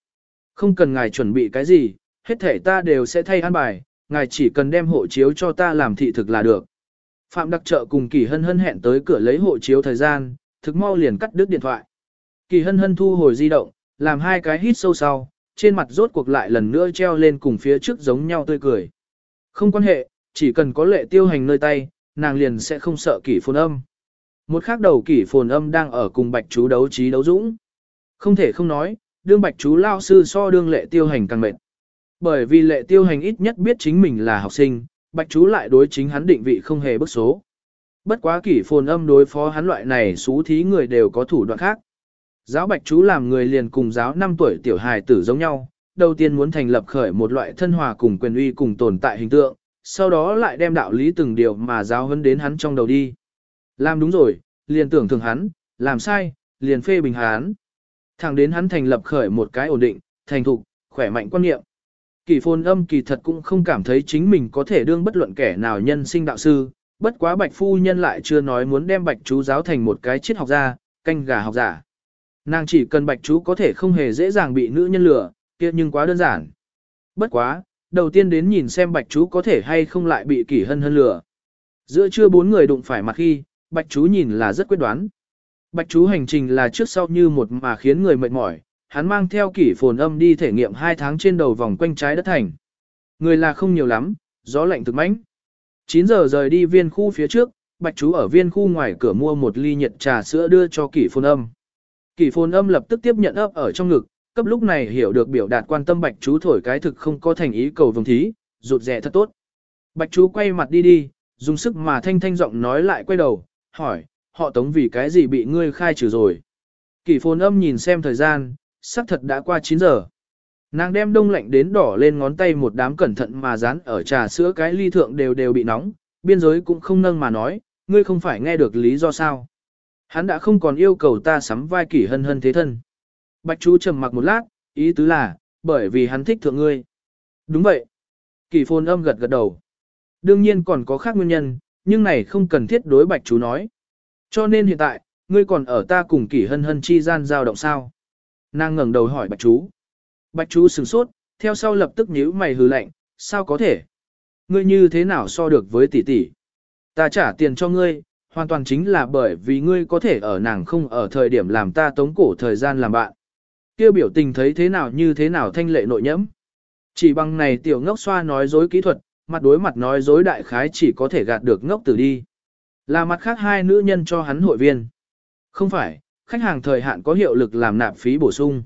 Không cần ngài chuẩn bị cái gì, hết thể ta đều sẽ thay an bài, ngài chỉ cần đem hộ chiếu cho ta làm thị thực là được. Phạm đặc trợ cùng Kỳ Hân Hân hẹn tới cửa lấy hộ chiếu thời gian, thực mau liền cắt đứt điện thoại. Kỳ Hân Hân thu hồi di động, làm hai cái hít sâu sau, trên mặt rốt cuộc lại lần nữa treo lên cùng phía trước giống nhau tươi cười. Không quan hệ, chỉ cần có lệ tiêu hành nơi tay, nàng liền sẽ không sợ Kỳ phồn âm. Một khác đầu Kỳ phồn âm đang ở cùng bạch chú đấu trí đấu dũng. Không thể không nói, đương bạch chú lao sư so đương lệ tiêu hành càng mệt. Bởi vì lệ tiêu hành ít nhất biết chính mình là học sinh, bạch chú lại đối chính hắn định vị không hề bức số. Bất quá kỷ phồn âm đối phó hắn loại này xú thí người đều có thủ đoạn khác. Giáo bạch chú làm người liền cùng giáo 5 tuổi tiểu hài tử giống nhau, đầu tiên muốn thành lập khởi một loại thân hòa cùng quyền uy cùng tồn tại hình tượng, sau đó lại đem đạo lý từng điều mà giáo huấn đến hắn trong đầu đi. Làm đúng rồi, liền tưởng thường hắn, làm sai, liền phê bình hắn. Thẳng đến hắn thành lập khởi một cái ổn định, thành thục, khỏe mạnh quan niệm. Kỳ phồn âm kỳ thật cũng không cảm thấy chính mình có thể đương bất luận kẻ nào nhân sinh đạo sư, bất quá bạch phu nhân lại chưa nói muốn đem bạch chú giáo thành một cái triết học gia, canh gà học giả. Nàng chỉ cần bạch chú có thể không hề dễ dàng bị nữ nhân lừa, kia nhưng quá đơn giản. Bất quá, đầu tiên đến nhìn xem bạch chú có thể hay không lại bị kỳ hân hân lừa. Giữa trưa bốn người đụng phải mặt khi, bạch chú nhìn là rất quyết đoán. Bạch chú hành trình là trước sau như một mà khiến người mệt mỏi, hắn mang theo kỷ phồn âm đi thể nghiệm hai tháng trên đầu vòng quanh trái đất thành. Người là không nhiều lắm, gió lạnh thực mãnh. 9 giờ rời đi viên khu phía trước, bạch chú ở viên khu ngoài cửa mua một ly nhiệt trà sữa đưa cho kỷ phồn âm. Kỷ phồn âm lập tức tiếp nhận ấp ở trong ngực, cấp lúc này hiểu được biểu đạt quan tâm bạch chú thổi cái thực không có thành ý cầu vồng thí, rụt rẻ thật tốt. Bạch chú quay mặt đi đi, dùng sức mà thanh thanh giọng nói lại quay đầu, hỏi, họ tống vì cái gì bị ngươi khai trừ rồi. Kỷ phồn âm nhìn xem thời gian, sắp thật đã qua 9 giờ. Nàng đem đông lạnh đến đỏ lên ngón tay một đám cẩn thận mà dán ở trà sữa cái ly thượng đều đều bị nóng, biên giới cũng không nâng mà nói, ngươi không phải nghe được lý do sao. Hắn đã không còn yêu cầu ta sắm vai kỷ hân hân thế thân. Bạch chú trầm mặc một lát, ý tứ là, bởi vì hắn thích thượng ngươi. Đúng vậy. Kỷ phồn âm gật gật đầu. Đương nhiên còn có khác nguyên nhân, nhưng này không cần thiết đối bạch chú nói. Cho nên hiện tại, ngươi còn ở ta cùng kỷ hân hân chi gian giao động sao? Nàng ngẩng đầu hỏi bạch chú. Bạch chú sừng sốt, theo sau lập tức nhíu mày hừ lạnh, sao có thể? Ngươi như thế nào so được với tỷ tỷ? Ta trả tiền cho ngươi, hoàn toàn chính là bởi vì ngươi có thể ở nàng không ở thời điểm làm ta tống cổ thời gian làm bạn. Kêu biểu tình thấy thế nào như thế nào thanh lệ nội nhẫm. Chỉ bằng này tiểu ngốc xoa nói dối kỹ thuật, mặt đối mặt nói dối đại khái chỉ có thể gạt được ngốc tử đi. Là mặt khác hai nữ nhân cho hắn hội viên. Không phải, khách hàng thời hạn có hiệu lực làm nạp phí bổ sung.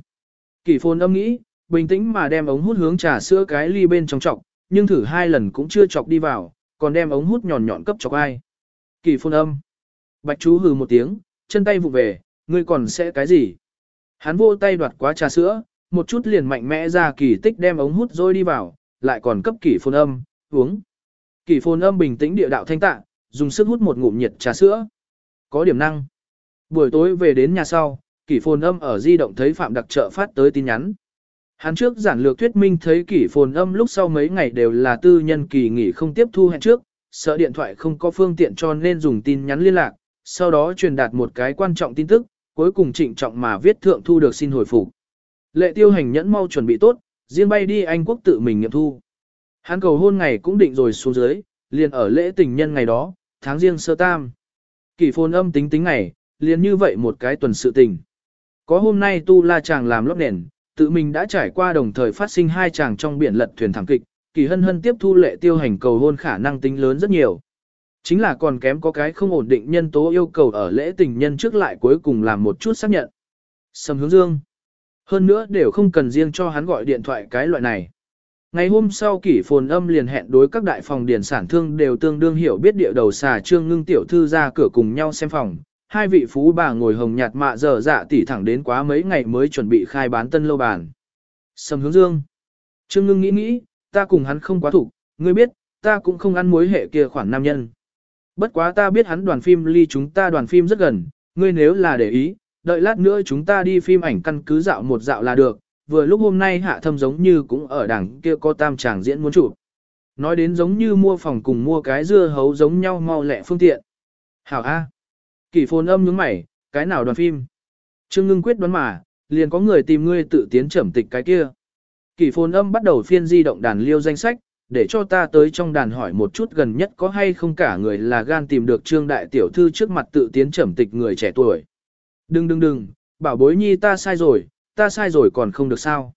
Kỳ phồn âm nghĩ, bình tĩnh mà đem ống hút hướng trà sữa cái ly bên trong chọc, nhưng thử hai lần cũng chưa chọc đi vào, còn đem ống hút nhọn nhọn cấp chọc ai. Kỳ phồn âm. Bạch chú hừ một tiếng, chân tay vụ về, ngươi còn sẽ cái gì? Hắn vô tay đoạt quá trà sữa, một chút liền mạnh mẽ ra kỳ tích đem ống hút rồi đi vào, lại còn cấp kỳ phồn âm, uống. Kỳ phồn âm bình tĩnh địa đạo thanh tạ, dùng sức hút một ngụm nhiệt trà sữa. Có điểm năng. Buổi tối về đến nhà sau, kỷ phồn âm ở di động thấy Phạm đặc trợ phát tới tin nhắn. Hắn trước giản lược thuyết minh thấy kỷ phồn âm lúc sau mấy ngày đều là tư nhân kỳ nghỉ không tiếp thu hẹn trước, sợ điện thoại không có phương tiện cho nên dùng tin nhắn liên lạc, sau đó truyền đạt một cái quan trọng tin tức, cuối cùng trịnh trọng mà viết thượng thu được xin hồi phục. Lệ tiêu hành nhẫn mau chuẩn bị tốt, riêng bay đi Anh quốc tự mình nghiệm thu. Hắn cầu hôn ngày cũng định rồi xuống dưới, liền ở lễ tình nhân ngày đó, tháng riêng sơ tam. Kỷ phồn âm tính tính ngày, liền như vậy một cái tuần sự tình. Có hôm nay tu la chàng làm lót nền, tự mình đã trải qua đồng thời phát sinh hai chàng trong biển lật thuyền thảm kịch, kỳ hân hân tiếp thu lệ tiêu hành cầu hôn khả năng tính lớn rất nhiều. Chính là còn kém có cái không ổn định nhân tố yêu cầu ở lễ tình nhân trước lại cuối cùng làm một chút xác nhận. Sầm hướng dương. Hơn nữa đều không cần riêng cho hắn gọi điện thoại cái loại này. Ngày hôm sau kỷ phồn âm liền hẹn đối các đại phòng điển sản thương đều tương đương hiểu biết địa đầu xà trương ngưng tiểu thư ra cửa cùng nhau xem phòng. Hai vị phú bà ngồi hồng nhạt mạ dở dạ tỉ thẳng đến quá mấy ngày mới chuẩn bị khai bán tân lâu bàn. Sầm hướng dương. Trương ngưng nghĩ nghĩ, ta cùng hắn không quá thủ, ngươi biết, ta cũng không ăn mối hệ kia khoản nam nhân. Bất quá ta biết hắn đoàn phim ly chúng ta đoàn phim rất gần, ngươi nếu là để ý, đợi lát nữa chúng ta đi phim ảnh căn cứ dạo một dạo là được, vừa lúc hôm nay hạ thâm giống như cũng ở đảng kia có tam chàng diễn muốn chụp. Nói đến giống như mua phòng cùng mua cái dưa hấu giống nhau mau lẹ phương tiện. Hảo A. Kỷ phồn âm nhướng mày, cái nào đoàn phim? Trương ngưng quyết đoán mà, liền có người tìm ngươi tự tiến trầm tịch cái kia. Kỷ phồn âm bắt đầu phiên di động đàn liêu danh sách, để cho ta tới trong đàn hỏi một chút gần nhất có hay không cả người là gan tìm được trương đại tiểu thư trước mặt tự tiến trầm tịch người trẻ tuổi. Đừng đừng đừng, bảo bối nhi ta sai rồi, ta sai rồi còn không được sao.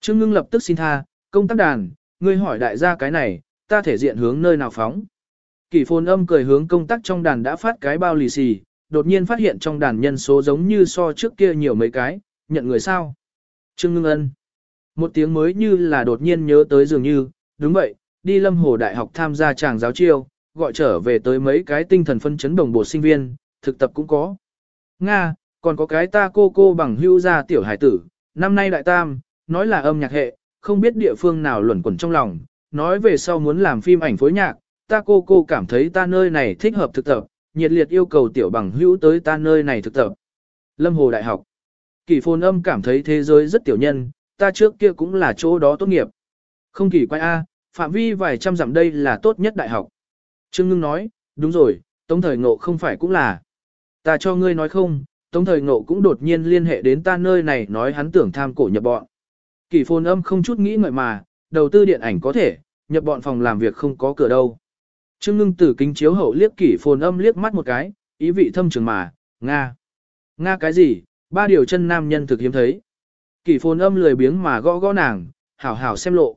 Trương ngưng lập tức xin tha, công tác đàn, ngươi hỏi đại gia cái này, ta thể diện hướng nơi nào phóng. Kỷ phồn âm cười hướng công tác trong đàn đã phát cái bao lì xì, đột nhiên phát hiện trong đàn nhân số giống như so trước kia nhiều mấy cái, nhận người sao. Trương ngưng ân. Một tiếng mới như là đột nhiên nhớ tới dường như, đúng vậy, đi lâm hồ đại học tham gia tràng giáo chiêu, gọi trở về tới mấy cái tinh thần phân chấn đồng bộ sinh viên, thực tập cũng có. Nga, còn có cái ta cô cô bằng hưu gia tiểu hải tử, năm nay đại tam, nói là âm nhạc hệ, không biết địa phương nào luẩn quẩn trong lòng, nói về sau muốn làm phim ảnh phối nhạc, ta cô cô cảm thấy ta nơi này thích hợp thực tập, nhiệt liệt yêu cầu tiểu bằng hữu tới ta nơi này thực tập. Lâm Hồ Đại học. Kỳ phồn âm cảm thấy thế giới rất tiểu nhân, ta trước kia cũng là chỗ đó tốt nghiệp. Không kỳ quay A, phạm vi vài trăm dặm đây là tốt nhất đại học. Trương Ngưng nói, đúng rồi, Tống Thời Ngộ không phải cũng là. Ta cho ngươi nói không, Tống Thời Ngộ cũng đột nhiên liên hệ đến ta nơi này nói hắn tưởng tham cổ nhập bọn. Kỳ phồn âm không chút nghĩ ngợi mà, đầu tư điện ảnh có thể, nhập bọn phòng làm việc không có cửa đâu. Trương Ngưng Tử kính chiếu hậu liếc kỷ phồn âm liếc mắt một cái, ý vị thâm trường mà, Nga. Nga cái gì, ba điều chân nam nhân thực hiếm thấy. Kỷ phồn âm lười biếng mà gõ gõ nàng, hảo hảo xem lộ.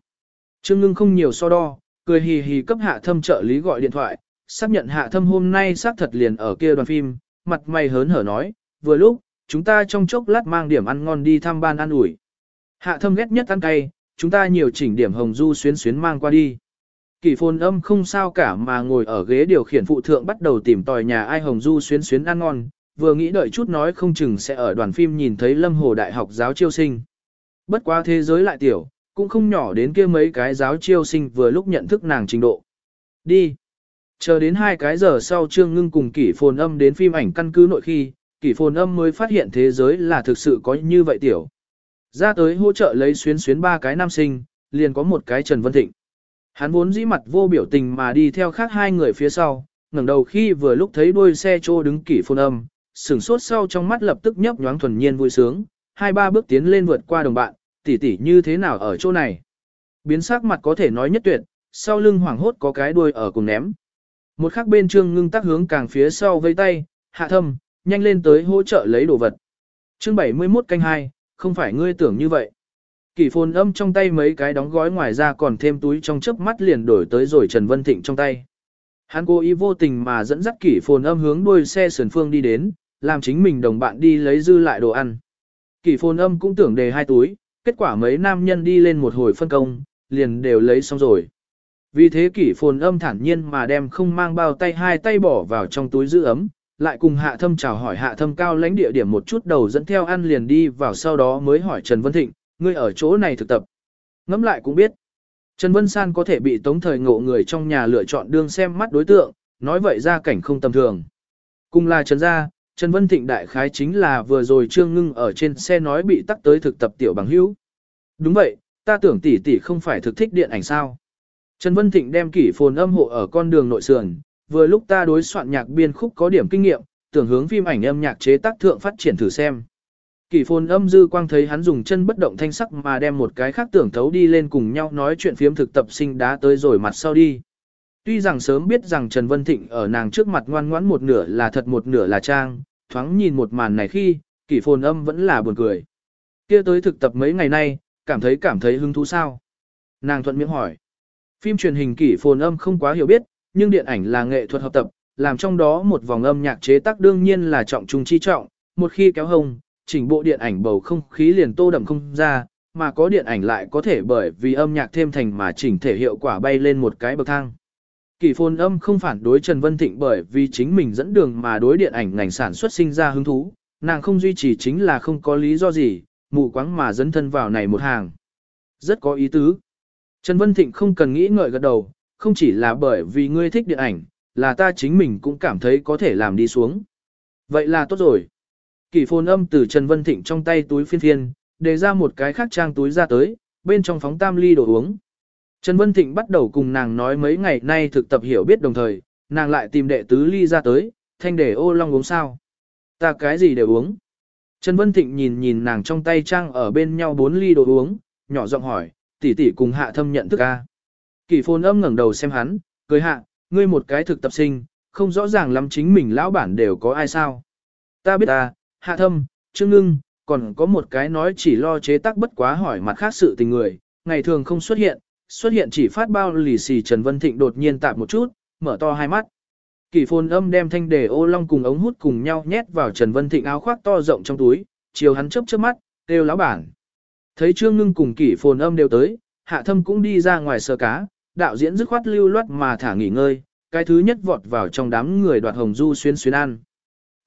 Trương ngưng không nhiều so đo, cười hì hì cấp hạ thâm trợ lý gọi điện thoại, xác nhận hạ thâm hôm nay xác thật liền ở kia đoàn phim, mặt mày hớn hở nói, vừa lúc, chúng ta trong chốc lát mang điểm ăn ngon đi thăm ban ăn ủi. Hạ thâm ghét nhất ăn cay, chúng ta nhiều chỉnh điểm hồng du xuyến xuyến mang qua đi. Kỳ phồn âm không sao cả mà ngồi ở ghế điều khiển phụ thượng bắt đầu tìm tòi nhà ai hồng du xuyến xuyến ăn ngon, vừa nghĩ đợi chút nói không chừng sẽ ở đoàn phim nhìn thấy lâm hồ đại học giáo chiêu sinh. Bất quá thế giới lại tiểu, cũng không nhỏ đến kia mấy cái giáo chiêu sinh vừa lúc nhận thức nàng trình độ. Đi. Chờ đến hai cái giờ sau Trương Ngưng cùng kỷ phồn âm đến phim ảnh căn cứ nội khi, kỷ phồn âm mới phát hiện thế giới là thực sự có như vậy tiểu. Ra tới hỗ trợ lấy xuyến xuyến ba cái nam sinh, liền có một cái Trần Vân Thịnh. Hắn vốn dĩ mặt vô biểu tình mà đi theo khác hai người phía sau, ngẩng đầu khi vừa lúc thấy đuôi xe trô đứng kỷ phôn âm, sửng sốt sau trong mắt lập tức nhấp nhoáng thuần nhiên vui sướng, hai ba bước tiến lên vượt qua đồng bạn, tỷ tỷ như thế nào ở chỗ này. Biến sắc mặt có thể nói nhất tuyệt, sau lưng hoảng hốt có cái đuôi ở cùng ném. Một khắc bên trương ngưng tác hướng càng phía sau vây tay, hạ thâm, nhanh lên tới hỗ trợ lấy đồ vật. Chương 71 canh 2, không phải ngươi tưởng như vậy. Kỷ phồn âm trong tay mấy cái đóng gói ngoài ra còn thêm túi trong chớp mắt liền đổi tới rồi Trần Vân Thịnh trong tay. Hắn cố ý vô tình mà dẫn dắt kỷ phồn âm hướng đuôi xe sườn phương đi đến, làm chính mình đồng bạn đi lấy dư lại đồ ăn. Kỷ phồn âm cũng tưởng đề hai túi, kết quả mấy nam nhân đi lên một hồi phân công, liền đều lấy xong rồi. Vì thế kỷ phồn âm thản nhiên mà đem không mang bao tay hai tay bỏ vào trong túi giữ ấm, lại cùng hạ thâm chào hỏi hạ thâm cao lãnh địa điểm một chút đầu dẫn theo ăn liền đi vào sau đó mới hỏi Trần Vân Thịnh, ngươi ở chỗ này thực tập. ngẫm lại cũng biết, Trần Vân San có thể bị tống thời ngộ người trong nhà lựa chọn đương xem mắt đối tượng, nói vậy ra cảnh không tầm thường. Cùng là Trần Gia, Trần Vân Thịnh đại khái chính là vừa rồi Trương Ngưng ở trên xe nói bị tắc tới thực tập tiểu bằng hữu. Đúng vậy, ta tưởng tỷ tỷ không phải thực thích điện ảnh sao. Trần Vân Thịnh đem kỷ phồn âm hộ ở con đường nội sườn, vừa lúc ta đối soạn nhạc biên khúc có điểm kinh nghiệm, tưởng hướng phim ảnh âm nhạc chế tác thượng phát triển thử xem. Kỷ phồn âm dư quang thấy hắn dùng chân bất động thanh sắc mà đem một cái khác tưởng thấu đi lên cùng nhau nói chuyện phiếm thực tập sinh đá tới rồi mặt sau đi. Tuy rằng sớm biết rằng Trần Vân Thịnh ở nàng trước mặt ngoan ngoãn một nửa là thật một nửa là trang, thoáng nhìn một màn này khi, kỷ phồn âm vẫn là buồn cười. kia tới thực tập mấy ngày nay, cảm thấy cảm thấy hứng thú sao? Nàng thuận miệng hỏi. Phim truyền hình kỷ phồn âm không quá hiểu biết, nhưng điện ảnh là nghệ thuật hợp tập, làm trong đó một vòng âm nhạc chế tác đương nhiên là trọng trung chi trọng, một khi kéo hồng chỉnh bộ điện ảnh bầu không khí liền tô đậm không ra, mà có điện ảnh lại có thể bởi vì âm nhạc thêm thành mà chỉnh thể hiệu quả bay lên một cái bậc thang. Kỳ phồn âm không phản đối Trần Vân Thịnh bởi vì chính mình dẫn đường mà đối điện ảnh ngành sản xuất sinh ra hứng thú, nàng không duy trì chính là không có lý do gì, mù quáng mà dẫn thân vào này một hàng. Rất có ý tứ. Trần Vân Thịnh không cần nghĩ ngợi gật đầu, không chỉ là bởi vì ngươi thích điện ảnh, là ta chính mình cũng cảm thấy có thể làm đi xuống. Vậy là tốt rồi. Kỳ phồn âm từ Trần Vân Thịnh trong tay túi phiên phiên, đề ra một cái khác trang túi ra tới, bên trong phóng tam ly đồ uống. Trần Vân Thịnh bắt đầu cùng nàng nói mấy ngày nay thực tập hiểu biết đồng thời, nàng lại tìm đệ tứ ly ra tới, thanh để ô long uống sao. Ta cái gì để uống. Trần Vân Thịnh nhìn nhìn nàng trong tay trang ở bên nhau bốn ly đồ uống, nhỏ giọng hỏi, tỷ tỷ cùng hạ thâm nhận thức a. Kỳ phồn âm ngẩng đầu xem hắn, cười hạ, ngươi một cái thực tập sinh, không rõ ràng lắm chính mình lão bản đều có ai sao. Ta biết ta, hạ thâm, trương ngưng, còn có một cái nói chỉ lo chế tác bất quá hỏi mặt khác sự tình người, ngày thường không xuất hiện, xuất hiện chỉ phát bao lì xì Trần Vân Thịnh đột nhiên tạm một chút, mở to hai mắt. Kỳ phồn âm đem thanh đề ô long cùng ống hút cùng nhau nhét vào Trần Vân Thịnh áo khoác to rộng trong túi, chiều hắn chớp chớp mắt, kêu lão bản. Thấy Trương Ngưng cùng kỷ phồn âm đều tới, hạ thâm cũng đi ra ngoài sơ cá, đạo diễn dứt khoát lưu loát mà thả nghỉ ngơi, cái thứ nhất vọt vào trong đám người đoạt hồng du xuyên xuyên ăn.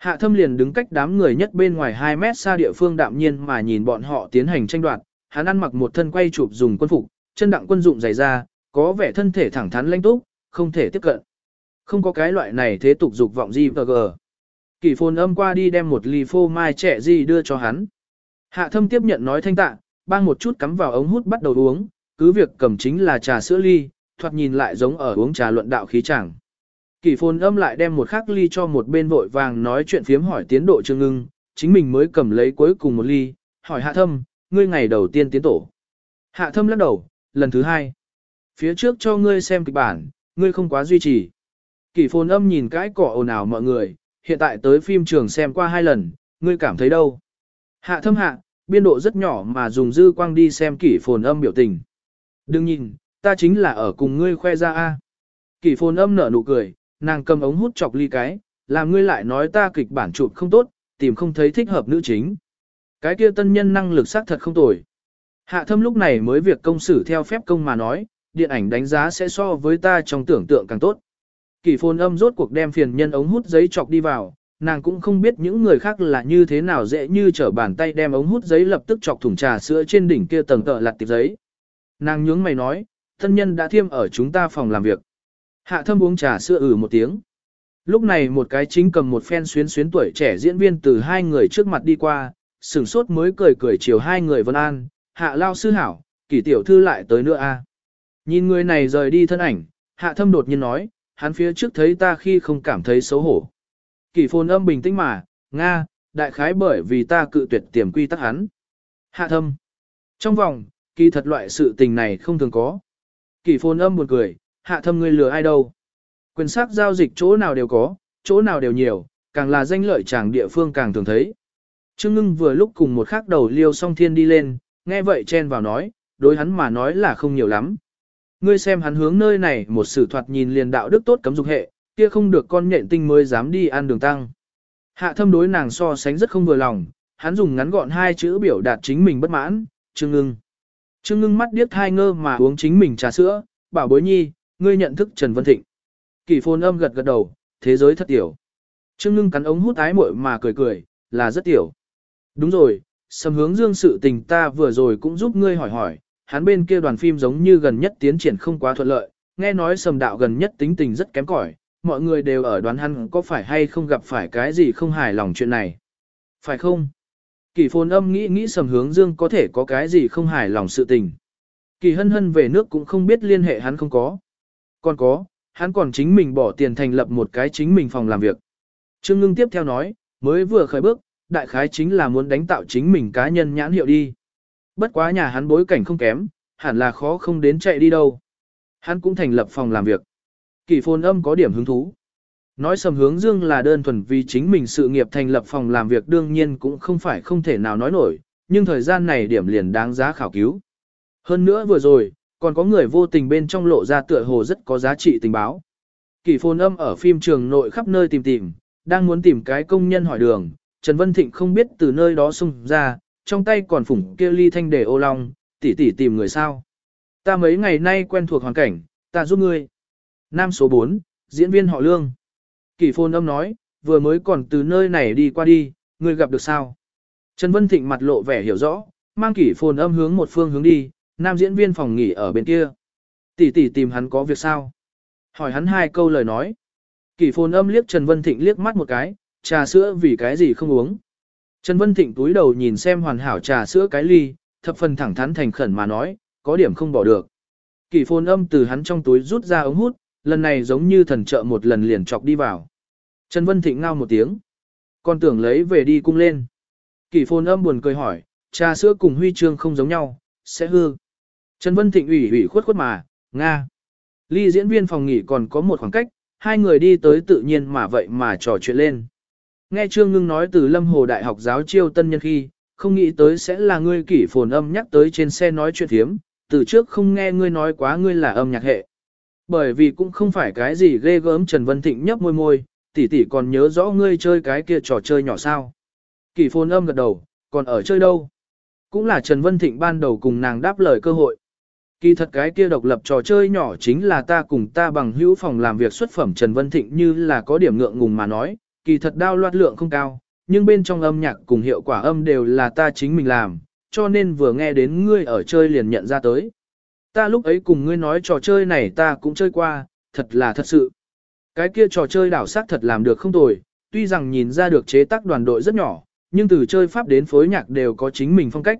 Hạ thâm liền đứng cách đám người nhất bên ngoài 2 mét xa địa phương đạm nhiên mà nhìn bọn họ tiến hành tranh đoạt, hắn ăn mặc một thân quay chụp dùng quân phục, chân đặng quân dụng dày ra, có vẻ thân thể thẳng thắn lãnh túc, không thể tiếp cận. Không có cái loại này thế tục dục vọng gì vờ gờ. Kỷ phồn âm qua đi đem một ly phô mai trẻ gì đưa cho hắn. Hạ thâm tiếp nhận nói thanh tạ, bang một chút cắm vào ống hút bắt đầu uống, cứ việc cầm chính là trà sữa ly, thoạt nhìn lại giống ở uống trà luận đạo khí chẳng. Kỷ phồn âm lại đem một khắc ly cho một bên vội vàng nói chuyện phiếm hỏi tiến độ trương ngưng, chính mình mới cầm lấy cuối cùng một ly, hỏi hạ thâm, ngươi ngày đầu tiên tiến tổ. Hạ thâm lắc đầu, lần thứ hai. Phía trước cho ngươi xem kịch bản, ngươi không quá duy trì. Kỷ phồn âm nhìn cái cỏ ồn ào mọi người, hiện tại tới phim trường xem qua hai lần, ngươi cảm thấy đâu? Hạ thâm hạ, biên độ rất nhỏ mà dùng dư quang đi xem kỷ phồn âm biểu tình. Đừng nhìn, ta chính là ở cùng ngươi khoe ra a. Kỷ phồn âm nở nụ cười, nàng cầm ống hút chọc ly cái, làm ngươi lại nói ta kịch bản chụp không tốt, tìm không thấy thích hợp nữ chính. Cái kia tân nhân năng lực xác thật không tồi. Hạ thâm lúc này mới việc công xử theo phép công mà nói, điện ảnh đánh giá sẽ so với ta trong tưởng tượng càng tốt. Kỳ phồn âm rốt cuộc đem phiền nhân ống hút giấy chọc đi vào, nàng cũng không biết những người khác là như thế nào dễ như trở bàn tay đem ống hút giấy lập tức chọc thủng trà sữa trên đỉnh kia tầng tợ lặt tiệp giấy. Nàng nhướng mày nói, thân nhân đã thiêm ở chúng ta phòng làm việc. Hạ thâm uống trà sữa ử một tiếng. Lúc này một cái chính cầm một phen xuyến xuyến tuổi trẻ diễn viên từ hai người trước mặt đi qua, sửng sốt mới cười cười chiều hai người vân an, hạ lao sư hảo, kỷ tiểu thư lại tới nữa a. Nhìn người này rời đi thân ảnh, hạ thâm đột nhiên nói, hắn phía trước thấy ta khi không cảm thấy xấu hổ. Kỷ phồn âm bình tĩnh mà, Nga, đại khái bởi vì ta cự tuyệt tiềm quy tắc hắn. Hạ thâm. Trong vòng, kỳ thật loại sự tình này không thường có. Kỷ phồn âm buồn cười, hạ thâm ngươi lừa ai đâu. Quyền sắc giao dịch chỗ nào đều có, chỗ nào đều nhiều, càng là danh lợi chàng địa phương càng thường thấy. Trương ngưng vừa lúc cùng một khắc đầu liêu song thiên đi lên, nghe vậy chen vào nói, đối hắn mà nói là không nhiều lắm. Ngươi xem hắn hướng nơi này một sử thoạt nhìn liền đạo đức tốt cấm dục hệ, kia không được con nhện tinh mới dám đi ăn đường tăng. Hạ thâm đối nàng so sánh rất không vừa lòng, hắn dùng ngắn gọn hai chữ biểu đạt chính mình bất mãn, trương ngưng. Trương ngưng mắt điếc hai ngơ mà uống chính mình trà sữa, bảo bối nhi, ngươi nhận thức Trần Vân Thịnh. Kỳ phồn âm gật gật đầu, thế giới thật tiểu. Trương ngưng cắn ống hút ái muội mà cười cười, là rất tiểu. Đúng rồi, sầm hướng dương sự tình ta vừa rồi cũng giúp ngươi hỏi hỏi, hắn bên kia đoàn phim giống như gần nhất tiến triển không quá thuận lợi, nghe nói sầm đạo gần nhất tính tình rất kém cỏi, mọi người đều ở đoán hắn có phải hay không gặp phải cái gì không hài lòng chuyện này. Phải không? Kỳ phồn âm nghĩ nghĩ sầm hướng dương có thể có cái gì không hài lòng sự tình. Kỳ hân hân về nước cũng không biết liên hệ hắn không có. Còn có, hắn còn chính mình bỏ tiền thành lập một cái chính mình phòng làm việc. Trương ngưng tiếp theo nói, mới vừa khởi bước, đại khái chính là muốn đánh tạo chính mình cá nhân nhãn hiệu đi. Bất quá nhà hắn bối cảnh không kém, hẳn là khó không đến chạy đi đâu. Hắn cũng thành lập phòng làm việc. Kỳ phồn âm có điểm hứng thú. Nói sầm hướng dương là đơn thuần vì chính mình sự nghiệp thành lập phòng làm việc đương nhiên cũng không phải không thể nào nói nổi, nhưng thời gian này điểm liền đáng giá khảo cứu. Hơn nữa vừa rồi, còn có người vô tình bên trong lộ ra tựa hồ rất có giá trị tình báo. Kỷ phồn âm ở phim trường nội khắp nơi tìm tìm, đang muốn tìm cái công nhân hỏi đường, Trần Vân Thịnh không biết từ nơi đó xung ra, trong tay còn phủng kia ly thanh để ô long, tỉ tỉ tìm người sao. Ta mấy ngày nay quen thuộc hoàn cảnh, ta giúp ngươi. Nam số 4, diễn viên họ Lương. Kỷ phồn âm nói, vừa mới còn từ nơi này đi qua đi, ngươi gặp được sao? Trần Vân Thịnh mặt lộ vẻ hiểu rõ, mang kỷ phồn âm hướng một phương hướng đi, nam diễn viên phòng nghỉ ở bên kia. Tỷ tỷ tìm hắn có việc sao? Hỏi hắn hai câu lời nói. Kỷ phồn âm liếc Trần Vân Thịnh liếc mắt một cái, trà sữa vì cái gì không uống. Trần Vân Thịnh túi đầu nhìn xem hoàn hảo trà sữa cái ly, thập phần thẳng thắn thành khẩn mà nói, có điểm không bỏ được. Kỷ phồn âm từ hắn trong túi rút ra ống hút, lần này giống như thần trợ một lần liền chọc đi vào. Trần Vân Thịnh ngao một tiếng. con tưởng lấy về đi cung lên. Kỷ phồn âm buồn cười hỏi, trà sữa cùng huy chương không giống nhau, sẽ hư. Trần Vân Thịnh ủy ủy khuất khuất mà, Nga. Ly diễn viên phòng nghỉ còn có một khoảng cách, hai người đi tới tự nhiên mà vậy mà trò chuyện lên. Nghe Trương Ngưng nói từ Lâm Hồ Đại học giáo chiêu tân nhân khi, không nghĩ tới sẽ là ngươi kỷ phồn âm nhắc tới trên xe nói chuyện thiếm, từ trước không nghe ngươi nói quá ngươi là âm nhạc hệ. Bởi vì cũng không phải cái gì ghê gớm Trần Vân Thịnh nhấp môi môi, tỷ tỷ còn nhớ rõ ngươi chơi cái kia trò chơi nhỏ sao. Kỷ phồn âm gật đầu, còn ở chơi đâu? Cũng là Trần Vân Thịnh ban đầu cùng nàng đáp lời cơ hội. Kỳ thật cái kia độc lập trò chơi nhỏ chính là ta cùng ta bằng hữu phòng làm việc xuất phẩm Trần Vân Thịnh như là có điểm ngượng ngùng mà nói, kỳ thật đao loạt lượng không cao, nhưng bên trong âm nhạc cùng hiệu quả âm đều là ta chính mình làm, cho nên vừa nghe đến ngươi ở chơi liền nhận ra tới. Ta lúc ấy cùng ngươi nói trò chơi này ta cũng chơi qua, thật là thật sự. Cái kia trò chơi đảo sắc thật làm được không tồi, tuy rằng nhìn ra được chế tác đoàn đội rất nhỏ, nhưng từ chơi pháp đến phối nhạc đều có chính mình phong cách.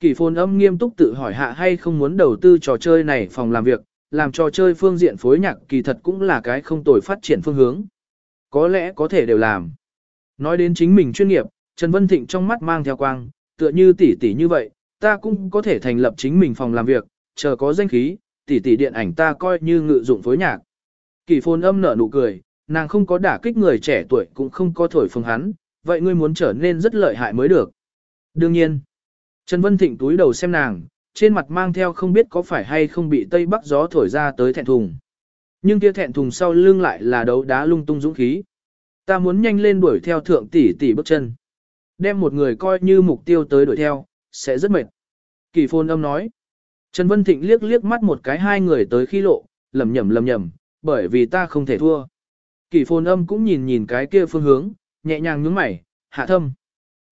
Kỳ phồn âm nghiêm túc tự hỏi hạ hay không muốn đầu tư trò chơi này phòng làm việc, làm trò chơi phương diện phối nhạc kỳ thật cũng là cái không tồi phát triển phương hướng. Có lẽ có thể đều làm. Nói đến chính mình chuyên nghiệp, Trần Vân Thịnh trong mắt mang theo quang, tựa như tỷ tỷ như vậy, ta cũng có thể thành lập chính mình phòng làm việc, chờ có danh khí, tỷ tỷ điện ảnh ta coi như ngự dụng phối nhạc. Kỳ phồn âm nở nụ cười, nàng không có đả kích người trẻ tuổi cũng không có thổi phồng hắn, vậy ngươi muốn trở nên rất lợi hại mới được. Đương nhiên, Trần Vân Thịnh túi đầu xem nàng, trên mặt mang theo không biết có phải hay không bị tây bắc gió thổi ra tới thẹn thùng. Nhưng kia thẹn thùng sau lưng lại là đấu đá lung tung dũng khí. Ta muốn nhanh lên đuổi theo thượng tỷ tỷ bước chân. Đem một người coi như mục tiêu tới đuổi theo, sẽ rất mệt. Kỳ phôn âm nói. Trần Vân Thịnh liếc liếc mắt một cái hai người tới khi lộ, lầm nhầm lầm nhầm, bởi vì ta không thể thua. Kỳ phôn âm cũng nhìn nhìn cái kia phương hướng, nhẹ nhàng nhướng mày, hạ thâm.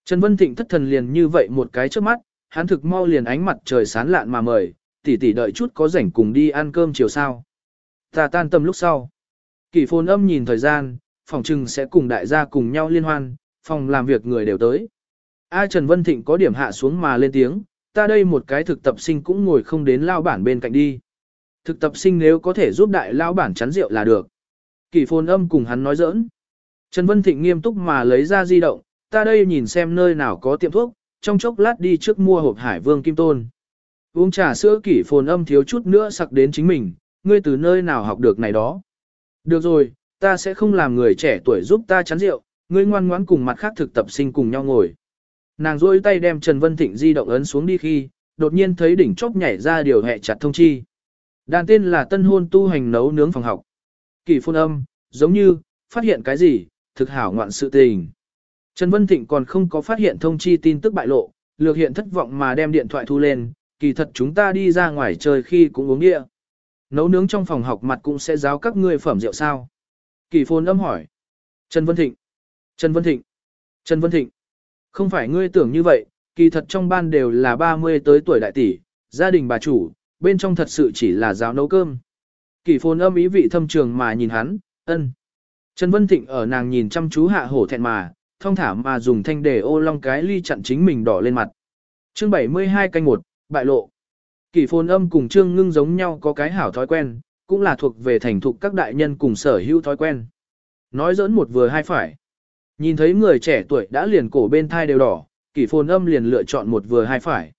Trần Vân Thịnh thất thần liền như vậy một cái trước mắt, hắn thực mau liền ánh mặt trời sáng lạn mà mời, tỷ tỷ đợi chút có rảnh cùng đi ăn cơm chiều sao. Ta tan tâm lúc sau. Kỷ phồn âm nhìn thời gian, phòng trừng sẽ cùng đại gia cùng nhau liên hoan, phòng làm việc người đều tới. A Trần Vân Thịnh có điểm hạ xuống mà lên tiếng, ta đây một cái thực tập sinh cũng ngồi không đến lao bản bên cạnh đi. Thực tập sinh nếu có thể giúp đại lao bản chắn rượu là được. Kỷ phồn âm cùng hắn nói giỡn. Trần Vân Thịnh nghiêm túc mà lấy ra di động, ta đây nhìn xem nơi nào có tiệm thuốc, trong chốc lát đi trước mua hộp hải vương kim tôn. Uống trà sữa kỷ phồn âm thiếu chút nữa sặc đến chính mình, ngươi từ nơi nào học được này đó. Được rồi, ta sẽ không làm người trẻ tuổi giúp ta chán rượu, ngươi ngoan ngoãn cùng mặt khác thực tập sinh cùng nhau ngồi. Nàng rôi tay đem Trần Vân Thịnh di động ấn xuống đi khi, đột nhiên thấy đỉnh chóp nhảy ra điều hẹ chặt thông chi. Đàn tên là tân hôn tu hành nấu nướng phòng học. Kỳ phôn âm, giống như, phát hiện cái gì, thực hảo ngoạn sự tình. Trần Vân Thịnh còn không có phát hiện thông chi tin tức bại lộ, lược hiện thất vọng mà đem điện thoại thu lên, kỳ thật chúng ta đi ra ngoài chơi khi cũng uống địa. Nấu nướng trong phòng học mặt cũng sẽ giáo các ngươi phẩm rượu sao. Kỳ phôn âm hỏi. Trần Vân Thịnh. Trần Vân Thịnh. Trần Vân Thịnh. Không phải ngươi tưởng như vậy, kỳ thật trong ban đều là 30 tới tuổi đại tỷ, gia đình bà chủ, bên trong thật sự chỉ là giáo nấu cơm. Kỳ phôn âm ý vị thâm trường mà nhìn hắn, ân. Trần Vân Thịnh ở nàng nhìn chăm chú hạ hổ thẹn mà, thông thả mà dùng thanh để ô long cái ly chặn chính mình đỏ lên mặt. Chương 72 canh 1, bại lộ. kỷ phồn âm cùng trương ngưng giống nhau có cái hảo thói quen, cũng là thuộc về thành thục các đại nhân cùng sở hữu thói quen. Nói dẫn một vừa hai phải. Nhìn thấy người trẻ tuổi đã liền cổ bên thai đều đỏ, kỷ phồn âm liền lựa chọn một vừa hai phải.